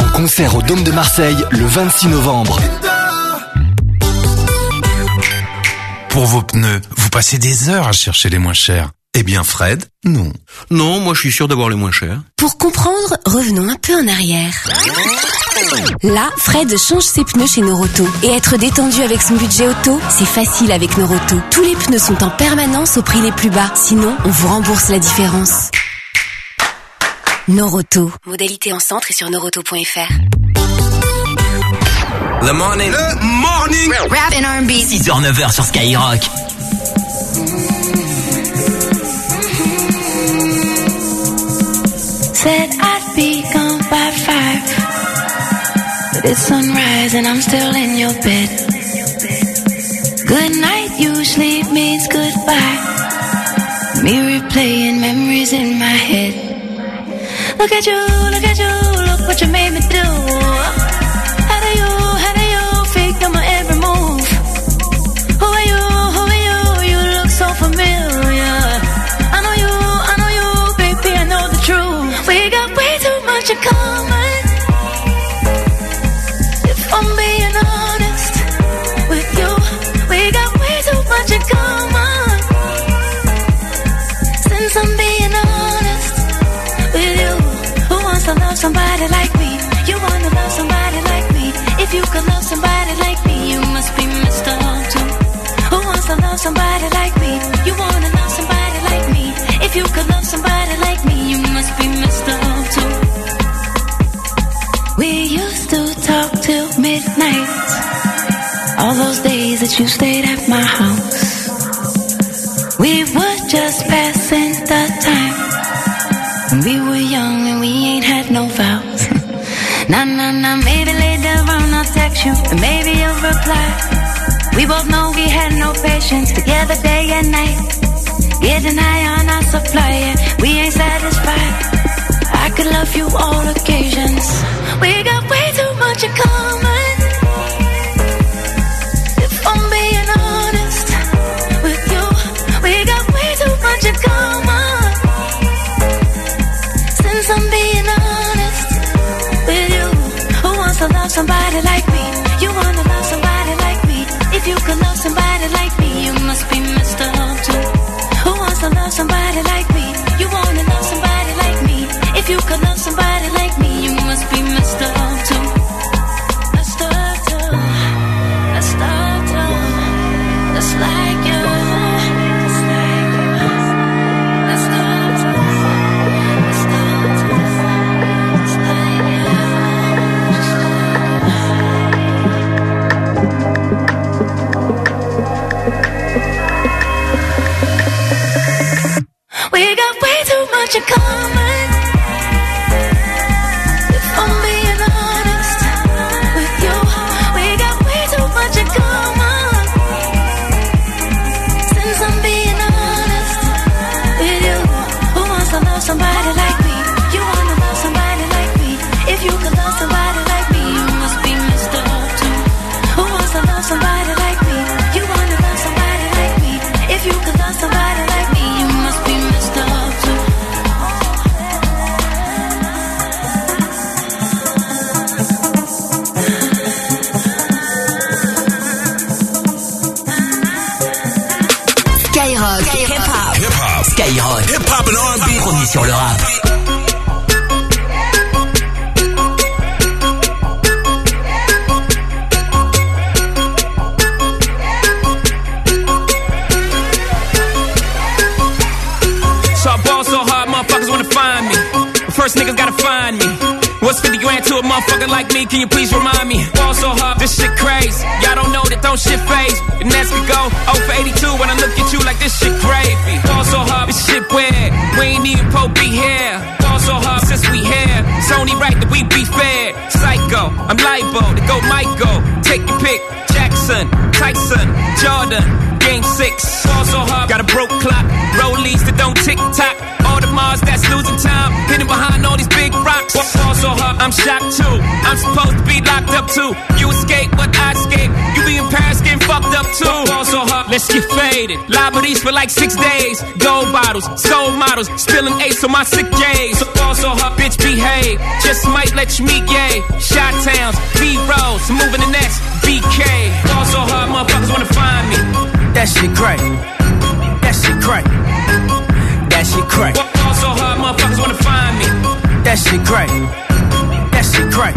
En concert au Dôme de Marseille le 26 novembre. Pour vos pneus, vous passez des heures à chercher les moins chers. Eh bien Fred, non. Non, moi je suis sûr d'avoir les moins chers. Pour comprendre, revenons un peu en arrière. Là, Fred change ses pneus chez Noroto. Et être détendu avec son budget auto, c'est facile avec Noroto. Tous les pneus sont en permanence au prix les plus bas. Sinon, on vous rembourse la différence. Noroto. Modalité en centre et sur noroto.fr. Le morning. Le morning. Rap and R&B. 6h, 9h sur Skyrock. Said I'd be gone by five. But it's sunrise and I'm still in your bed. Good night usually means goodbye. Me replaying memories in my head. Look at you, look at you, look what you made me do. How do you, somebody like me? You wanna love somebody like me? If you could love somebody like me, you must be up too. Who wants to love somebody like me? You wanna love somebody like me? If you could love somebody like me, you must be up too. We used to talk till midnight. All those days that you stayed at my house. We were just passing the time. When we were young and we no vows. nah, nah, nah, maybe later on I'll text you and maybe you'll reply. We both know we had no patience together day and night. Getting high on our supply, and we ain't satisfied. I could love you all occasions. We got way too much in common. If I'm being honest with you, we got way too much in common. Love somebody like me? You wanna love somebody like me? If you could love somebody like me, you must be Mr. Love too. Who wants to love somebody like me? You wanna love somebody like me? If you could love somebody like me, you must be Mr. Love way too much sur le rap. So I ball so hard, motherfuckers wanna find me. First niggas gotta find me. What's 50 grand to a motherfucker like me? Can you please remind me? Ball so hard, this shit crazy. Y'all don't know that don't shit phase. And as we go, 0 for 82 when I look at you like this shit gravy. We ain't even po be here. Ball so hard since we here. It's only right that we be fair. Psycho, I'm libo to go Michael. Take your pick. Jackson, Tyson, Jordan, Game 6. Ball so hard, got a broke clock. Rollies that don't tick tock. All the Mars that's losing time. Hidden behind all these big rocks. Ball so hard, I'm shocked too. I'm supposed to be locked up too. You fucked up too. Ball so hard, let's get faded. Liberties for like six days. Gold bottles, soul models. Spilling ace on my sick days. So ball so hard, bitch behave. Just might let you meet gay. Shot towns, B-rolls, moving the next BK. Ball so hard, motherfuckers wanna find me. That shit crack. That shit crack. That shit crack. Ball so hard, motherfuckers wanna find me. That shit crack. That shit crack.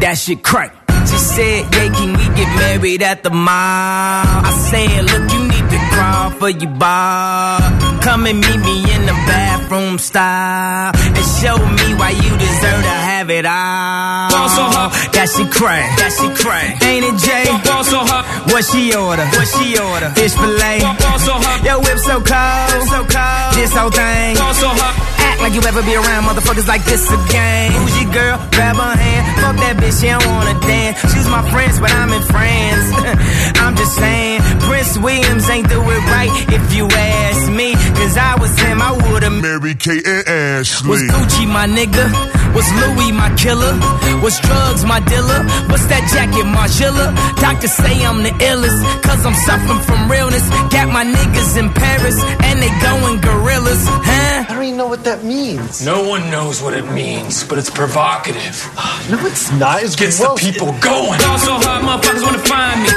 That shit crack. She said, yeah, can we get married at the mall? I said, look, you need to crawl for your bar. Come and meet me in the bathroom style. And show me why you deserve to have it all. Ball so hard. That shit crack. That shit crack. Ain't it, Jay? Ball so hard. What she order? What she order? Fish fillet. Ball so hard. Yo, whip so cold. So cold. This whole thing. Ball so hard. Act like you ever be around motherfuckers like this again. Who's your girl? Grab her hand. Fuck that bitch, she don't wanna dance. She's my friends, but I'm in France. I'm just saying, Prince Williams ain't do it right if you ask me. Cause I was him, I would've married Kate and Ashley. Was Gucci my nigga? Was Louis my killer? Was drugs my dealer? What's that jacket, Margilla? Doctors say I'm the illest, cause I'm suffering from realness. Got my niggas in Paris, and they going gorillas, huh? I don't even know what that means. No one knows what it means, but it's provocative. No, it's not. It's Gets gross. the people going. Ball so hard, motherfuckers wanna find me.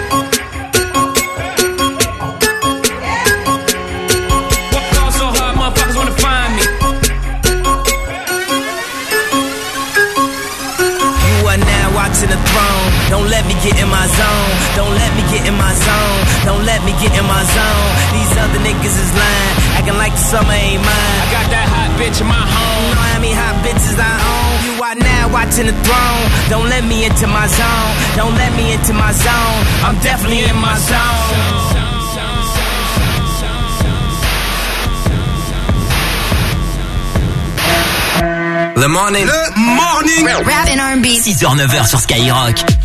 So hard, motherfuckers wanna find me. You are now watching the throne. Don't let me get in my zone. Don't let me get in my zone. Don't let me get in my zone. These other niggas is lying, acting like the summer ain't mine. I got that hot bitch in my home. You know how many hot bitches I own? You are now watching watching the throne. Don't let me into my zone. Don't let me into my zone. I'm definitely in my zone. The morning. Le morning. Rap and R&B. 6h, 9h sur Skyrock.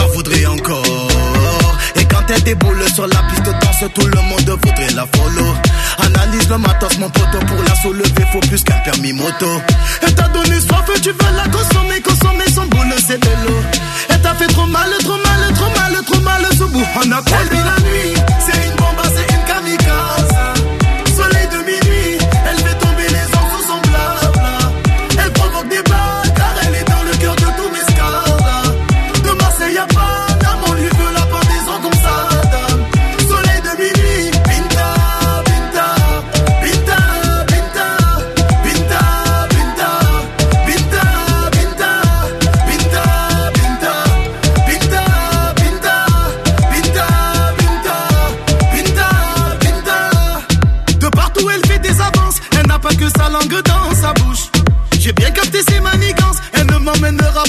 Elle déboule sur la piste danse, tout le monde voudrait la follow. Analyse le matos, mon poteau, pour la soulever, faut plus qu'un permis moto. Elle t'a donné soif, tu veux la consommer, consommer son boule, c'est de l'eau. Elle t'a fait trop mal, trop mal, trop mal, trop mal, ce bout. On a la nuit, c'est une bombe, c'est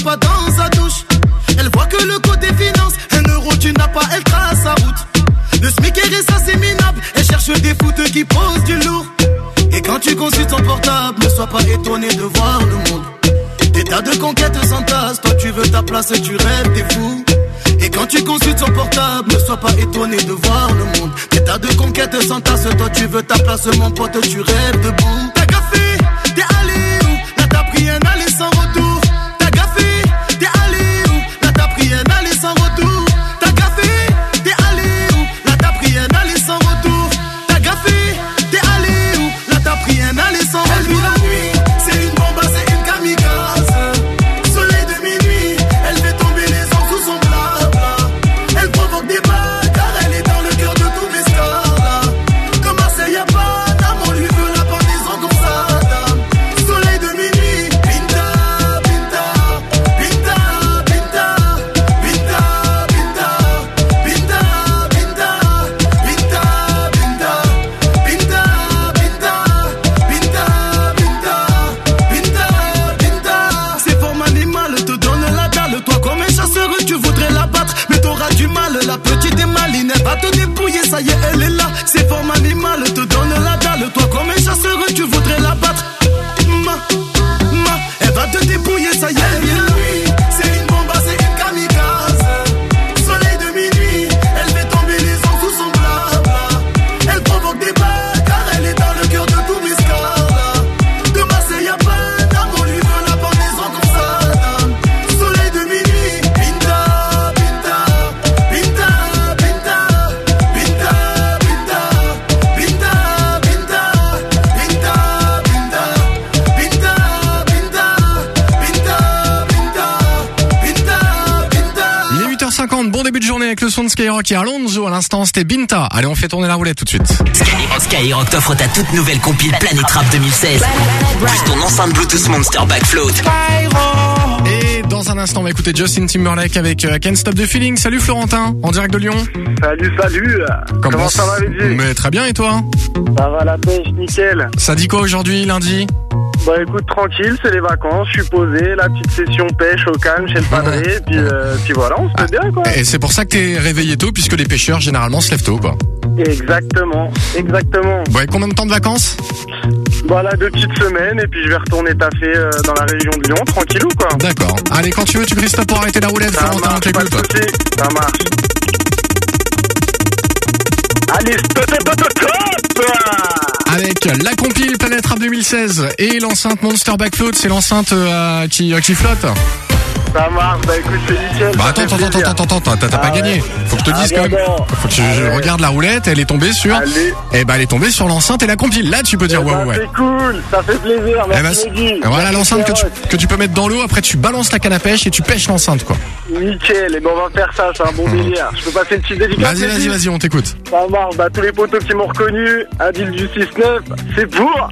dans sa douche. Elle voit que le côté finance, un euro tu n'as pas, elle trace sa route. Le SMIC est ça c'est minable, elle cherche des foutes qui posent du lourd. Et quand tu consultes son portable, ne sois pas étonné de voir le monde. Des tas de conquêtes s'entassent, toi tu veux ta place et tu rêves, t'es fou. Et quand tu consultes son portable, ne sois pas étonné de voir le monde. Des tas de conquêtes s'entassent, toi tu veux ta place, mon pote, tu rêves debout. Suite. Skyrock, Skyrock t'offre ta toute nouvelle compile Planète Rap 2016. Plus ton enceinte Bluetooth Monster Backfloat. Et dans un instant, on va écouter Justin Timberlake avec euh, Can't Stop the Feeling. Salut Florentin, en direct de Lyon. Salut, salut. Comment, ça va, Vidi Mais très bien, et toi Ça va la pêche, nickel. Ça dit quoi aujourd'hui, lundi Bah écoute, tranquille, c'est les vacances, je suis posé, la petite session pêche au calme chez le padré, et puis, euh, puis voilà, on se fait bien quoi. Et c'est pour ça que t'es réveillé tôt, puisque les pêcheurs généralement se lèvent tôt, quoi. Exactement, exactement. Bon, et combien de temps de vacances? Bah là, deux petites semaines, et puis je vais retourner taffer euh, dans la région de Lyon, tranquillou quoi. D'accord. Allez, quand tu veux, tu grises pour arrêter la roulette, Ça Florentin, marche, pas de t'écoute. soucis, ça marche. Allez, stop, stop, stop, stop Avec la compile Planète Rap 2016 et l'enceinte Monster Backfloat, c'est l'enceinte euh, qui, euh, qui flotte. Ça marche, bah écoute, c'est nickel. Bah attends, attends, attends, attends, attends, attends, t'as pas Ah gagné. Faut que je te Ah, dise quand même. Faut que je, je Ah ouais. regarde la roulette, elle est tombée sur. Allez. Eh ben elle est tombée sur l'enceinte et la compile. Là tu peux dire Eh ouais ben, ouais. C'est cool, ça fait plaisir. Eh ben, Merci, Mehdi. voilà l'enceinte que tu, que tu peux mettre dans l'eau, après tu balances la canne à pêche et tu pêches l'enceinte quoi. Nickel, et ben on va faire ça, c'est un bon délire. Je peux passer une petite dédicace Vas-y, vas-y, vas-y, on t'écoute. Ça marche, bah tous les potos qui m'ont reconnu, Adil du 6-9, c'est pour.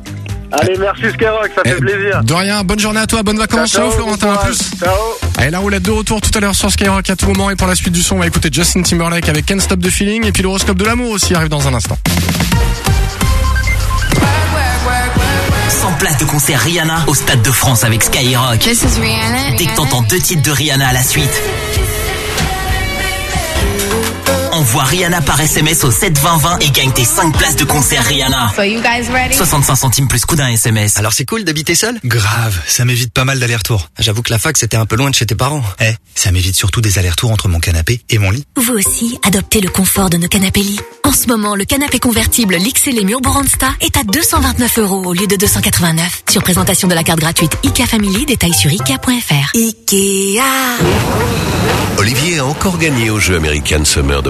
Allez, merci Skyrock, ça fait plaisir. De rien, bonne journée à toi, bonnes vacances, ciao, Ciao, Florentin, bon à plus. Ciao. Allez, la roulette de retour tout à l'heure sur Skyrock à tout moment et pour la suite du son, on va écouter Justin Timberlake avec Can't Stop the Feeling et puis l'horoscope de l'amour aussi arrive dans un instant. 100 places de concert Rihanna au Stade de France avec Skyrock. This is Rihanna. Dès que t'entends deux titres de Rihanna à la suite. Envoie Rihanna par SMS au 72020 et gagne tes 5 places de concert Rihanna. So you guys ready? 65 centimes plus coup d'un SMS. Alors c'est cool d'habiter seul? Grave, ça m'évite pas mal d'allers-retours. J'avoue que la fac c'était un peu loin de chez tes parents. Eh, ça m'évite surtout des allers-retours entre mon canapé et mon lit. Vous aussi, adoptez le confort de nos canapés lits. En ce moment, le canapé convertible l'XL Murboranda est à 229 euros au lieu de 289. Sur présentation de la carte gratuite IKEA Family, détail sur IKEA.fr. IKEA Olivier a encore gagné au jeu American Summer de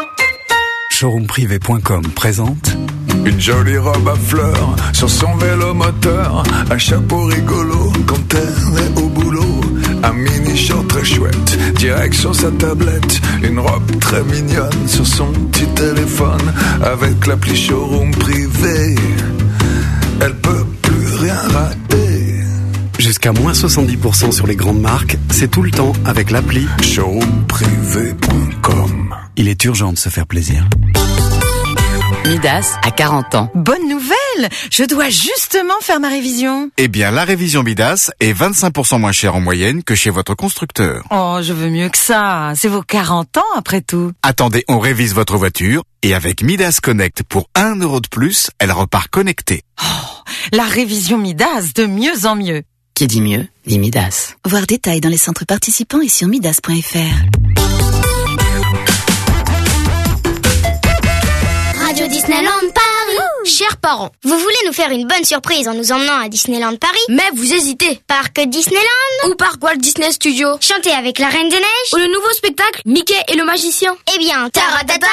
Showroomprivé.com présente Une jolie robe à fleurs sur son vélo moteur, un chapeau rigolo quand elle est au boulot, un mini short très chouette, direct sur sa tablette, une robe très mignonne sur son petit téléphone, avec l'appli showroom privé, elle peut plus rien rater. Jusqu'à moins 70% sur les grandes marques, c'est tout le temps avec l'appli showroomprivé.com. Il est urgent de se faire plaisir. Midas a 40 ans. Bonne nouvelle Je dois justement faire ma révision. Eh bien, la révision Midas est 25% moins chère en moyenne que chez votre constructeur. Oh, je veux mieux que ça. C'est vos 40 ans après tout. Attendez, on révise votre voiture et avec Midas Connect pour 1 euro de plus, elle repart connectée. La révision Midas, de mieux en mieux. Qui dit mieux, dit Midas. Voir détails dans les centres participants et sur midas.fr. Radio Disneyland Paris. Chers parents, vous voulez nous faire une bonne surprise en nous emmenant à Disneyland Paris? Mais vous hésitez. Parc Disneyland? Ou Parc Walt Disney Studio Chanter avec la Reine des Neiges? Ou le nouveau spectacle Mickey et le Magicien Eh bien, taratata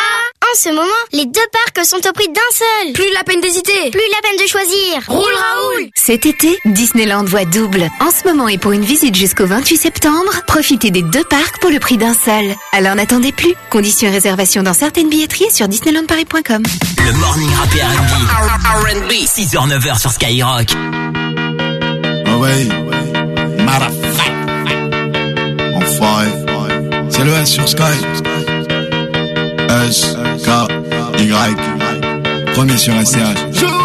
En ce moment, les deux parcs sont au prix d'un seul. Plus la peine d'hésiter. Plus la peine de choisir. Roule Raoul Cet été, Disneyland voit double. En ce moment et pour une visite jusqu'au 28 septembre, profitez des deux parcs pour le prix d'un seul. Alors n'attendez plus. Conditions et réservations dans certaines billetteries et sur disneylandparis.com. Le morning rap R&B. R&B. 6h, 9h sur Skyrock. Oh ouais. Motherfuck. Enfoiré. C'est le S sur Sky. S, K, Y. Premier sur SCH.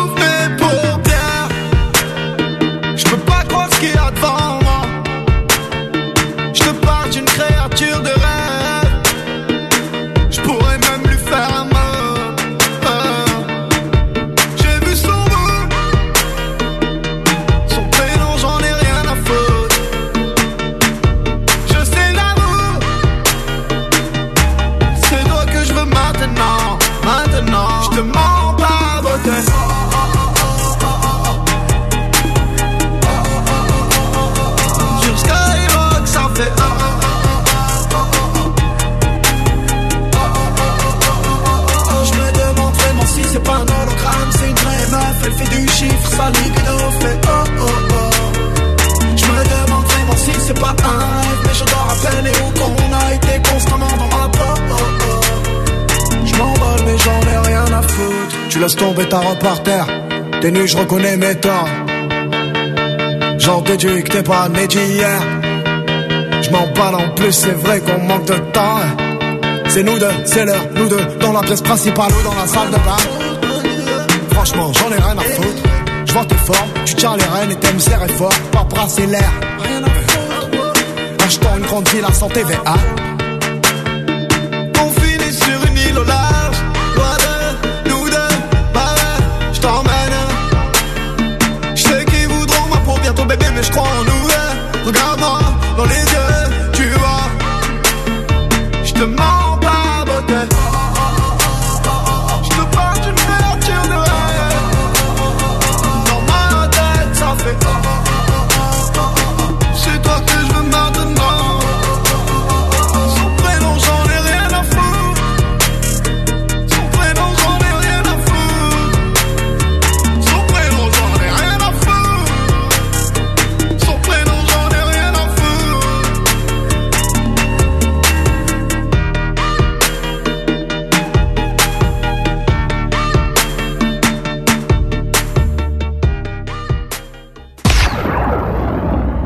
Laisses tomber ta reporter, t'es nu, je reconnais mes torts. J'en déduis que t'es pas né d'hier. Je m'en parle en plus, c'est vrai qu'on manque de temps. C'est nous deux, c'est l'heure, nous deux, dans la pièce principale ou dans la salle de bain. Franchement, j'en ai rien à foutre. Je vois tes formes, tu tiens les rênes et t'aimes serrer fort, pas brasser l'air. Achetons une grande ville à santé VA.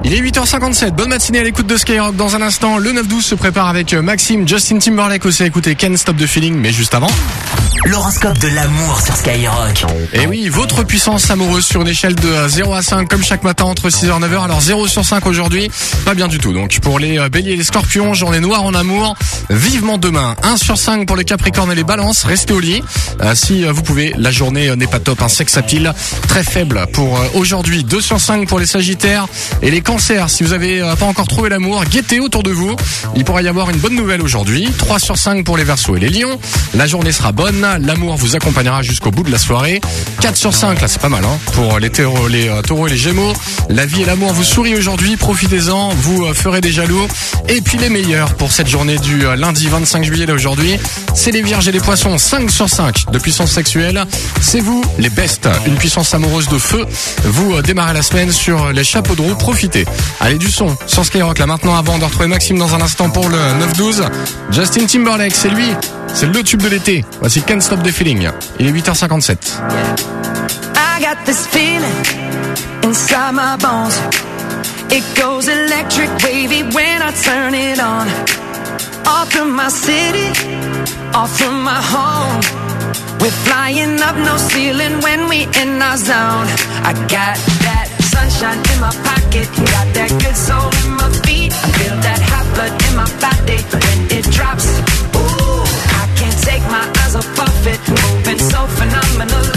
Il est 8h57, bonne matinée à l'écoute de Skyrock. Dans un instant, le 9-12 se prépare avec euh, Maxime, Justin Timberlake aussi à écouter Can't Stop the Feeling, mais juste avant. L'horoscope de l'amour sur Skyrock. Et oui, votre puissance amoureuse sur une échelle de euh, 0 à 5, comme chaque matin entre 6h et 9h. Alors 0 sur 5 aujourd'hui, pas bien du tout. Donc pour les euh, béliers et les scorpions, journée noire en amour, vivement demain. 1 sur 5 pour les capricornes et les balances, restez au lit. Euh, si euh, vous pouvez, la journée euh, n'est pas top, un sexe très faible pour euh, aujourd'hui. 2 sur 5 pour les sagittaires et les cancers. Si vous avez euh, pas encore trouvé l'amour, guettez autour de vous. Il pourrait y avoir une bonne nouvelle aujourd'hui. 3 sur 5 pour les versos et les lions. La journée sera bonne, l'amour vous accompagnera jusqu'au bout de la soirée. 4 sur 5, là c'est pas mal hein, pour les, taureaux, les euh, et les gémeaux. La vie et l'amour vous sourient aujourd'hui, profitez-en, vous euh, ferez des jaloux. Et puis les meilleurs pour cette journée du euh, lundi 25 juillet d'aujourd'hui, c'est les vierges et les poissons. 5 sur 5 de puissance sexuelle. C'est vous, les bestes, une puissance amoureuse de feu. Vous démarrez la semaine sur les chapeaux de roue, profitez. Allez du son sur Skyrock là maintenant avant de retrouver Maxime dans un instant pour le 9-12. Justin Timberlake, c'est lui, c'est le tube de l'été. Voici Can't Stop the Feeling. Il est 8h57. I got this feeling inside my bones. It goes electric wavy when I turn it on. Off from my city, off from my home. We're flying up no ceiling when we in our zone. I got that sunshine in my pocket, got that good soul in my feet. I feel that hot blood in my body when it drops. So phenomenally.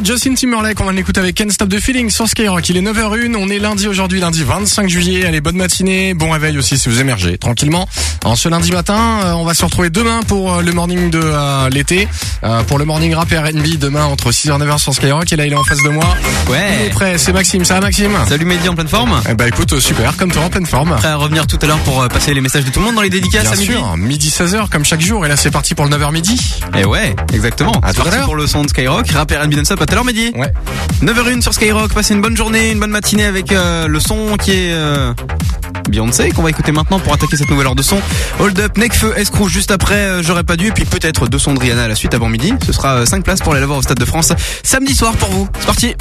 Justin Timberlake, on va l'écouter avec Can't Stop the Feeling sur Skyrock. Il est 9h01, on est lundi aujourd'hui, lundi 25 juillet. Allez, bonne matinée, bon réveil aussi si vous émergez tranquillement. En ce lundi matin, euh, on va se retrouver demain pour euh, le morning de euh, l'été, euh, pour le morning rap et R&B demain entre 6h et 9h sur Skyrock. Et là, il est en face de moi. Ouais. Il est prêt, c'est Maxime, ça va Maxime? Salut Mehdi, en pleine forme? Eh bah écoute, super, comme toi en pleine forme. Prêt à revenir tout à l'heure pour passer les messages de tout le monde dans les dédicaces Bien à midi? sûr, midi 16h comme chaque jour. Et là, c'est parti pour le 9h midi. Et ouais, exactement. À tout à l'heure. pour le son de Skyrock, rap R&B tout à l'heure Mehdi. Ouais. 9h01 sur Skyrock, passez une bonne journée, une bonne matinée avec euh, le son qui est euh, Beyoncé qu'on va écouter maintenant pour attaquer cette nouvelle heure de son. Hold Up, Necfeu, Escrew juste après, euh, j'aurais pas dû, et puis peut-être deux sons de Rihanna à la suite avant midi. Ce sera 5 places pour aller la voir au Stade de France samedi soir pour vous. C'est parti.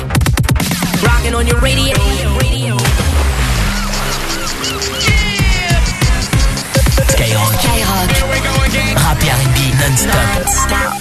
Rocking on your radio. Skyrock. Rap et R&B non-stop.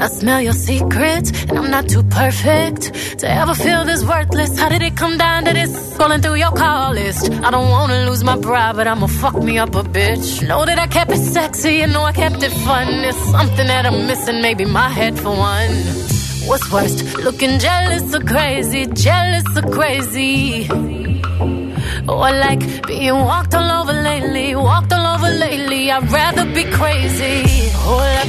I smell your secrets, and I'm not too perfect to ever feel this worthless. How did it come down to this? Scrolling through your call list. I don't wanna lose my pride, but I'ma fuck me up a bitch. Know that I kept it sexy, and know I kept it fun. It's something that I'm missing, maybe my head for one. What's worst, looking jealous or crazy? Jealous or crazy? Or like being walked all over lately, walked all over lately. I'd rather be crazy. Hold up,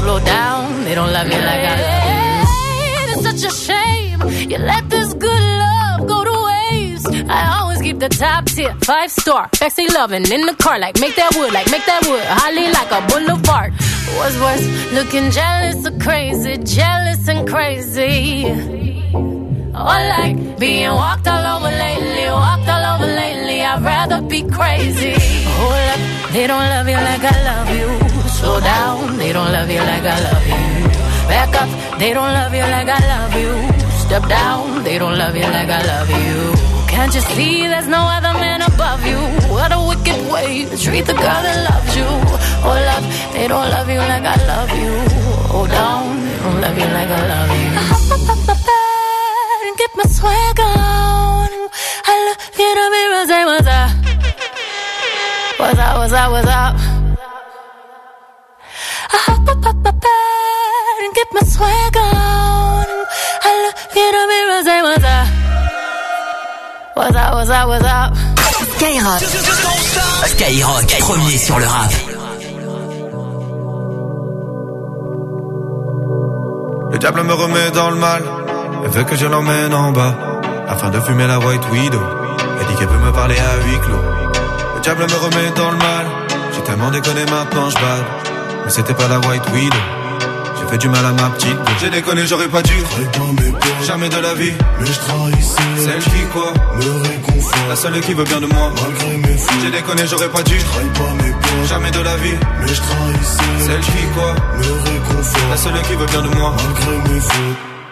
Slow down, they don't love you like I love. It's such a shame you let this good love go to waste. I always keep the top tier, five star, backseat loving in the car, like make that wood, like make that wood, holly like a boulevard. What's worse, looking jealous or crazy, jealous and crazy. Or like being walked all over lately, walked all over lately. I'd rather be crazy. Oh, Hold up, they don't love you like I love you. Slow down, they don't love you like I love you. Back up, they don't love you like I love you. Step down, they don't love you like I love you. Can't you see there's no other man above you? What a wicked way to treat the girl that loves you. Oh, Hold up, they don't love you like I love you. Hold down, they don't love you like I love you. swag on. I look in the mirror, say what's up? What's up, what's up, what's up? I hop up up my bed and get my swag on. I look in the mirror, say what's up? What's up, what's up, what's up? Skyrock. Skyrock, premier sur le rap. Le diable me remet dans le mal. Elle veut que je l'emmène en bas. Afin de fumer la white widow. Elle dit qu'elle veut me parler à huis clos. Le diable me remet dans le mal. J'ai tellement déconné maintenant je bade. Mais c'était pas la white widow. J'ai fait du mal à ma petite. J'ai déconné, j'aurais pas dû. Jamais de la vie. Mais je trahissais. Celle qui quoi? Me réconfort. La seule qui veut bien de moi. Malgré mes. J'ai déconné, j'aurais pas dû. Pas mes. Jamais de la vie. Mais je trahissais. Celle qui quoi? Me réconfort. La seule qui veut bien de moi. Malgré mes fautes.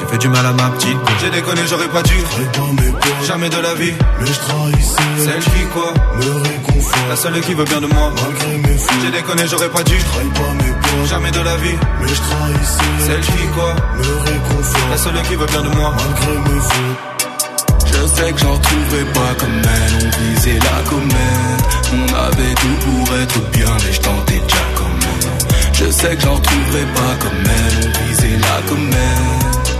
J'ai fait du mal à ma petite. J'ai déconné, j'aurais pas dû. Trahis pas mes potes. Jamais de la vie. Mais je trahissais. Celle qui quoi? Me réconfort. La seule qui veut bien de moi. Malgré mes fautes. J'ai déconné, j'aurais pas dû. Trahis pas mes potes. Jamais de la vie. Mais je trahissais. Celle qui quoi? Me réconfort. La seule qui veut bien de moi. Malgré mes fautes. Je sais que j'en retrouverai pas comme elle, on visait la comète. On avait tout pour être bien, mais je tentais déjà comme elle. Je sais que j'en retrouverai pas comme elle, on visait la comète.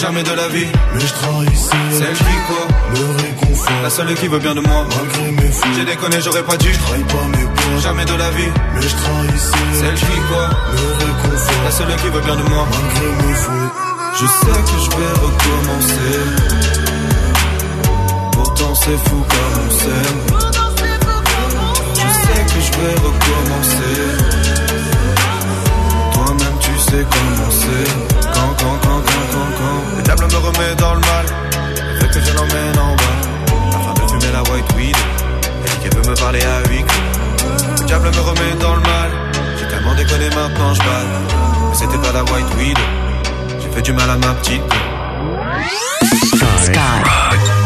Jamais de la vie. Mais je trahissais. Celle qui quoi Me réconfort. La seule qui veut bien de moi. Malgré mes fautes. J'ai déconné, j'aurais pas dû. Trahis pas mes potes. Jamais de la vie. Mais je trahissais. Celle qui quoi Me réconfort. La seule qui veut bien de moi. Malgré mes fautes. Je sais que je vais recommencer. Pourtant c'est fou comme on s'aime. Je sais que je vais recommencer. Toi-même tu sais comment c'est. Le diable me remet dans le mal. Veut que je l'emmène en bas. Afin de fumer la White Weed. Dit qu'elle veut me parler à huis clos. Le diable me remet dans le mal. J'ai tellement déconné maintenant je bats. Mais c'était pas la White Weed. J'ai fait du mal à ma petite. Nouveauté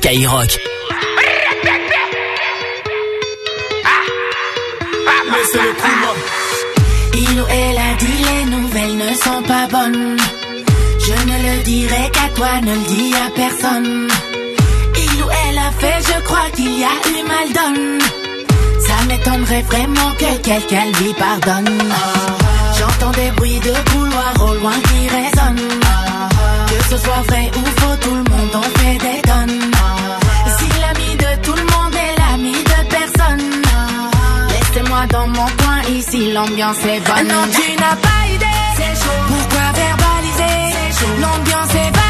Skyrock. Il ou elle a dit les nouvelles ne sont pas bonnes. Je ne le dirai qu'à toi, ne le dis à personne. Il ou elle a fait, je crois qu'il y a eu mal donne. Ça m'étonnerait vraiment que quelqu'un lui pardonne. J'entends des bruits de couloir au loin qui résonnent. Que ce soit vrai ici l'ambiance est bonne. Non, tu n'as pas idée. Pourquoi verbaliser? L'ambiance est validée.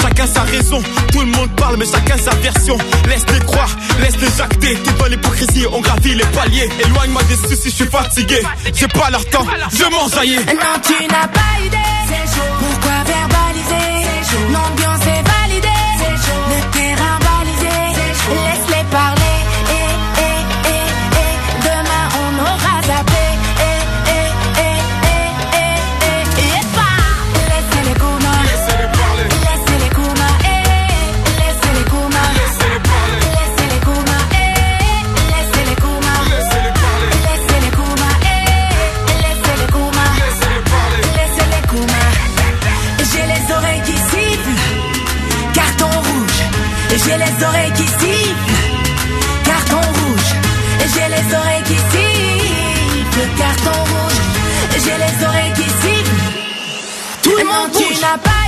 Chacun sa raison, tout le monde parle mais chacun sa version. Laisse-les croire, laisse-les jacter T'es dans l'hypocrisie, on gravit les paliers. Éloigne-moi des soucis, je suis fatigué. J'ai pas leur temps, je m'en jaillis Non, tu n'as pas idée. Pourquoi verbaliser? L'ambiance est validée. Le monde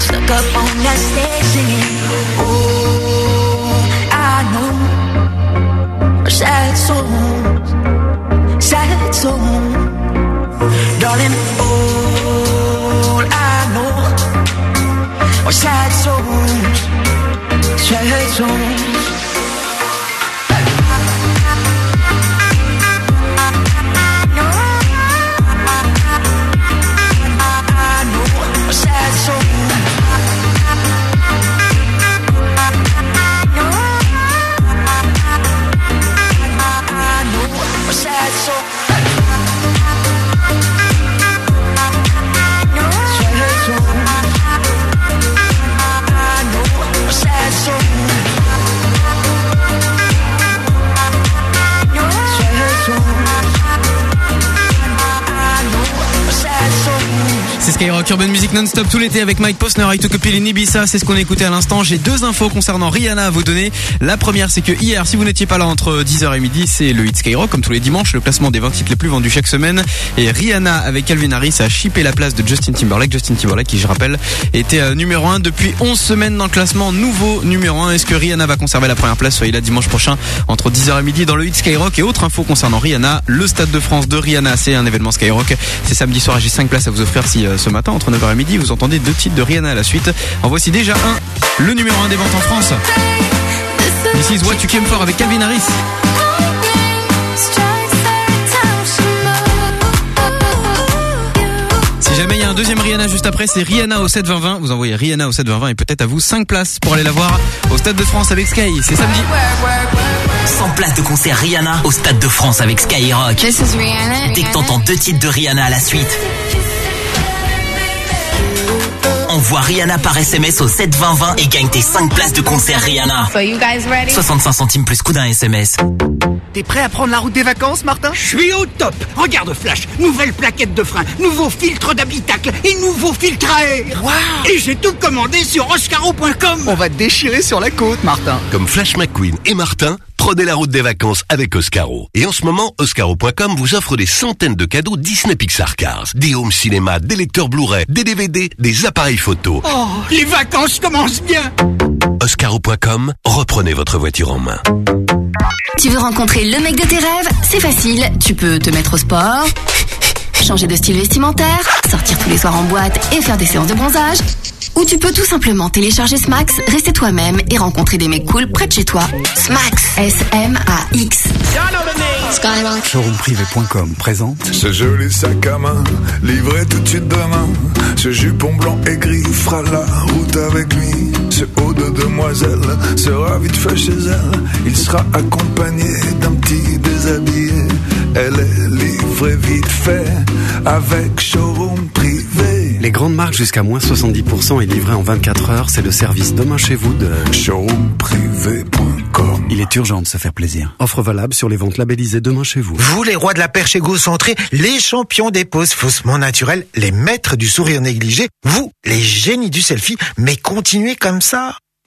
stuck up on that stage singing. Oh, I know sad songs, sad songs, darling. All I know are sad songs, sad songs. Skyrock Urban Music non-stop tout l'été avec Mike Posner, I Took Ibiza, c'est ce qu'on a écouté à l'instant. J'ai deux infos concernant Rihanna à vous donner. La première, c'est que hier, si vous n'étiez pas là entre 10h et midi, c'est le hit Skyrock, comme tous les dimanches, le classement des 20 titres les plus vendus chaque semaine. Et Rihanna avec Calvin Harris a chippé la place de Justin Timberlake. Justin Timberlake, qui je rappelle, était euh, numéro 1 depuis 11 semaines dans le classement, nouveau numéro 1. Est-ce que Rihanna va conserver la première place? Soyez là dimanche prochain entre 10h et midi dans le hit Skyrock. Et autre info concernant Rihanna, le Stade de France de Rihanna, c'est un événement Skyrock. C'est samedi soir j'ai 5 places à vous offrir si euh, ce matin, entre 9h et midi, vous entendez deux titres de Rihanna à la suite. En voici déjà un, le numéro 1 des ventes en France. This is what you came for avec Calvin Harris. Si jamais il y a un deuxième Rihanna juste après, c'est Rihanna au 72020. Vous envoyez Rihanna au 72020 et peut-être à vous 5 places pour aller la voir au Stade de France avec Sky. C'est samedi. 100 places de concert Rihanna au Stade de France avec Skyrock. This is Rihanna. Dès que t'entends deux titres de Rihanna à la suite. Envoie Rihanna par SMS au 72020 et gagne tes 5 places de concert Rihanna. So you guys ready? 65 centimes plus coût d'un SMS. T'es prêt à prendre la route des vacances, Martin? Je suis au top Regarde Flash, nouvelle plaquette de frein, nouveau filtre d'habitacle et nouveau filtre à air Et j'ai tout commandé sur oscaro.com On va te déchirer sur la côte, Martin. Comme Flash McQueen et Martin, prenez la route des vacances avec Oscaro. Et en ce moment, Oscaro.com vous offre des centaines de cadeaux Disney Pixar Cars. Des home cinéma, des lecteurs Blu-ray, des DVD, des appareils photo. Oh, les vacances commencent bien Oscaro.com, reprenez votre voiture en main. Tu veux rencontrer le mec de tes rêves? C'est facile, tu peux te mettre au sport, changer de style vestimentaire, sortir tous les soirs en boîte et faire des séances de bronzage. Ou tu peux tout simplement télécharger Smax, rester toi-même et rencontrer des mecs cool près de chez toi. Smax, S-M-A-X. Showroomprivé.com présente Ce joli sac à main, livré tout de suite demain. Ce jupon blanc et gris fera la route avec lui. Ce haut de demoiselle sera vite fait chez elle. Il sera accompagné d'un petit déshabillé. Elle est livrée vite fait avec showroom privé. Les grandes marques jusqu'à moins 70% et livrées en 24 heures, c'est le service demain chez vous de showroomprivé.com. Il est urgent de se faire plaisir. Offre valable sur les ventes labellisées demain chez vous. Vous, les rois de la perche égocentrée, les champions des poses faussement naturelles, les maîtres du sourire négligé, vous, les génies du selfie, mais continuez comme ça.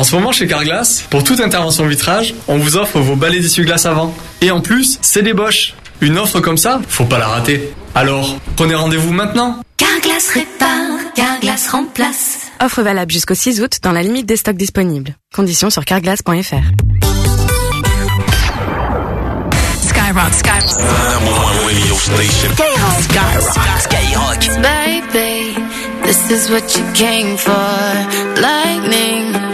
En ce moment, chez Carglass, pour toute intervention vitrage, on vous offre vos balais d'essuie-glace avant. Et en plus, c'est des Bosch. Une offre comme ça, faut pas la rater. Alors, prenez rendez-vous maintenant. Carglass répare, Carglass remplace. Offre valable jusqu'au 6 août dans la limite des stocks disponibles. Conditions sur carglass.fr. Skyrock, Skyrock. Skyrock. Skyrock. Baby, this is what you came for. Lightning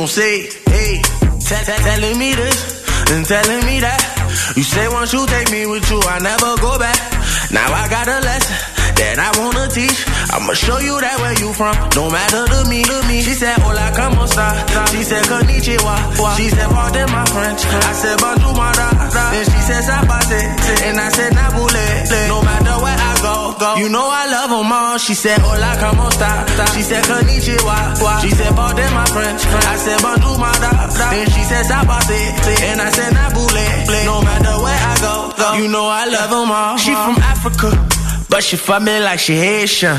gon' say? Hey, t- t- telling me this and telling me that. You say once you take me with you, I never I'ma show you that where you from, no matter to me, to me. She said, hola, como esta? She said, konnichiwa. She said, pardon my French. I said, bonjour, my da. Then she said, sabase. And I said, nabule. No matter where I go, go. You know I love them all. She said, hola, como esta? She said, konnichiwa. She said, pardon my French. I said, bonjour, my da. Then she said, sabase. And I said, nabule. No matter where I go, go. You know I love them all. She from Africa. But she fuck me like she Haitian.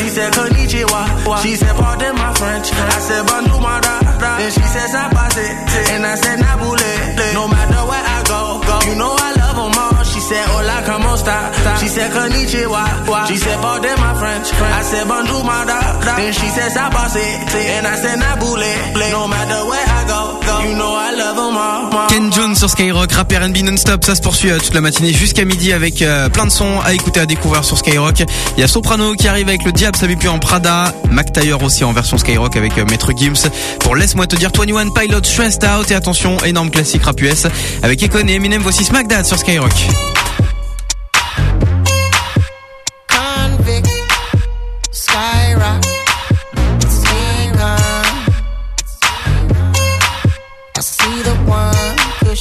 She said, konnichiwa. She said, pardon my French. I said, da, da. Then she said, sabase. And I said, nabule. No matter where I go, go. You know I love them all. She said, hola, como esta? She said, konnichiwa. She said, pardon my French. I said, da, da. Then she said, sabase. And I said, nabule. No matter where I go, go. Them all. Ken Jones sur Skyrock, rap R&B non-stop, ça se poursuit euh, toute la matinée jusqu'à midi avec euh, plein de sons à écouter, à découvrir sur Skyrock. Il y a Soprano qui arrive avec le Diable s'habille plus en Prada, Mac Taylor aussi en version Skyrock avec euh, Maître Gims. Pour Laisse-moi te dire 21 Pilot Stressed Out et attention, énorme classique rap US avec Econ et Eminem, voici Smack That sur Skyrock.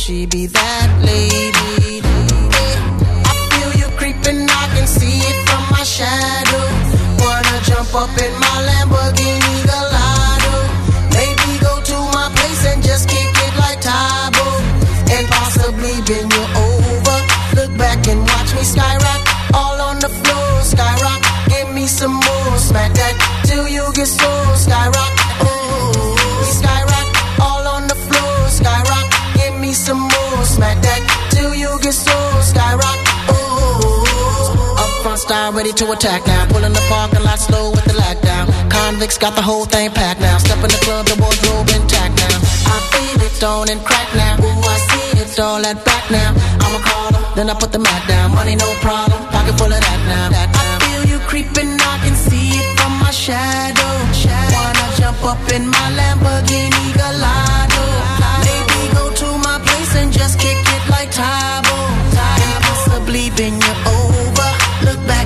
She be that lady? I feel you creeping, I can see it from my shadow. Wanna jump up in my Lamborghini Gallardo? Maybe go to my place and just kick it like Tybo, and possibly bend you over. Look back and watch me skyrock, all on the floor, skyrock. Give me some more, smack that till you get so skyrock. Front ready to attack now. Pulling the parking lot slow with the lag down. Convicts got the whole thing packed now. Step in the club, the wardrobe intact now. I feel it on and crack now. Ooh, I see it all at back now. I'ma call them, then I put the mat down. Money no problem, pocket full of that now. That now. I feel you creeping, I can see it from my shadow. Wanna jump up in my Lamborghini Gallardo? Maybe go to my place and just kick it like Tybo. And possibly bend you over. Look back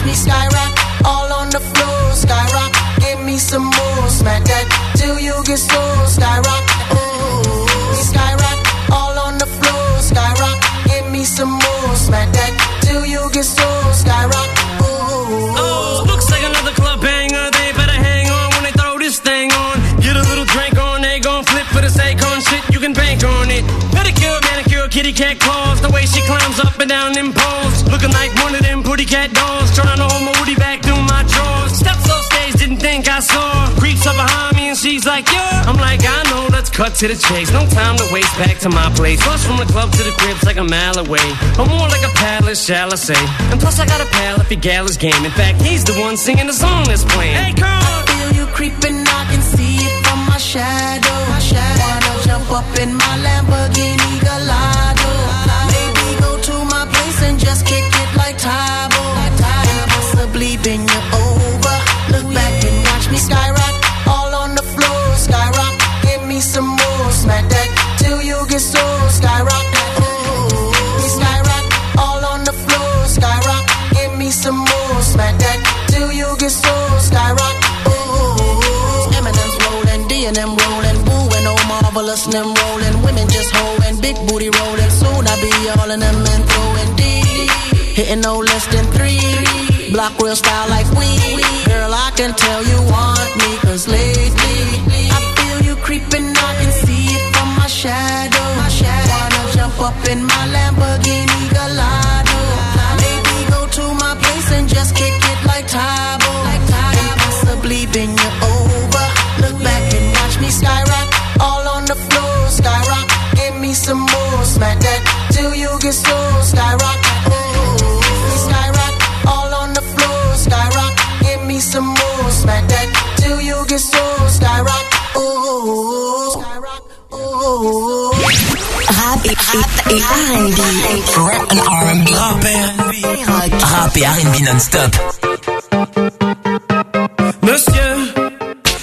watch me skyrock. All on the floor, skyrock. Give me some more, smack that till you get so skyrock. Oh, skyrock. All on the floor, skyrock. Give me some more, smack that till you get so skyrock. Oh, looks like another club banger. They better hang on when they throw this thing on. Get a little drink on, they gon' flip for the Akon shit. You can bank on it. Pedicure, manicure, kitty cat claws. The way she climbs up and down them poles, looking like one of them pretty cat dolls. Trying to hold my woody back through my drawers. Steps off stage, didn't think I saw. Creeps up behind me and she's like, yeah. I'm like, I know. Let's cut to the chase. No time to waste. Back to my place. Plus from the club to the crib's like a mile away. Or more like a palace, shall I say? And plus I got a pal if your gal is game. In fact, he's the one singing the song that's playing. Hey, Carl. I feel you creeping, I can see it from my shadow. Wanna jump up in my Lamborghini Gallardo? Maybe go to my place and just kick it like Tybo bleeding you over. Look back and watch me skyrocket. All on the floor, Skyrock, Give me some more, smack that till you get sore, skyrocket. Skyrocket. All on the floor. Give me some more, smack that till you get sore, rolling, D and M rolling, oh marvelous, and them rolling. Women just hoeing, big booty rolling. Soon I'll be all in them and throwing D, hitting no less than three Block real style like we. Girl, I can tell you want me, cause lately I feel you creeping, I can see it from my shadow. Wanna jump up in my Lamborghini Gallardo. Maybe go to my place and just kick it like Tybo. Rap et, et, et R&B. Rap and R&B. Rap et Rap et R&B non-stop. Monsieur,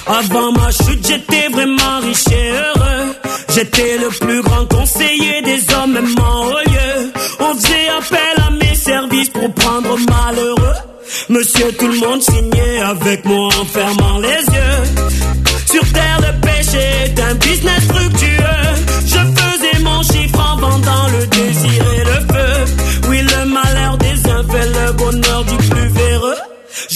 avant ma chute, j'étais vraiment riche et heureux. J'étais le plus grand conseiller des hommes, même en haut lieu. On faisait appel à mes services pour prendre malheureux. Monsieur, tout le monde signait avec moi en fermant les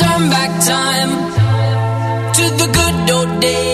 turn back time to the good old days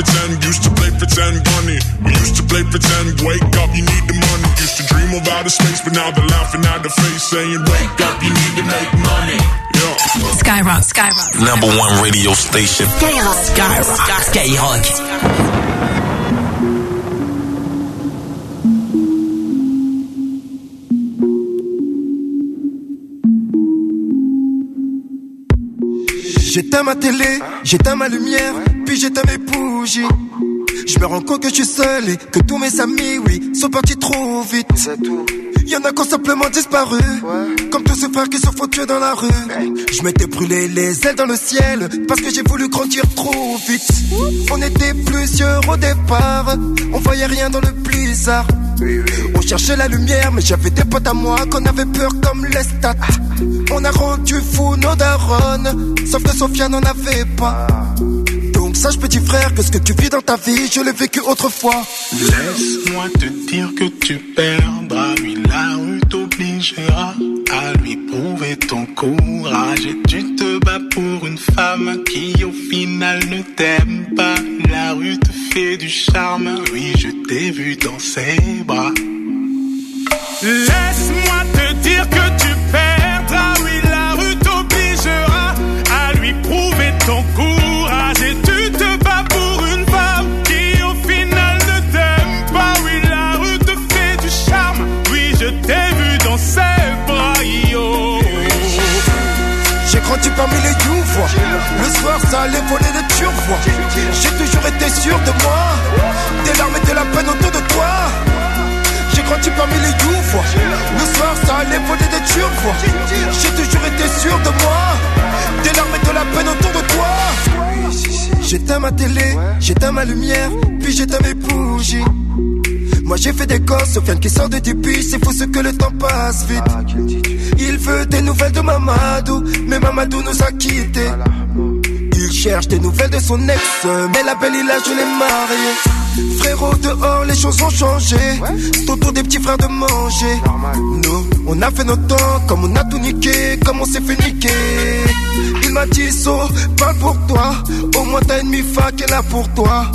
pretend, used to play pretend bunny. We used to play pretend, wake up, you need the money. Used to dream of outer space, but now they're laughing at the face, saying, Wake up, you need to make money. Yeah. Skyrock, Skyrock. Number one radio station. Skyrock. Skyrock. Skyrock. J'éteins ma télé, j'éteins ma lumière, puis j'éteins mes Je me rends compte que je suis seul et que tous mes amis, oui, sont partis trop vite. Y en a qui ont simplement disparu, comme tous ces frères qui se font tuer dans la rue. Je m'étais brûlé les ailes dans le ciel parce que j'ai voulu grandir trop vite. On était plusieurs au départ, on voyait rien dans le blizzard. On cherchait la lumière, mais j'avais des potes à moi qu'on avait peur comme les stats. On a rendu fou nos darons, sauf que Sophia n'en avait pas. Donc sache petit frère que ce que tu vis dans ta vie, je l'ai vécu autrefois. Laisse-moi te dire que tu perdras, oui la rue t'obligera à lui prouver ton courage et tu te bats pour une femme qui au final ne t'aime pas. La rue te fait du charme, oui je t'ai vu dans ses bras. Laisse-moi te dire que tu Le soir, ça allait voler de turvois. J'ai toujours été sûr de moi. Des larmes et de la peine autour de toi. J'ai grandi parmi les youvois. Le soir, ça allait voler des turvois. J'ai toujours été sûr de moi. Des larmes et de la peine autour de toi. J'éteins ma télé, j'éteins ma lumière, puis j'éteins mes bougies. Moi j'ai fait des gosses, Sofiane qui sort de début, c'est fou ce que le temps passe vite. Il veut des nouvelles de Mamadou, mais Mamadou nous a quittés. Il cherche des nouvelles de son ex, mais la belle il a je l'ai mariée. Frérot dehors, les choses ont changé. C'est au tour des petits frères de manger. Nous, on a fait notre temps, comme on a tout niqué, comme on s'est fait niquer. Il m'a dit, so, parle pour toi. Au moins t'as une mi-fa qui est là pour toi.